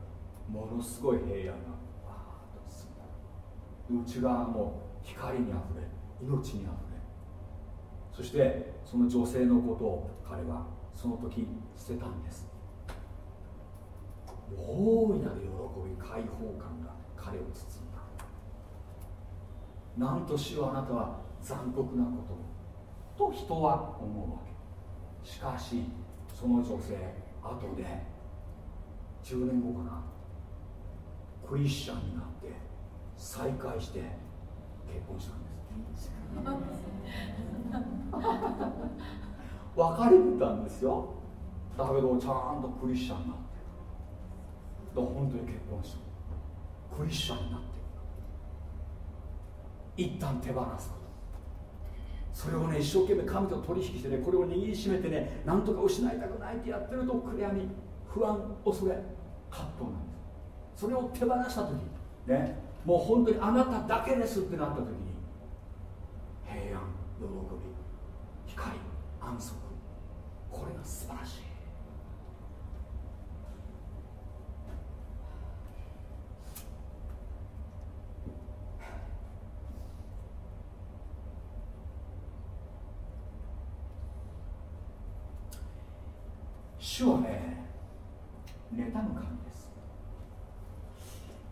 ものすごい平安がわーっと進んだ。内側も光にあふれ命にあふれ。そしてその女性のことを彼はその時捨てたんです。大いなる喜び解放感が彼を包んだ。なんとしようあなたは残酷なことをと人は思うわけ。しかしその女性後で10年後かな。クリスチャンになって再会して結婚したんです。別れてたんですよ。だけどちゃんとクリスチャンになってだから本当に結婚した。クリスチャンになって。一旦手放すこと。それをね一生懸命神と取引してねこれを握りしめてねなんとか失いたくないってやってると暗闇不安恐れ葛藤なんです。それを手放した時ねもう本当にあなただけですってなった時に平安喜び光安息。これが素晴らしい。主はね妬む神です。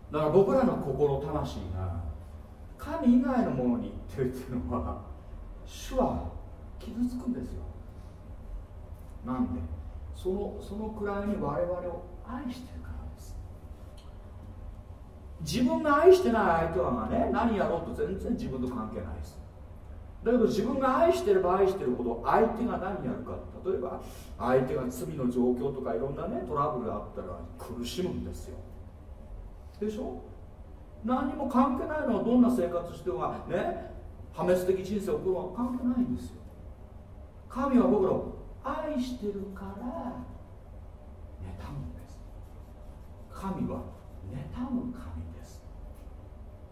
だから僕らの心魂が神以外のものに行ってるっていうのは主は傷つくんですよ。なんでそのそのくらいに我々を愛してるからです。自分が愛してない相手はね何やろうと全然自分と関係ないです。だけど自分が愛してれば愛してるほど相手が何やるか例えば相手が罪の状況とかいろんなねトラブルがあったら苦しむんですよ。でしょ？何も関係ないのはどんな生活してはね破滅的人生を送るのは関係ないんですよ。神は僕らを愛してるから妬むんです。神は妬む神です。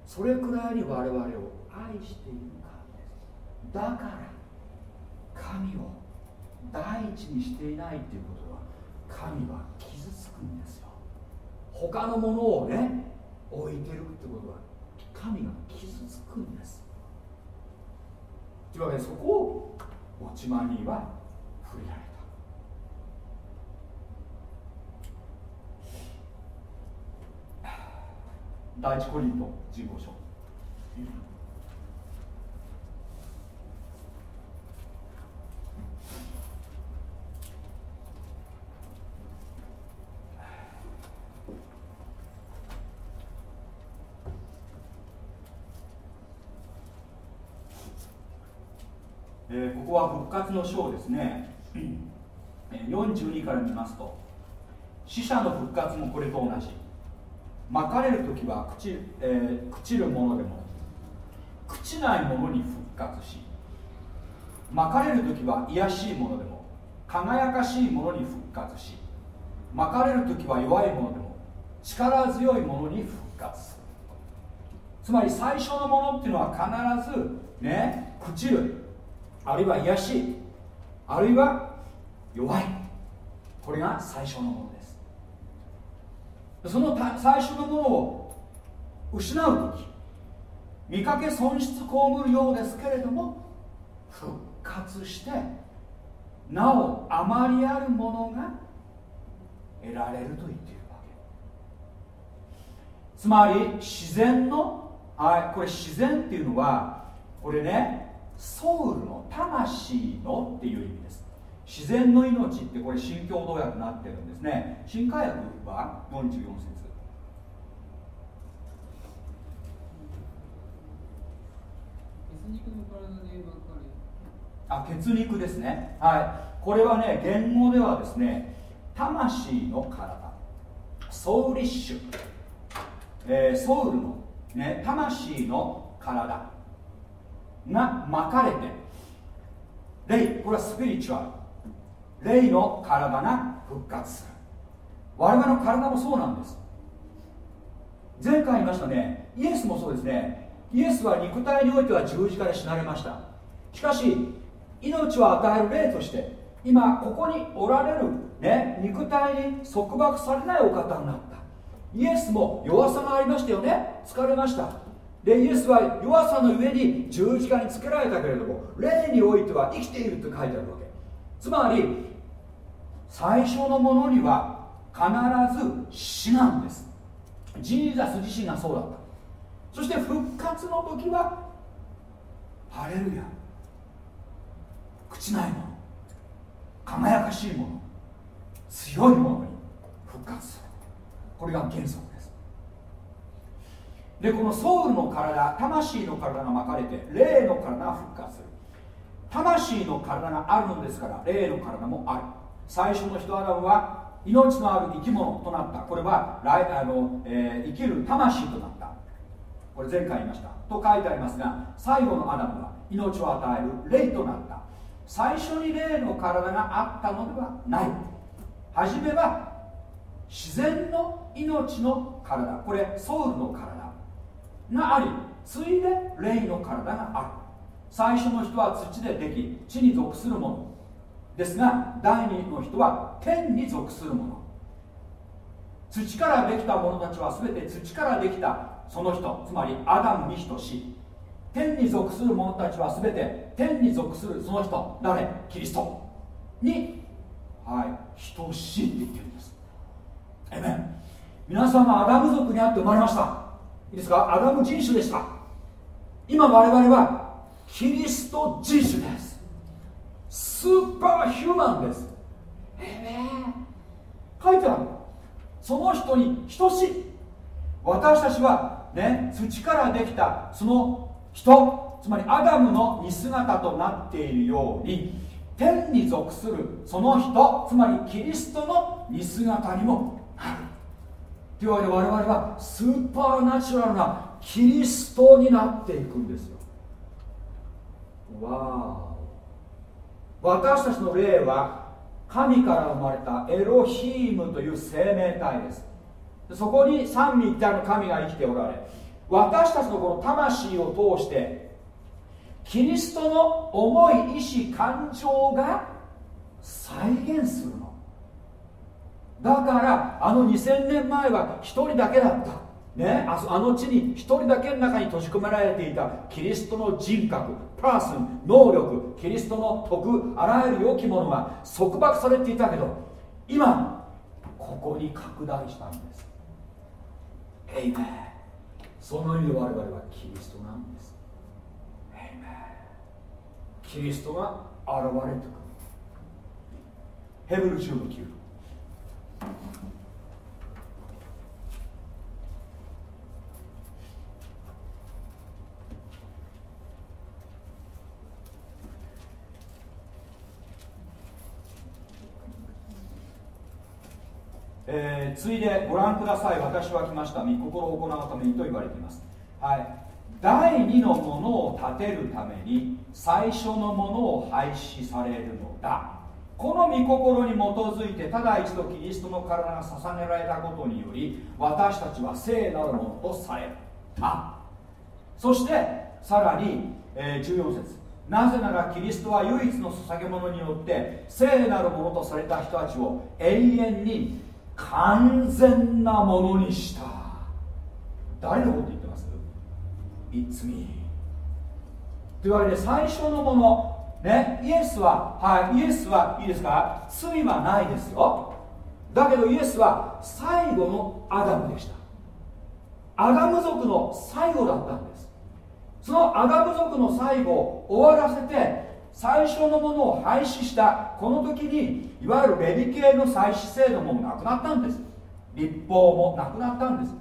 それくらいに我々を愛している。だから神を第一にしていないっていうことは神は傷つくんですよ。他のものをね置いてるってことは神が傷つくんです。というわけでそこを落ち間には触れられた。第一コリント15章えーここは復活の章ですね、42から見ますと死者の復活もこれと同じ。巻かれる時は朽ち,、えー朽ちるものでも朽ちないものに復活し巻かれる時は卑しいものでも輝かしいものに復活し巻かれる時は弱いものでも力強いものに復活する。つまり最初のものっていうのは必ずね朽ちる。あるいは卑しあるいは弱い。これが最初のものです。その最初のものを失う時見かけ損失被るようですけれども復活してなおあまりあるものが得られると言っているわけ。つまり自然のあこれ自然っていうのはこれねソウルの魂のっていう意味です。自然の命ってこれ新共同訳になってるんですね。新海訳は44節。あ血肉ですね。はい。これはね言語ではですね魂の体。ソウリッシュ、えーソウルの、ね、魂の体が巻かれて。霊これはスピリチュアル。霊の体が復活する。我々の体もそうなんです。前回言いましたね。イエスもそうですね。イエスは肉体においては十字架で死なれました。しかし命を与える霊として今ここにおられる、ね、肉体に束縛されないお方になった。イエスも弱さがありましたよね。疲れました。でイエスは弱さの上に十字架につけられたけれども霊においては生きていると書いてあるわけ。つまり最初のものには必ず死なんです。ジーザス自身がそうだった。そして復活の時はハレルヤ。朽ちないもの。輝かしいもの。強いものに復活する。これが原則。でこのソウルの体魂の体が巻かれて霊の体が復活する。魂の体があるのですから霊の体もある。最初の人アダムは命のある生き物となった。これは来あの、えー生きる魂となった。これ前回言いました。と書いてありますが最後のアダムは命を与える霊となった。最初に霊の体があったのではない。初めは自然の命の体。これソウルの体。がありついで霊の体がある。最初の人は土ででき地に属するもの。ですが第二の人は天に属するもの。土からできた者たちは全て土からできたその人つまりアダムに等しい。天に属する者たちは全て天に属するその人誰？キリスト。にはい等しいって言ってるんです。エメン。皆さんはアダム族にあって生まれました。いいですか？アダム人種でした。今我々はキリスト人種です。スーパーヒューマンです。えめ書いてある。その人に等しい。私たちはね土からできたその人つまりアダムの似姿となっているように天に属するその人つまりキリストの似姿にもなるというわけで我々はスーパーナチュラルなキリストになっていくんですよ。わー私たちの霊は神から生まれたエロヒームという生命体です。そこに三位一体の神が生きておられ私たちのこの魂を通してキリストの思い意志感情が再現する。だからあの2000年前は一人だけだった。ね、あの地に一人だけの中に閉じ込められていた。キリストの人格パーソン能力キリストの徳あらゆる良きものが束縛されていたけど今ここに拡大したんです。エイメンその意味で我々はキリストなんです。エイメンキリストが現れてくる。ヘブル10の9えー、ついでご覧ください。私は来ました。御心を行うためにと言われています。はい。第二のものを立てるために最初のものを廃止されるのだ。この御心に基づいてただ一度キリストの体が捧げられたことにより私たちは聖なるものとされた。そしてさらに、えー14節。なぜならキリストは唯一の捧げ物によって聖なるものとされた人たちを永遠に完全なものにした。誰のこと言ってます ?It's me というわけで最初のものね。イエスははいイエスはいいですか？罪はないですよ。だけどイエスは最後のアダムでした。アダム族の最後だったんです。そのアダム族の最後を終わらせて最初のものを廃止したこの時にいわゆるレビ系の祭祀制度もなくなったんです。立法もなくなったんです。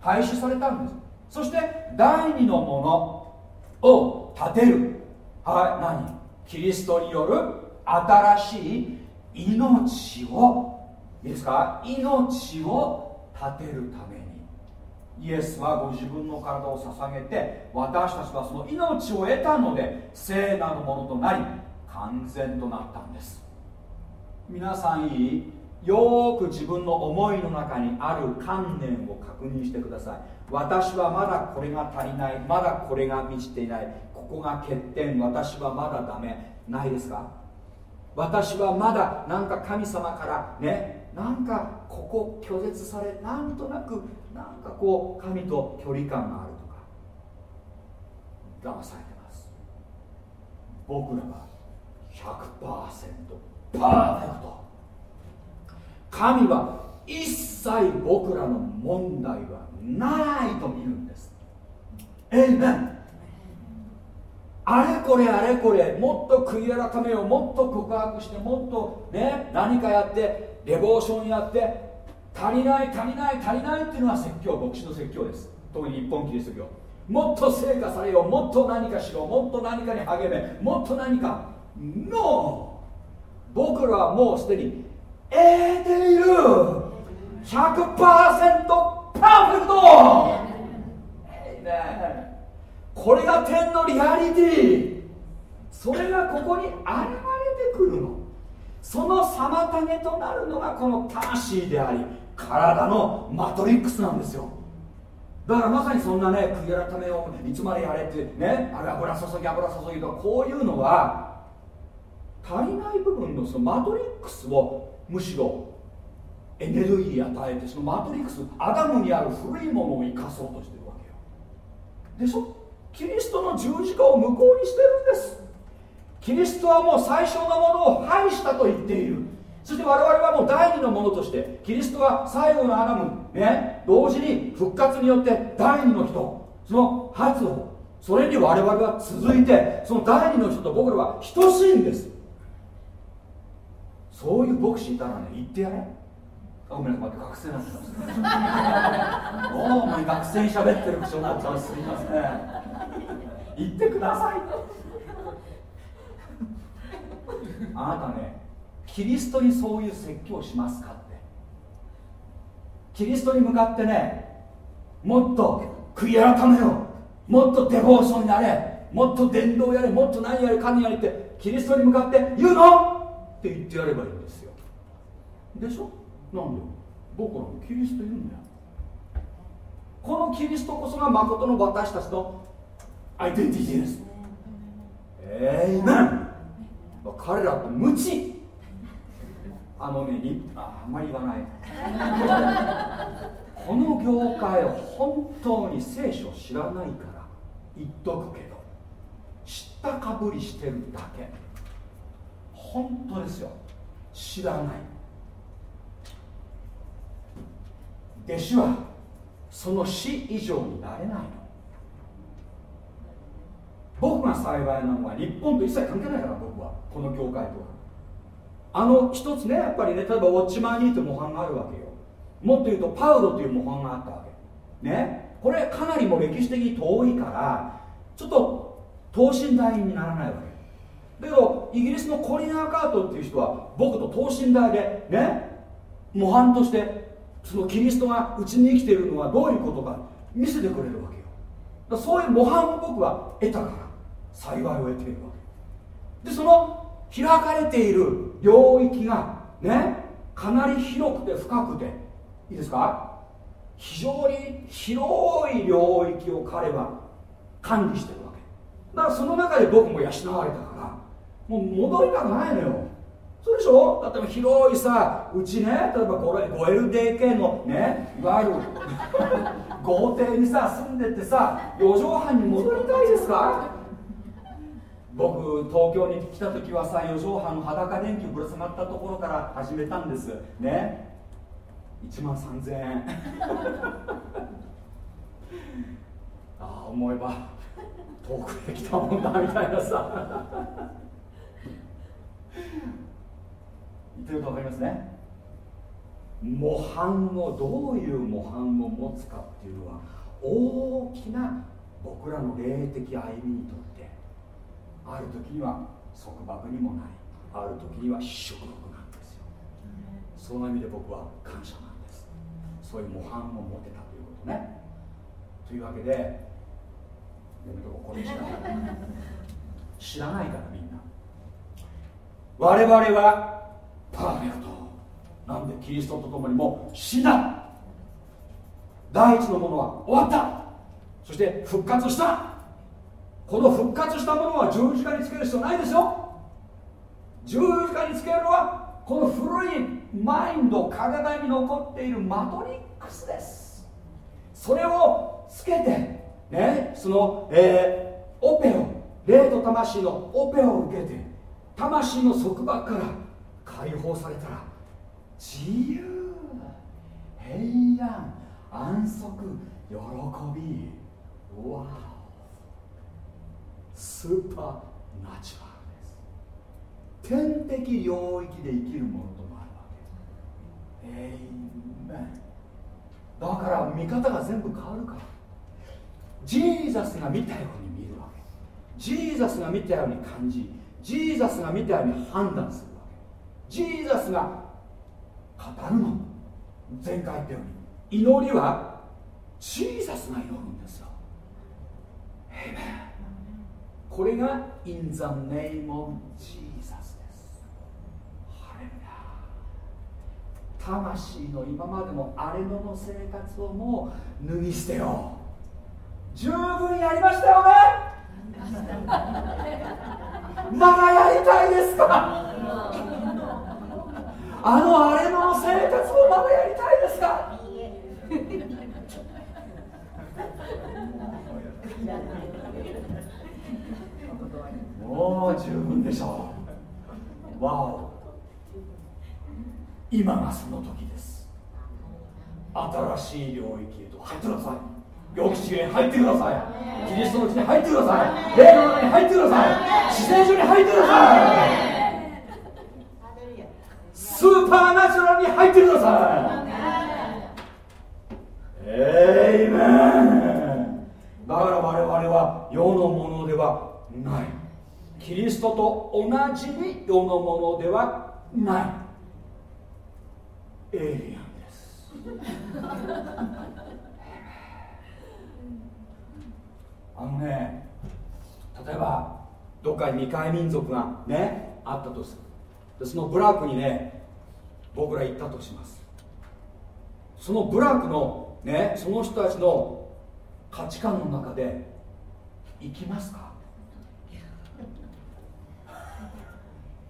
廃止されたんです。そして第二のものを立てる。はい何？キリストによる新しい命をいいですか？命を立てるために。イエスはご自分の体を捧げて私たちはその命を得たので聖なるものとなり完全となったんです。皆さんいいよーく自分の思いの中にある観念を確認してください。私はまだこれが足りないまだこれが満ちていない。ここが欠点私はまだダメ。ないですか？私はまだなんか神様からねなんかここ拒絶されなんとなくなんかこう神と距離感があるとか騙されてます。僕らは100%パーフェクト。神は一切僕らの問題はないと見るんです。エイメンあれこれあれこれもっと悔い改めようもっと告白してもっとね何かやってデボーションやって足りない足りない足りないっていうのは説教牧師の説教です。特に日本キリスト教。もっと成果されようもっと何かしろもっと何かに励めもっと何か。NO! 僕らはもうすでに得ている100%パーフェクト!これが天のリアリティ。それがここに現れてくるの。その妨げとなるのがこの魂であり体のマトリックスなんですよ。だからまさにそんなね悔い改めをいつまでやれってねあれ油注ぎ油注ぎとこういうのは足りない部分のそのマトリックスをむしろエネルギー与えてそのマトリックスアダムにある古いものを生かそうとしてるわけよ。でしょ？キリストの十字架を無効にしてるんです。キリストはもう最初のものを廃したと言っている。そして我々はもう第二のものとしてキリストは最後のアダムね同時に復活によって第二の人その発をそれに我々は続いてその第二の人と僕らは等しいんです。そういう牧師いたらね言ってやれ。あごめんなさい学生になってますね。おお前学生に喋ってる口調になっちゃうすみません。言ってください。あなたねキリストにそういう説教しますかって。キリストに向かってねもっと悔い改めよう。もっとデボーションになれ。もっと伝道やれ。もっと何やれかんやれってキリストに向かって言うの？って言ってやればいいんですよ。でしょ？なんで？僕らもキリストいるんだよ。このキリストこそが誠の私たちのアイデンティティです。えいめん？彼らって無知。あのねにああんまり言わない。この業界本当に聖書知らないから言っとくけど知ったかぶりしてるだけ。本当ですよ。知らない。弟子はその死以上になれないの。僕が幸いなのは日本と一切関係ないから僕は。この業界とは。あの一つねやっぱりね例えばウォッチマンニーという模範があるわけよ。もっと言うとパウロという模範があったわけ。ね。これかなりも歴史的に遠いからちょっと等身大にならないわけ。だけどイギリスのコリナー・カートっていう人は僕と等身大でね。模範としてそのキリストがうちに生きているのはどういうことか見せてくれるわけよ。そういう模範を僕は得たから。幸いを得ているわけ。でその開かれている領域がねかなり広くて深くていいですか？非常に広い領域を彼は管理してるわけ。だからその中で僕も養われたからもう戻りたくないのよ。そうでしょ？例えば広いさうちね例えばこれ 5LDK のねいわゆる 豪邸にさ住んでってさ4畳半に戻りたいですか？僕東京に来た時はさ4畳半裸電球ぶら下がったところから始めたんです。ね。1万3000円。ああ思えば遠くへ来たもんだみたいなさ。言ってると分かりますね。模範をどういう模範を持つかっていうのは大きな僕らの霊的歩みにとってある時には束縛にもなりある時には祝福なんですよ。その意味で僕は感謝なんです。そういう模範を持てたということね。というわけでやめとここれ知らない。知らないからみんな。我々はパーフェクト。なんでキリストと共にもう死んだ。第一のものは終わった。そして復活した。この復活したものは十字架につける必要ないですよ十字架につけるのはこの古いマインド体に残っているマトリックスです。それをつけてねその、えーオペを霊と魂のオペを受けて魂の束縛から解放されたら自由平安安息喜びうわスーパーナチュラルです。天的領域で生きるものともあるわけ。えいめだから見方が全部変わるから。ジーザスが見たように見るわけ。ジーザスが見たように感じ。ジーザスが見たように判断するわけ。ジーザスが語るの。前回言ったように。祈りはジーザスが祈るんですよ。Amen これが In the name of Jesus 魂の今までの荒れ野の生活をもう脱ぎ捨てよう。十分やりましたよね。まだやりたいですか？あの荒れ野の生活もまだやりたいですか？もう十分でしょうわお。今がその時です。新しい領域へと入ってください。抑止へ入ってください。キリストのうちに入ってください。霊の中に入ってください。自然所に入ってください。スーパーナチュラルに入ってください。エイメン。だから我々は世のものではない。キリストと同じに世のものではない。エイリアンです。あのね例えばどっかに未開民族がねあったとする。でその部落にね僕ら行ったとします。その部落のねその人たちの価値観の中で生きますか？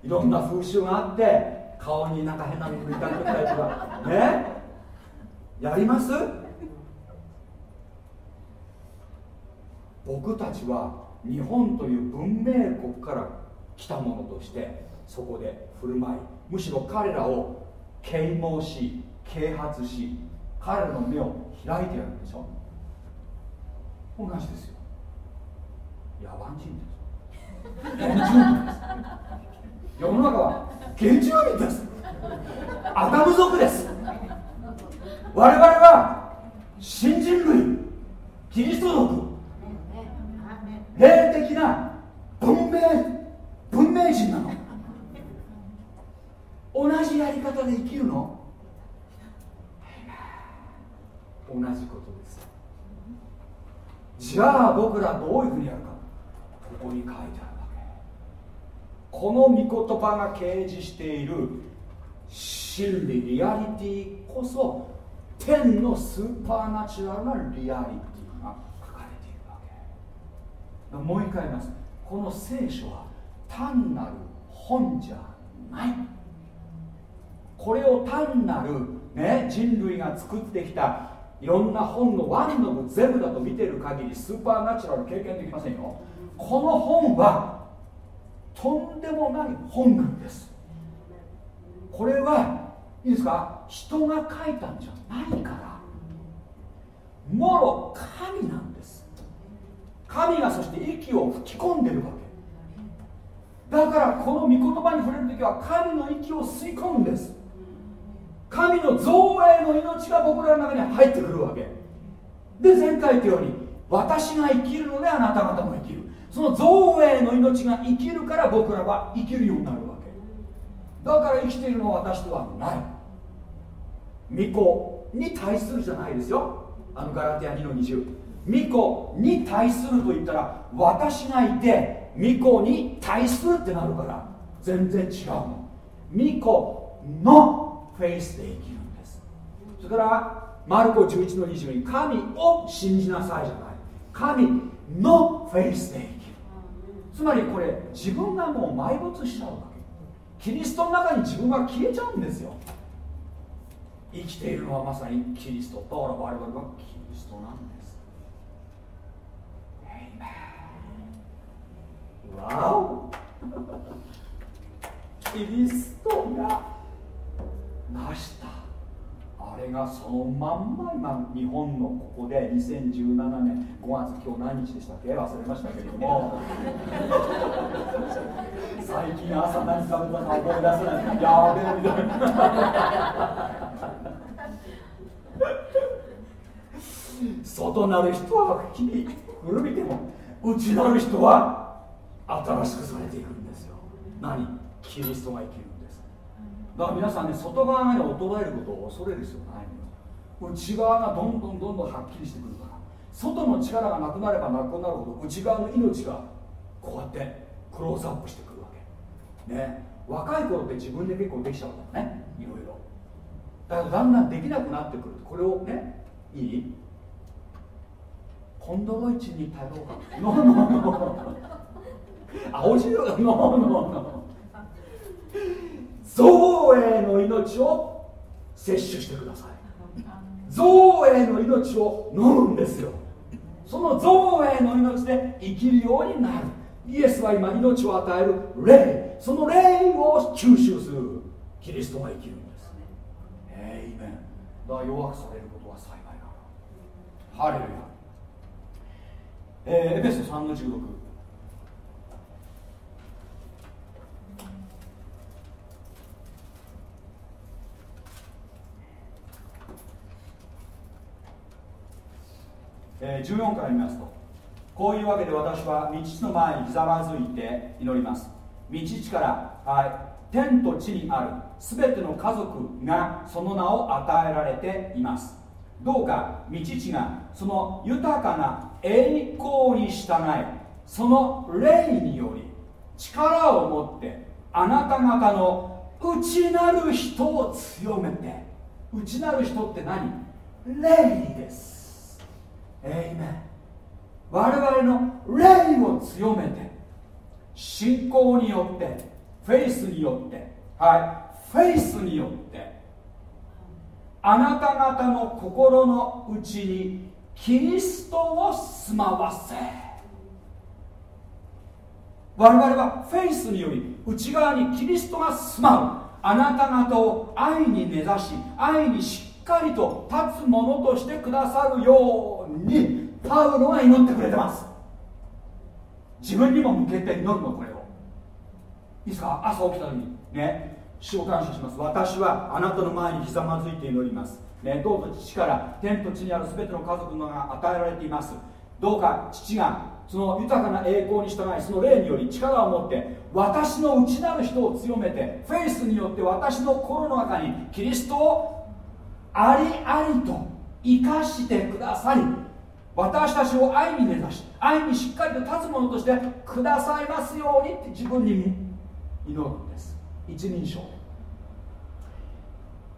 いろんな風習があって顔になんか変なの振りかけたりとか。ね？やります？僕たちは日本という文明国から来たものとしてそこで振る舞いむしろ彼らを啓蒙し啓発し彼らの目を開いてやるんでしょ？同じですよ。野蛮人です。原です。世の中は原住民ですアダム族です。我々は新人類キリスト族。霊的な文明文明人なの。同じやり方で生きるの。同じことです。じゃあ僕らどういうふうにやるか。ここに書いてある。この御言葉が掲示している真理リアリティこそ天のスーパーナチュラルなリアリティが書かれているわけ。もう一回言います。この聖書は単なる本じゃない。これを単なる、ね、人類が作ってきたいろんな本のワンの部全部だと見てる限りスーパーナチュラル経験できませんよ。この本はとんでもない本なんです。これはいいですか？人が書いたんじゃないから。もろ神なんです。神がそして息を吹き込んでるわけ。だからこの御言葉に触れる時は神の息を吸い込むんです。神の造営の命が僕らの中に入ってくるわけ。で前回言ったように私が生きるのであなた方も生きる。その造営の命が生きるから僕らは生きるようになるわけ。だから生きているのは私ではない。御子に対するじゃないですよ。あのガラティア2の20御子に対すると言ったら私がいて御子に対するってなるから全然違うの。御子のフェイスで生きるんです。それからマルコ11の20に神を信じなさいじゃない。神のフェイスで生きる。つまりこれ自分がもう埋没しちゃうわけ。キリストの中に自分が消えちゃうんですよ。生きているのはまさにキリストだから我々はキリストなんです。エイメンわおキリストが成した。あれがそのまんま今日本のここで2017年5月今日何日でしたっけ？忘れましたけれども。最近朝何食べたか思い出せない。やべえみたいな。外なる人は日々古びても内なる人は新しくされていくんですよ。何？キリストが生きる。だから皆さんね外側がね衰えることを恐れる必要ないのよ。内側がどんどんどんどんはっきりしてくるから。外の力がなくなればなくなるほど内側の命がこうやってクローズアップしてくるわけ。ね。若い頃って自分で結構できちゃうんだよね。いろいろ。だけどだんだんできなくなってくる。これをねいい？コンドロイチに頼ろうか。ノーノーノー。青汁ノーノーノー。造営の命を摂取してください。造営の命を飲むんですよ。その造営の命で生きるようになる。イエスは今命を与える霊。その霊を吸収する。キリストが生きるんです。えいめんだから弱くされることは幸いだ。ハレルヤ。えー、エペソ3の16え、14から見ますと。こういうわけで私は道父の前にひざまずいて祈ります。道父から、はい、天と地にある。全ての家族がその名を与えられています。どうか道父がその豊かな栄光に従いその霊により力を持ってあなた方の内なる人を強めて。内なる人って何？霊です。エイメン我々の霊を強めて信仰によってフェイスによってはいフェイスによってあなた方の心の内にキリストを住まわせ。我々はフェイスにより内側にキリストが住まう。あなた方を愛に根ざし愛にしっかりと立つものとしてくださるようにパウロが祈ってくれてます。自分にも向けて祈るのこれを。いいですか？朝起きた時にね主を感謝します。私はあなたの前にひざまずいて祈ります。ね、どうぞ父から天と地にある全ての家族のが与えられています。どうか父がその豊かな栄光に従いその霊により力を持って私の内なる人を強めてフェイスによって私の心の中にキリストをありありと生かしてくださり私たちを愛に目指し愛にしっかりと立つものとしてくださいますようにって自分に祈るんです。一人称。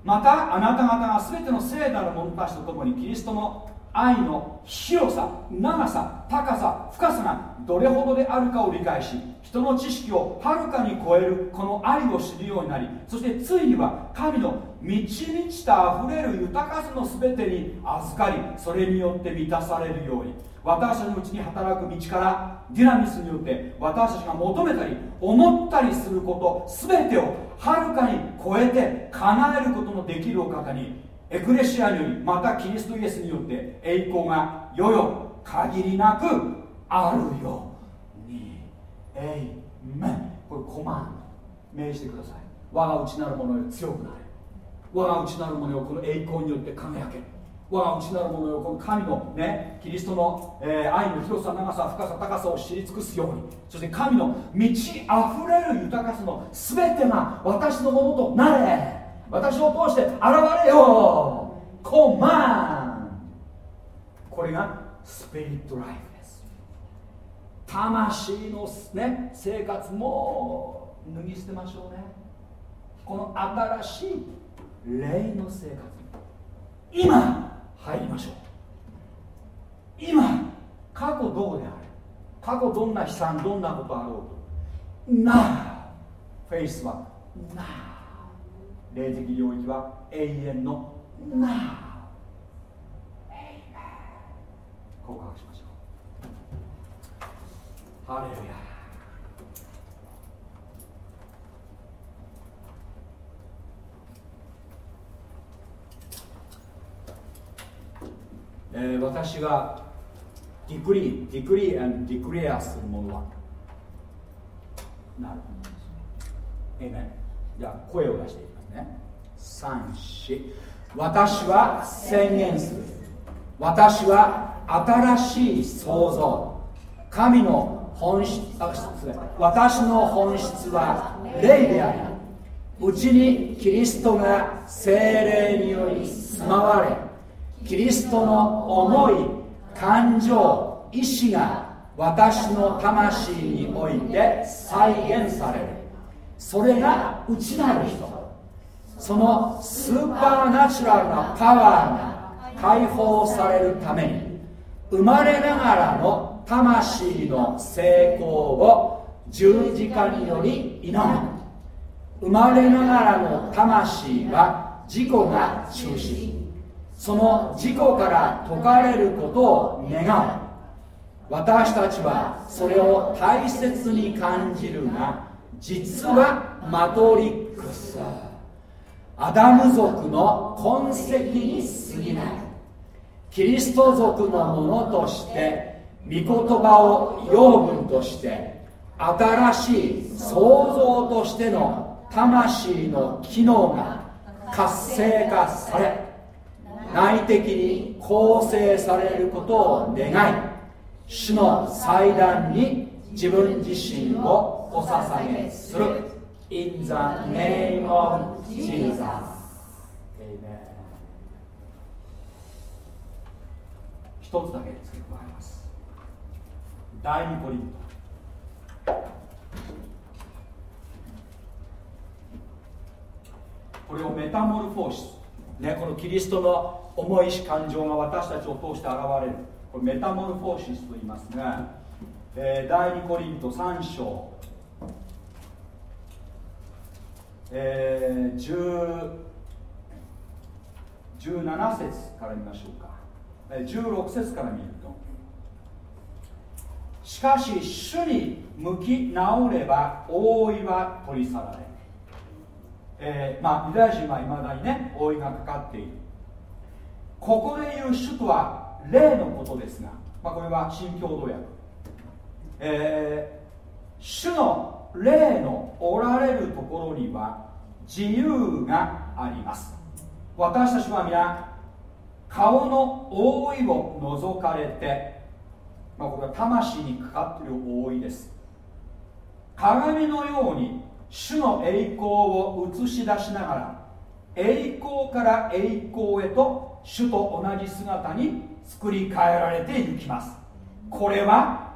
またあなた方が全ての聖なる者たちと共にキリストの愛の広さ長さ高さ深さがどれほどであるかを理解し人の知識をはるかに超えるこの愛を知るようになりそしてついには神の満ち満ちた溢れる豊かさの全てに預かりそれによって満たされるように私たちのうちに働く道からディナミスによって私たちが求めたり思ったりすること全てをはるかに超えて叶えることのできるお方にエクレシアによりまたキリストイエスによって栄光がよよ限りなくあるように。エイメンこれコマンド命じてください。我が内なるものよ強くなれ。我が内なるものよこの栄光によって輝け。我が内なるものよこの神のねキリストの、えー愛の広さ長さ深さ高さを知り尽くすように。そして神の満ち溢れる豊かさの全てが私のものとなれ。私を通して現れよコマン。これがスピリットライフです。魂の、ね、生活も脱ぎ捨てましょうね。この新しい霊の生活。今入りましょう。今過去どうであれ過去どんな悲惨どんなことあろうと？なフェイスはな霊的領域は永遠の。な告白しましょう。ハレルヤ。えー私がディクリー、ディクリーディクレアするものは。なる。えめじゃあ声を出していきますね。三四私は宣言する。私は新しい創造。神の本質、私の本質は霊であり、うちにキリストが精霊により住まわれ、キリストの思い感情意志が私の魂において再現されるそれが内なる人そのスーパーナチュラルなパワーが解放されるために生まれながらの魂の成功を十字架により祈る生まれながらの魂は自己が中心その自己から解かれることを願う私たちはそれを大切に感じるが実はマトリックスアダム族の痕跡に過ぎない。キリスト族のものとして御言葉を養分として新しい創造としての魂の機能が活性化され内的に構成されることを願い主の祭壇に自分自身をお捧げする。In the name of Jesus. Amen. 一つだけ付け加えます。第二コリント。これをメタモルフォーシス。ね、このキリストの思いし感情が私たちを通して現れる。これメタモルフォーシスと言いますが、えー第2コリント3章、えー、17節から見ましょうか、16節から見ると。しかし主に向き直れば覆いは取り去られ。る、えーまあユダヤ人はいまだにね覆いがかかっている。ここで言う主とは霊のことですが、まあ、これは新共同訳、えー主の霊のおられるところには自由があります。私たちは皆顔の覆いを除かれて、まあ、これは魂にかかっている覆いです。鏡のように主の栄光を映し出しながら栄光から栄光へと主と同じ姿に作り変えられていきます。これは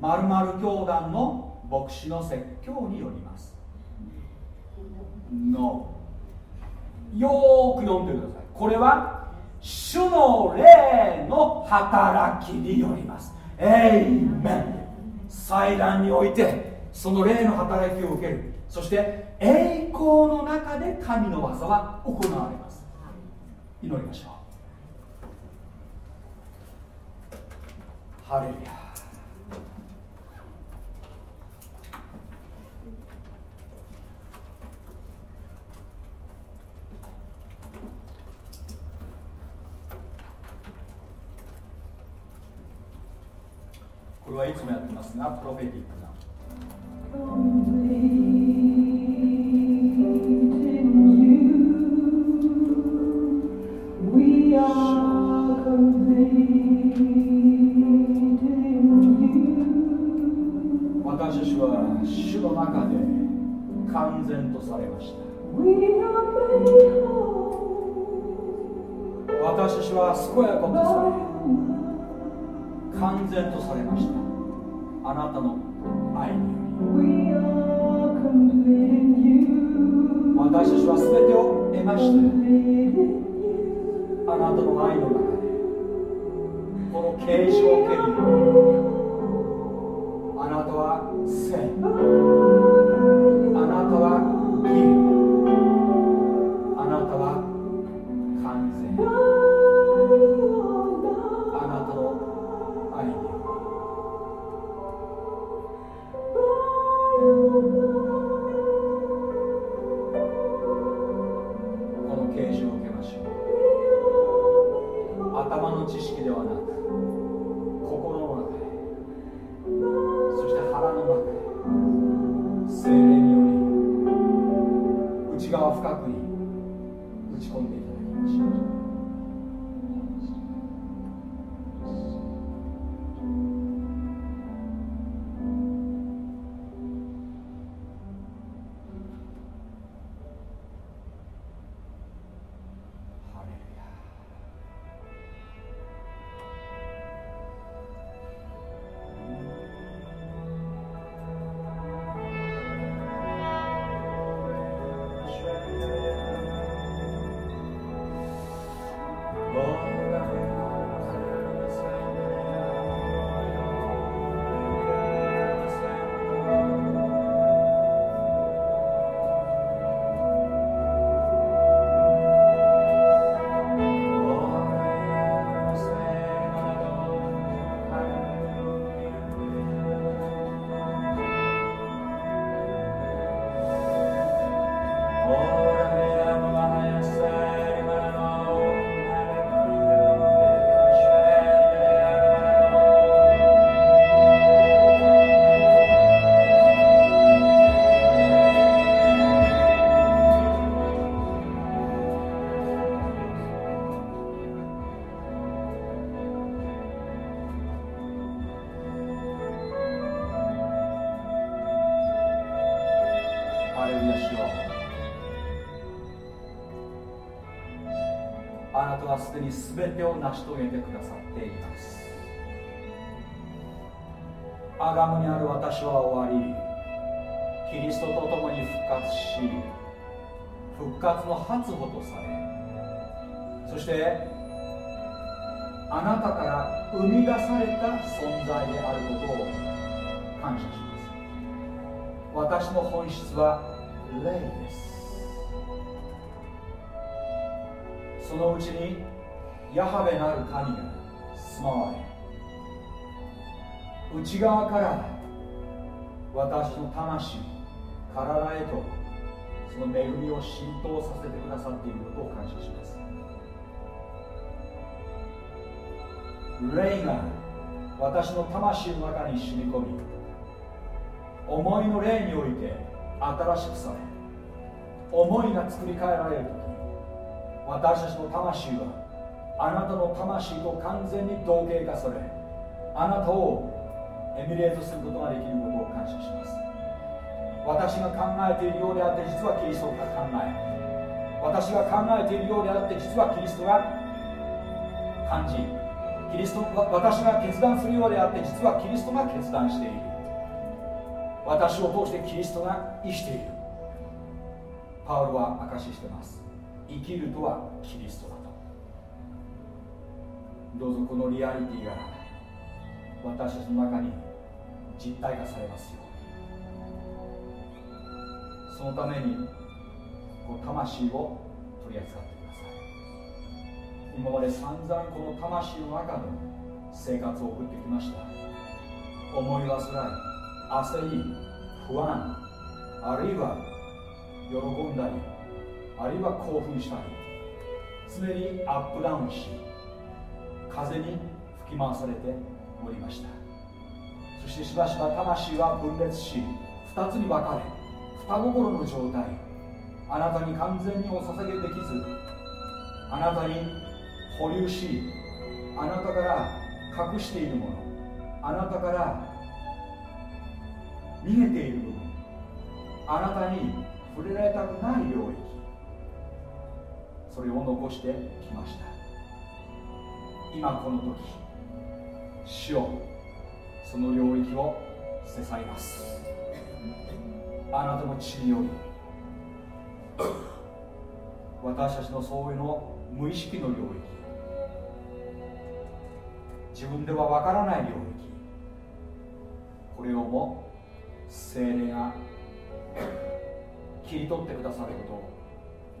〇〇教団の牧師の説教によります。No よーく読んでください。これは主の霊の働きによります。エイメン祭壇においてその霊の働きを受ける。そして栄光の中で神の技は行われます。祈りましょう。ハレルヤこれはいつもやってますがプロフェティックな。私たちは主の中で完全とされました。私たちは健やかとされ完全とされました。あなたの愛によ.り。私たちは全てを得ました。Complete in you. あなたの愛の中でこの啓示を受けるように。あなたは聖全てを成し遂げてくださっています。アダムにある私は終わりキリストと共に復活し復活の初歩とされそしてあなたから生み出された存在であることを感謝します。私の本質は内側から私の魂体へとその恵みを浸透させてくださっていることを感謝します。霊が私の魂の中に染み込み思いの霊において新しくされ思いが作り変えられる時私たちの魂はあなたの魂と完全に同型化されあなたをエミュレートすることができることを感謝します。私が考えているようであって実はキリストが考え私が考えているようであって実はキリストが感じキリスト私が決断するようであって実はキリストが決断している。私を通してキリストが生きている。パウロは証ししてます。生きるとはキリストだと。どうぞこのリアリティが私たちの中に実体化されますよ。うにそのためにこの魂を取り扱ってください。今まで散々この魂の中の生活を送ってきました。思い煩い。焦り不安あるいは喜んだりあるいは興奮したり。常にアップダウンし風に吹き回されておりました。そしてしばしば魂は分裂し2つに分かれ双心の状態。あなたに完全にお捧げできずあなたに保留しあなたから隠しているものあなたから逃げている部分あなたに触れられたくない領域それを残してきました。今この時主をその領域を捨て去ります。あなたの血により私たちのそういうの無意識の領域自分ではわからない領域これをも精霊が切り取ってくださることを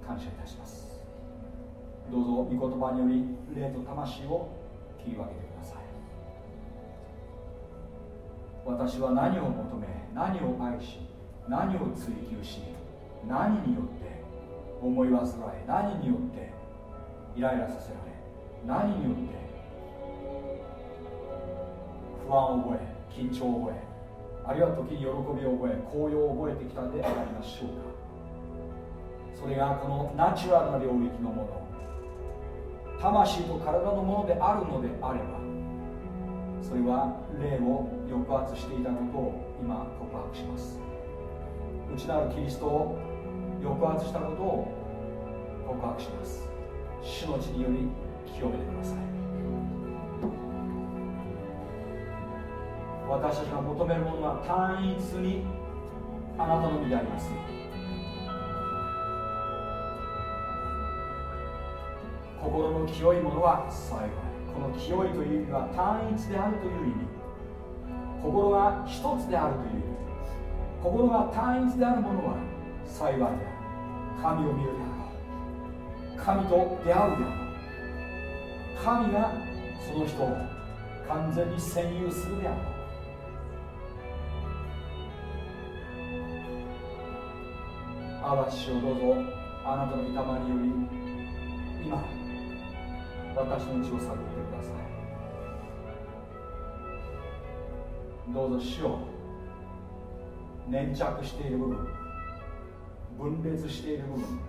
感謝いたします。どうぞ御言葉により霊と魂を切り分けてください。私は何を求め何を愛し何を追求し何によって思い煩い何によってイライラさせられ何によって不安を覚え緊張を覚えあるいは時に喜びを覚え高揚を覚えてきたでありましょうか。それがこのナチュラルな領域のもの。魂と体のものであるのであればそれは霊を抑圧していたことを今告白します。内なるキリストを抑圧したことを告白します。主の血により清めてください。私たちが求めるものは単一にあなたの身であります。心の清いものは幸い。この清いという意味は単一であるという意味。心が一つであるという意味心が単一であるものは幸いである。神を見るであろう。神と出会うであろう。神がその人を完全に占有するであろう。アバ父をどうぞあなたの御霊により今私の血を探ってください。どうぞ主を粘着している部分分裂している部分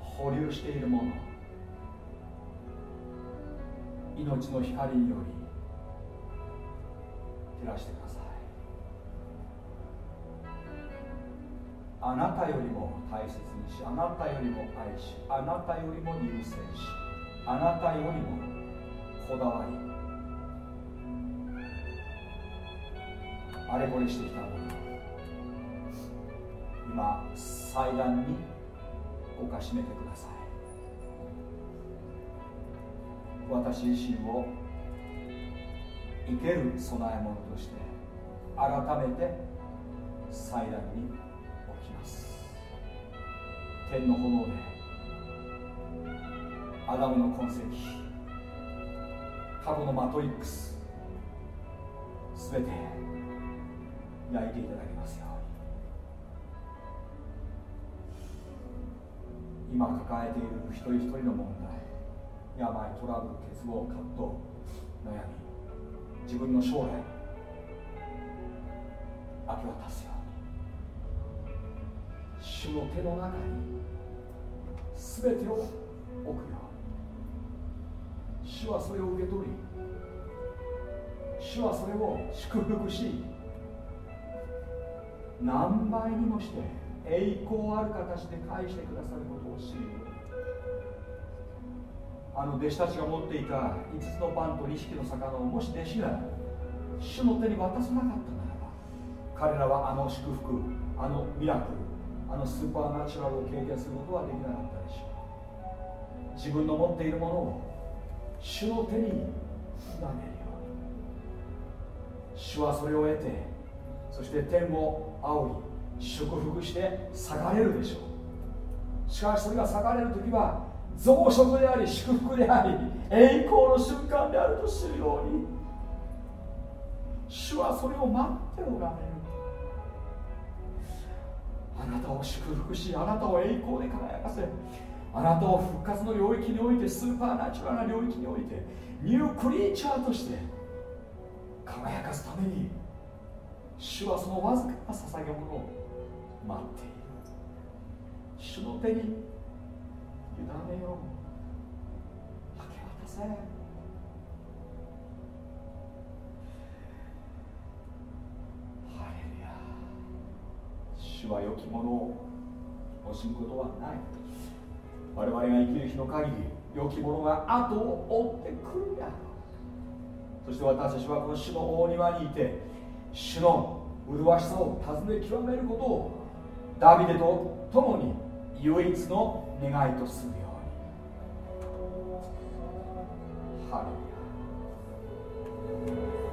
保留しているもの命の光により照らしてください。あなたよりも大切にしあなたよりも愛しあなたよりも優先しあなたよりもこだわり。あれこれしてきたもの。今祭壇に犯しめてください。私自身を生ける供え物として改めて祭壇に置きます。天の炎でアダムの痕跡過去のマトリックス全て焼いていただきますように。今抱えている一人一人の問題病トラブル欠乏葛藤悩み自分の将来明け渡すように。主の手の中に全てを置くよ主はそれを受け取り主はそれを祝福し何倍にもして栄光ある形で返してくださることを知る。あの弟子たちが持っていた5つのパンと2匹の魚をもし弟子が主の手に渡さなかったならば彼らはあの祝福あのミラクルあのスーパーナチュラルを経験することはできなかったでしょう。自分の持っているものを主の手に委ねるように。主はそれを得てそして天を仰ぎ祝福して下がれるでしょう。しかしそれが下がれる時は増殖であり祝福であり栄光の瞬間であると知るように主はそれを待っておられる。あなたを祝福しあなたを栄光で輝かせあなたを復活の領域においてスーパーナチュラルな領域においてニュークリーチャーとして輝かすために主はそのわずかな捧げ物を待っている。主の手に委ねよう明け渡せ。ハレルヤ主は良きものを惜しむことはない。我々が生きる日の限り良きものが後を追ってくるであろうそして私たちはこの主の大庭にいて主の麗しさを尋ね極めることをダビデと共に唯一の願いとするように。ハレルヤ。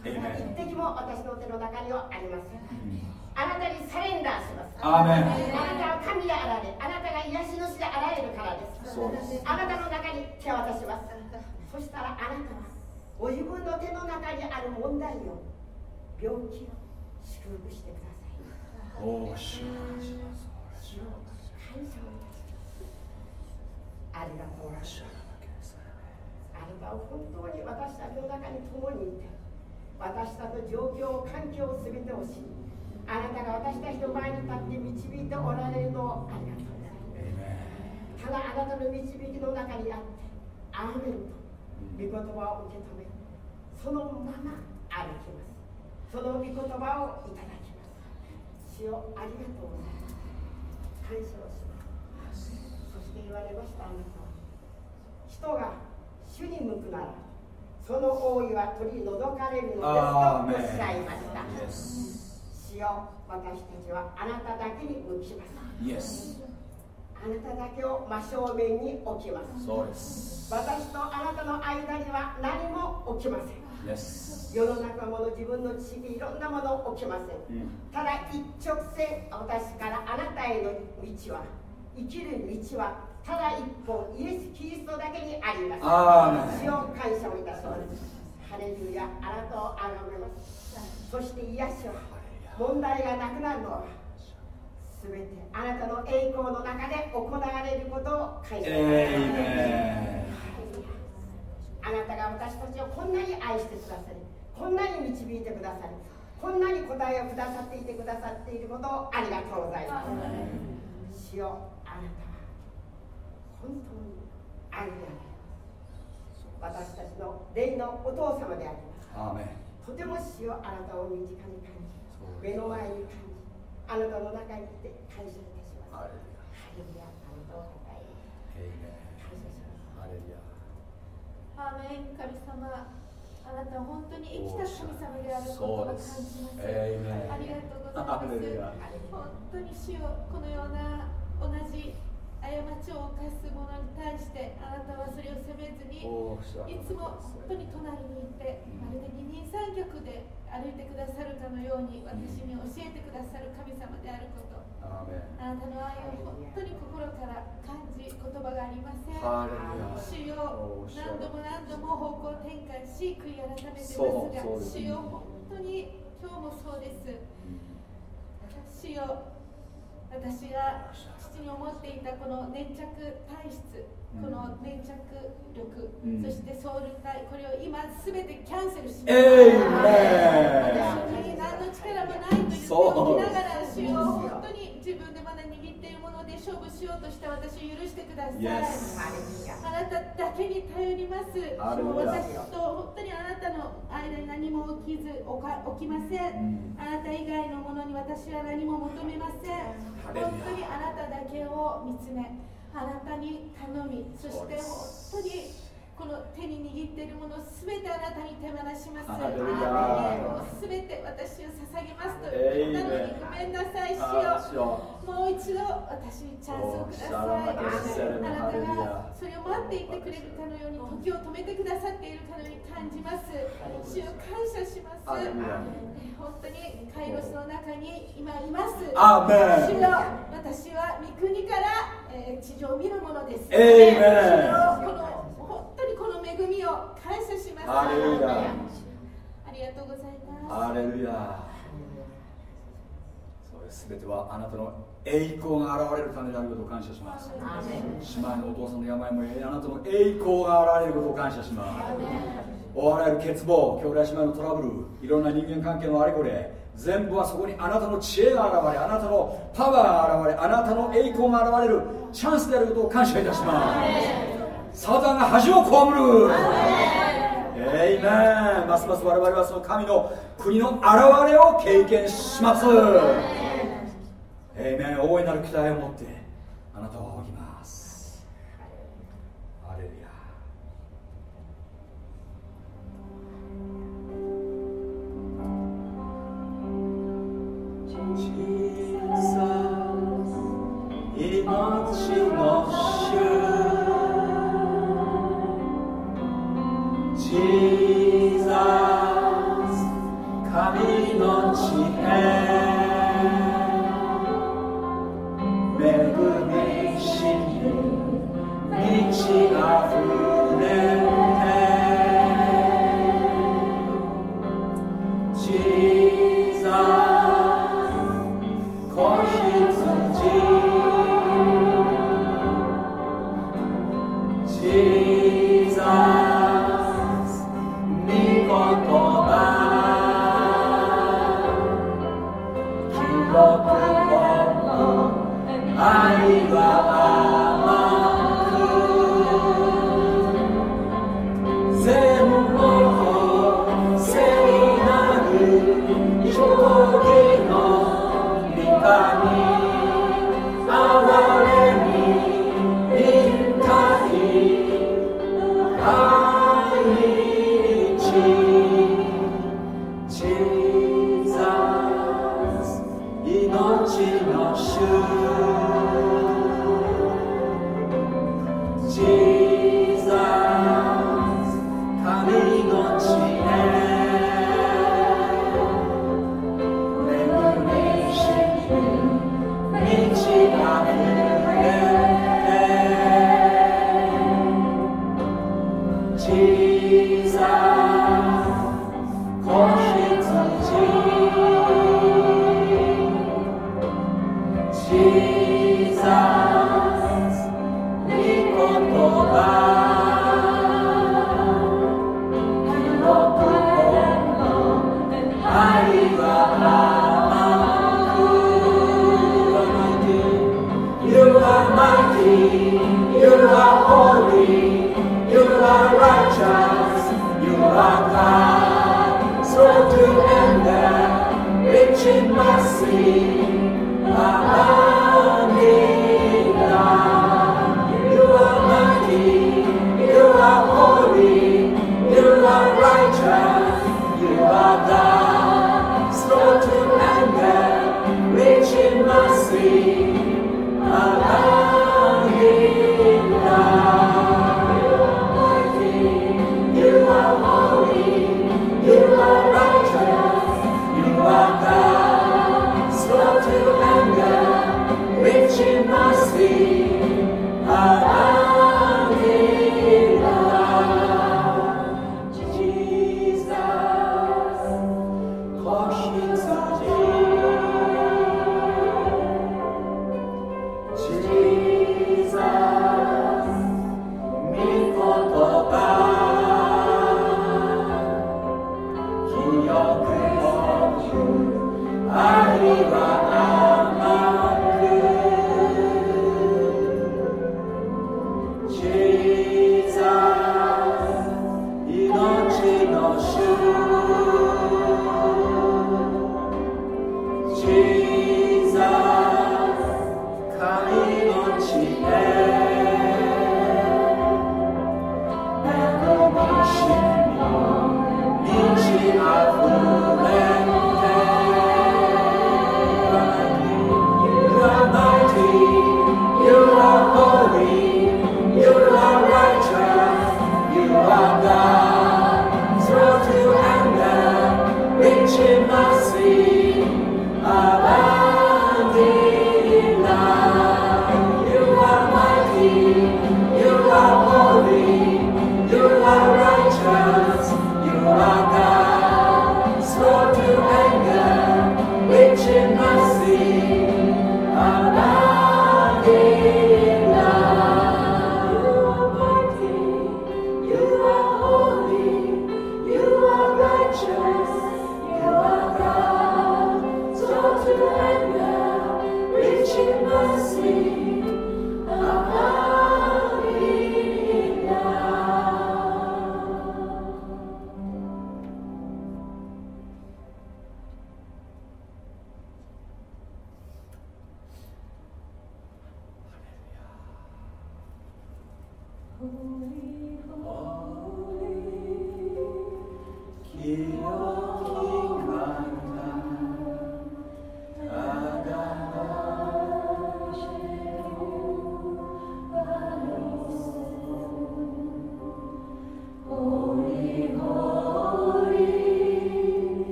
一滴も私の手の中にはありません。あなたにサレンダーします。あなたは神であられあなたが癒し主であられるからです。あなたの中に手を渡します。そしたらあなたはご自分の手の中にある問題を病気を祝福してください。おー主を感謝をいたしますありがとうあなたは本当に私たちの中に共にいて私たちの状況環境を全てを知りあなたが私たちの前に立って導いておられるのをありがとうございます。ただあなたの導きの中にあってアーメンと御言葉を受け止めそのまま歩きます。その御言葉をいただきます。主よありがとうございます。感謝をします。そして言われましたあなたは。人が主に向くならその王位は取り除かれるのですとおっしゃいました。主よ私たちはあなただけに向きます。あなただけを真正面に置きます。私とあなたの間には何も起きません。世の中もの自分の知識いろんなもの起きません。うん。ただ一直線私からあなたへの道は生きる道はただ一本イエス・キリストだけにあります。主を感謝をいたします。ハレルヤあなたをあがめますそして癒しは問題がなくなるのは全てあなたの栄光の中で行われることを感謝します。あなたが私たちをこんなに愛してくださりこんなに導いてくださりこんなに答えをくださっていてくださっていることをありがとうございます。主よ本当に愛であります私たちの霊のお父様であります。ンアーメンとても主よあなたを身近に感じ目の前に感じあなたの中にいて感謝いたします。ハレルヤハレルヤあなたをたたえ感謝します。ハレルヤアーメン神様あなたは本当に生きた神様であることを感じます。ありがとうございハます。本当に主よこのような同じ過ちを犯す者に対してあなたはそれを責めずにい。つも本当に隣にいてまるで二人三脚で歩いてくださるかのように私に教えてくださる神様であること。あなたの愛を本当に心から感じ言葉がありません。主よ何度も何度も方向転換し悔い改めてますが主よ本当に今日もそうです。主よ私が父に思っていたこの粘着体質。この粘着力、うん。そしてソウル体これを今すべてキャンセルします。エイメン私に何の力もないと言っておきながら主よ本当に自分でまだ握っているもので勝負しようとした私を許してください、あなただけに頼ります。私と本当にあなたの間に何も起きずおか起きません。あなた以外のものに私は何も求めません。本当にあなただけを見つめ、あなたに頼み、そして本当にこの手に握っているものすべてあなたに手放します。ハレルヤすべて私を捧げますとエイメン言ったのにごめんなさい、主あー主よ。よもう一度私にチャンスをください。あなたがそれを待っていてくれるかのように時を止めてくださっているかのように感じます。主を感謝します。本当にカイロスの中に今います。主よ私は御国から、えー地上を見るものです。主よこの本当にこの恵みを感謝します。ありがとうございます。ハレルヤ全てはあなたの栄光が現れるためであることを感謝します。姉妹のお父さんの病もあなたの栄光が現れることを感謝します。おあらゆる欠乏兄弟姉妹のトラブルいろんな人間関係のあれこれ全部はそこにあなたの知恵が現れあなたのパワーが現れあなたの栄光が現れるチャンスであることを感謝いたします。サタンが恥を被る。エイメンますます我々はその神の国の現れを経験しますエイメン大いなる期待を持ってあなたを仰ぎます。アレルヤ。命の主。ジ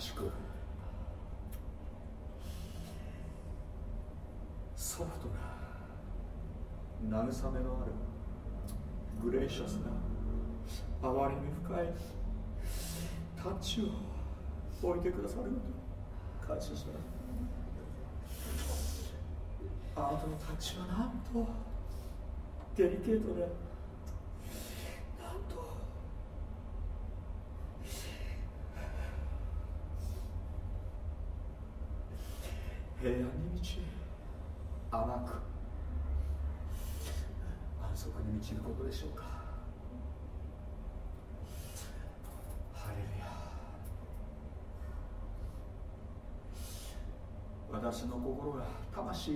しく。ソフトな慰めのあるグレーシャスな哀れみ深いタッチを置いてくださる。こと感謝します。あなたのタッチはなんとデリケートで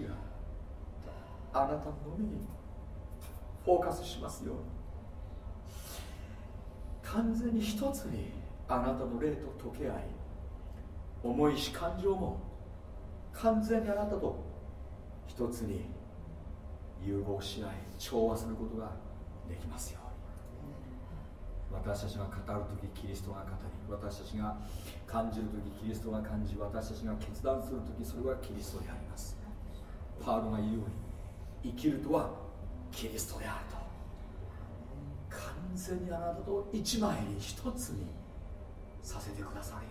があなたのみにフォーカスしますように。完全に一つにあなたの霊と溶け合い。思いし感情も完全にあなたと一つに融合し合い。調和することができますように。私たちが語る時キリストが語り私たちが感じる時キリストが感じ私たちが決断する時それはキリストであります。パールが言うように生きるとはキリストであると。完全にあなたと一枚に一つにさせてください。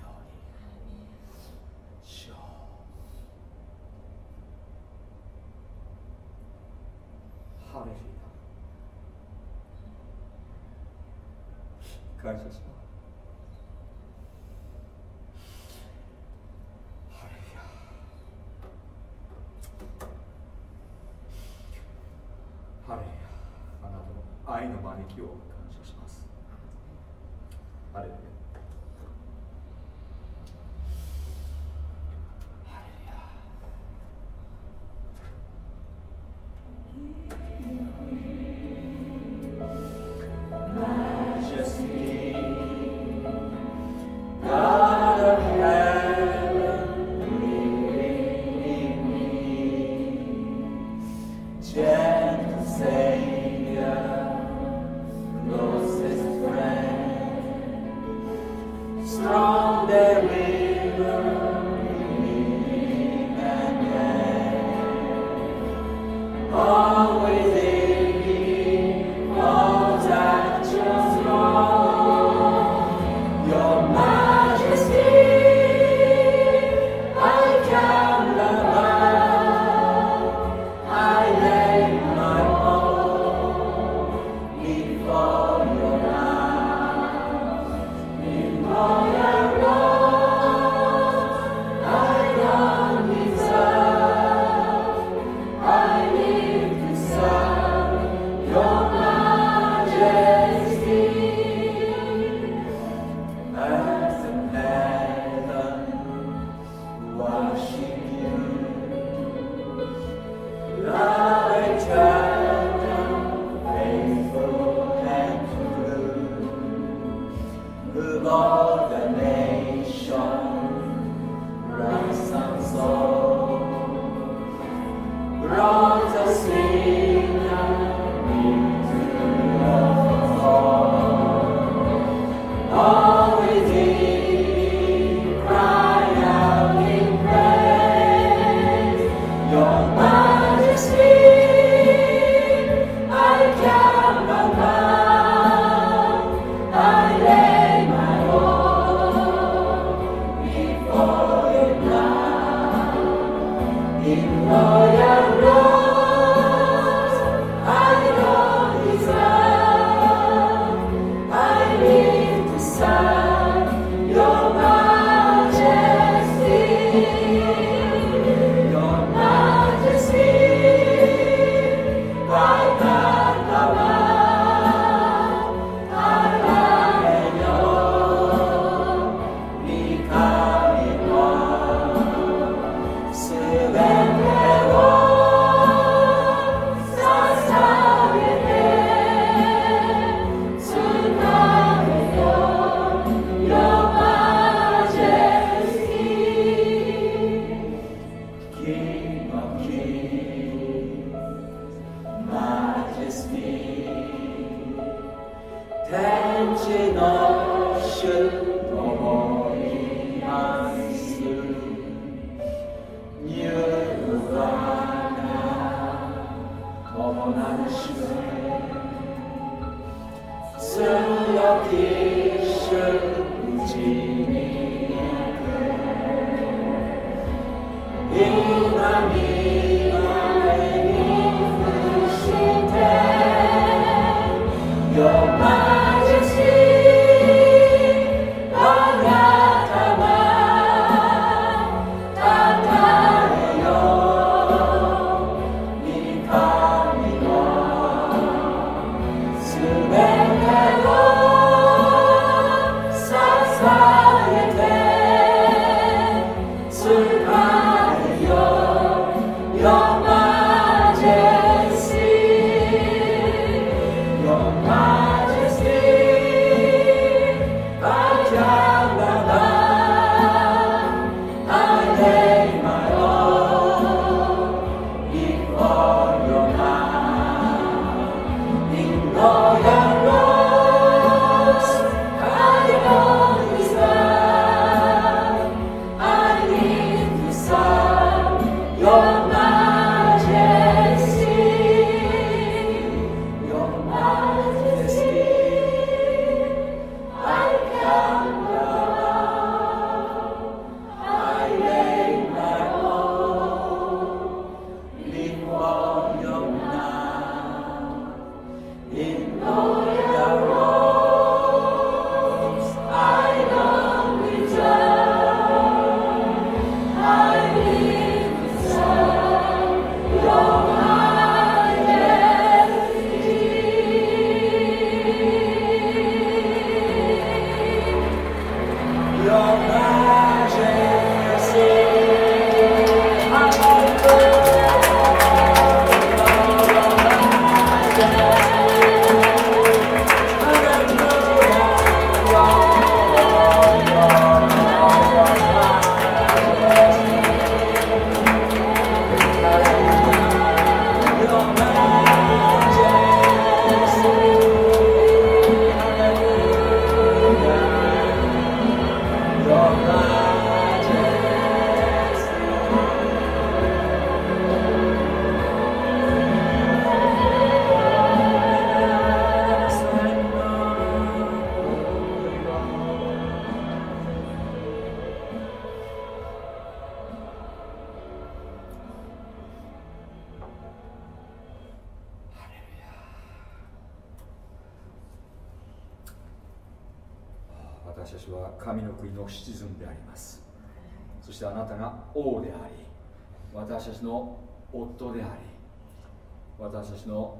私たちの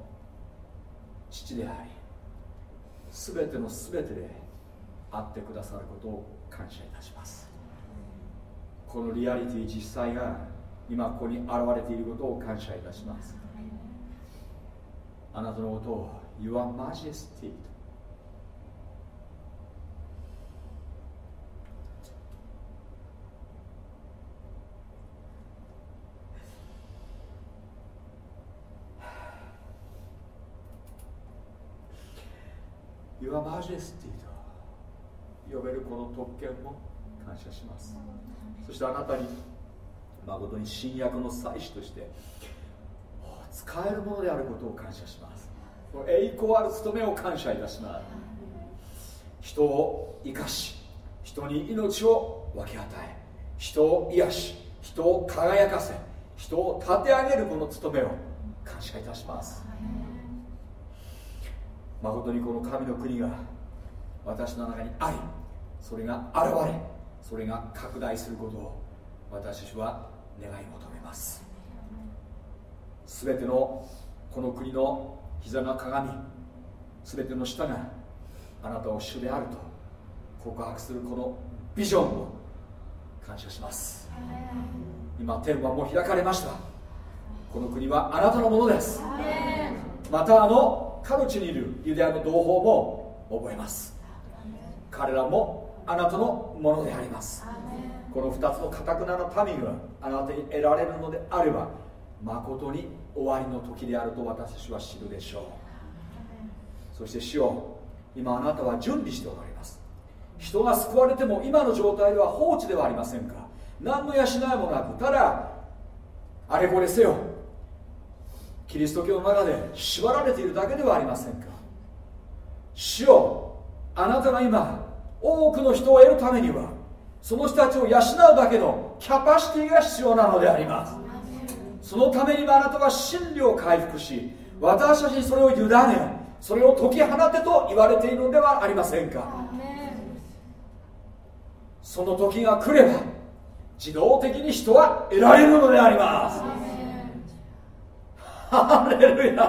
父であり全ての全てであってくださることを感謝いたします。このリアリティ実際が今ここに現れていることを感謝いたします。あなたのことを You are Majesty と Your Majesty と呼べるこの特権も感謝します。そしてあなたに誠に新約の祭司として使えるものであることを感謝します。栄光ある務めを感謝いたします。人を生かし人に命を分け与え人を癒し人を輝かせ人を立て上げるこの務めを感謝いたします。誠にこの神の国が私の中にありそれが現れそれが拡大することを私たちは願い求めます。全てのこの国の膝が鏡全ての舌があなたを主であると告白するこのビジョンを感謝します。今天はもう開かれました。この国はあなたのものです。またあのカルチにいるユダヤの同胞も覚えます。彼らもあなたのものであります。この2つのかたくなな民があなたに得られるのであれば誠に終わりの時であると私たちは知るでしょう。そして主よ今あなたは準備しておられます。人が救われても今の状態では放置ではありませんか。何の養いもなくただあれこれせよキリスト教の中で縛られているだけではありませんか。主よあなたが今多くの人を得るためにはその人たちを養うだけのキャパシティが必要なのであります。そのためにもあなたは真理を回復し私たちにそれを委ねそれを解き放てと言われているのではありませんか。その時が来れば自動的に人は得られるのでありますハレルヤ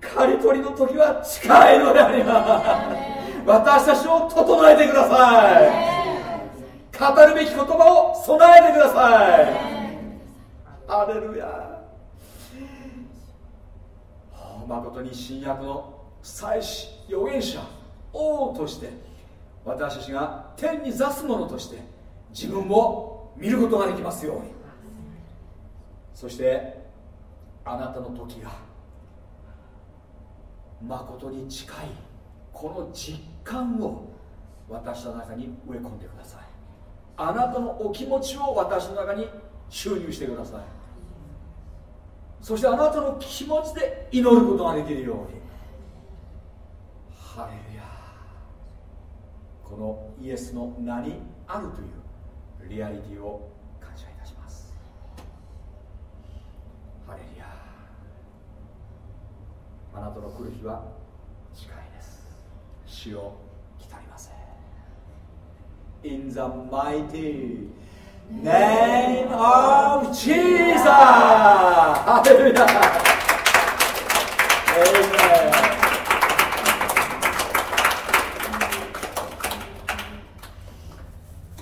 刈り取りの時は近いのであります。私たちを整えてください。語るべき言葉を備えてください。ハレルヤ誠に新約の祭司預言者王として私たちが天に座す者として自分を見ることができますように。そしてあなたの時が誠に近いこの実感を私の中に植え込んでください。あなたのお気持ちを私の中に注入してください。そしてあなたの気持ちで祈ることができるように。ハレルヤ。このイエスの名にあるというリアリティを感謝いたします。ハレルヤあなたの来る日は近いです。死を来たりません。In the mighty name of Jesus! ハレルヤ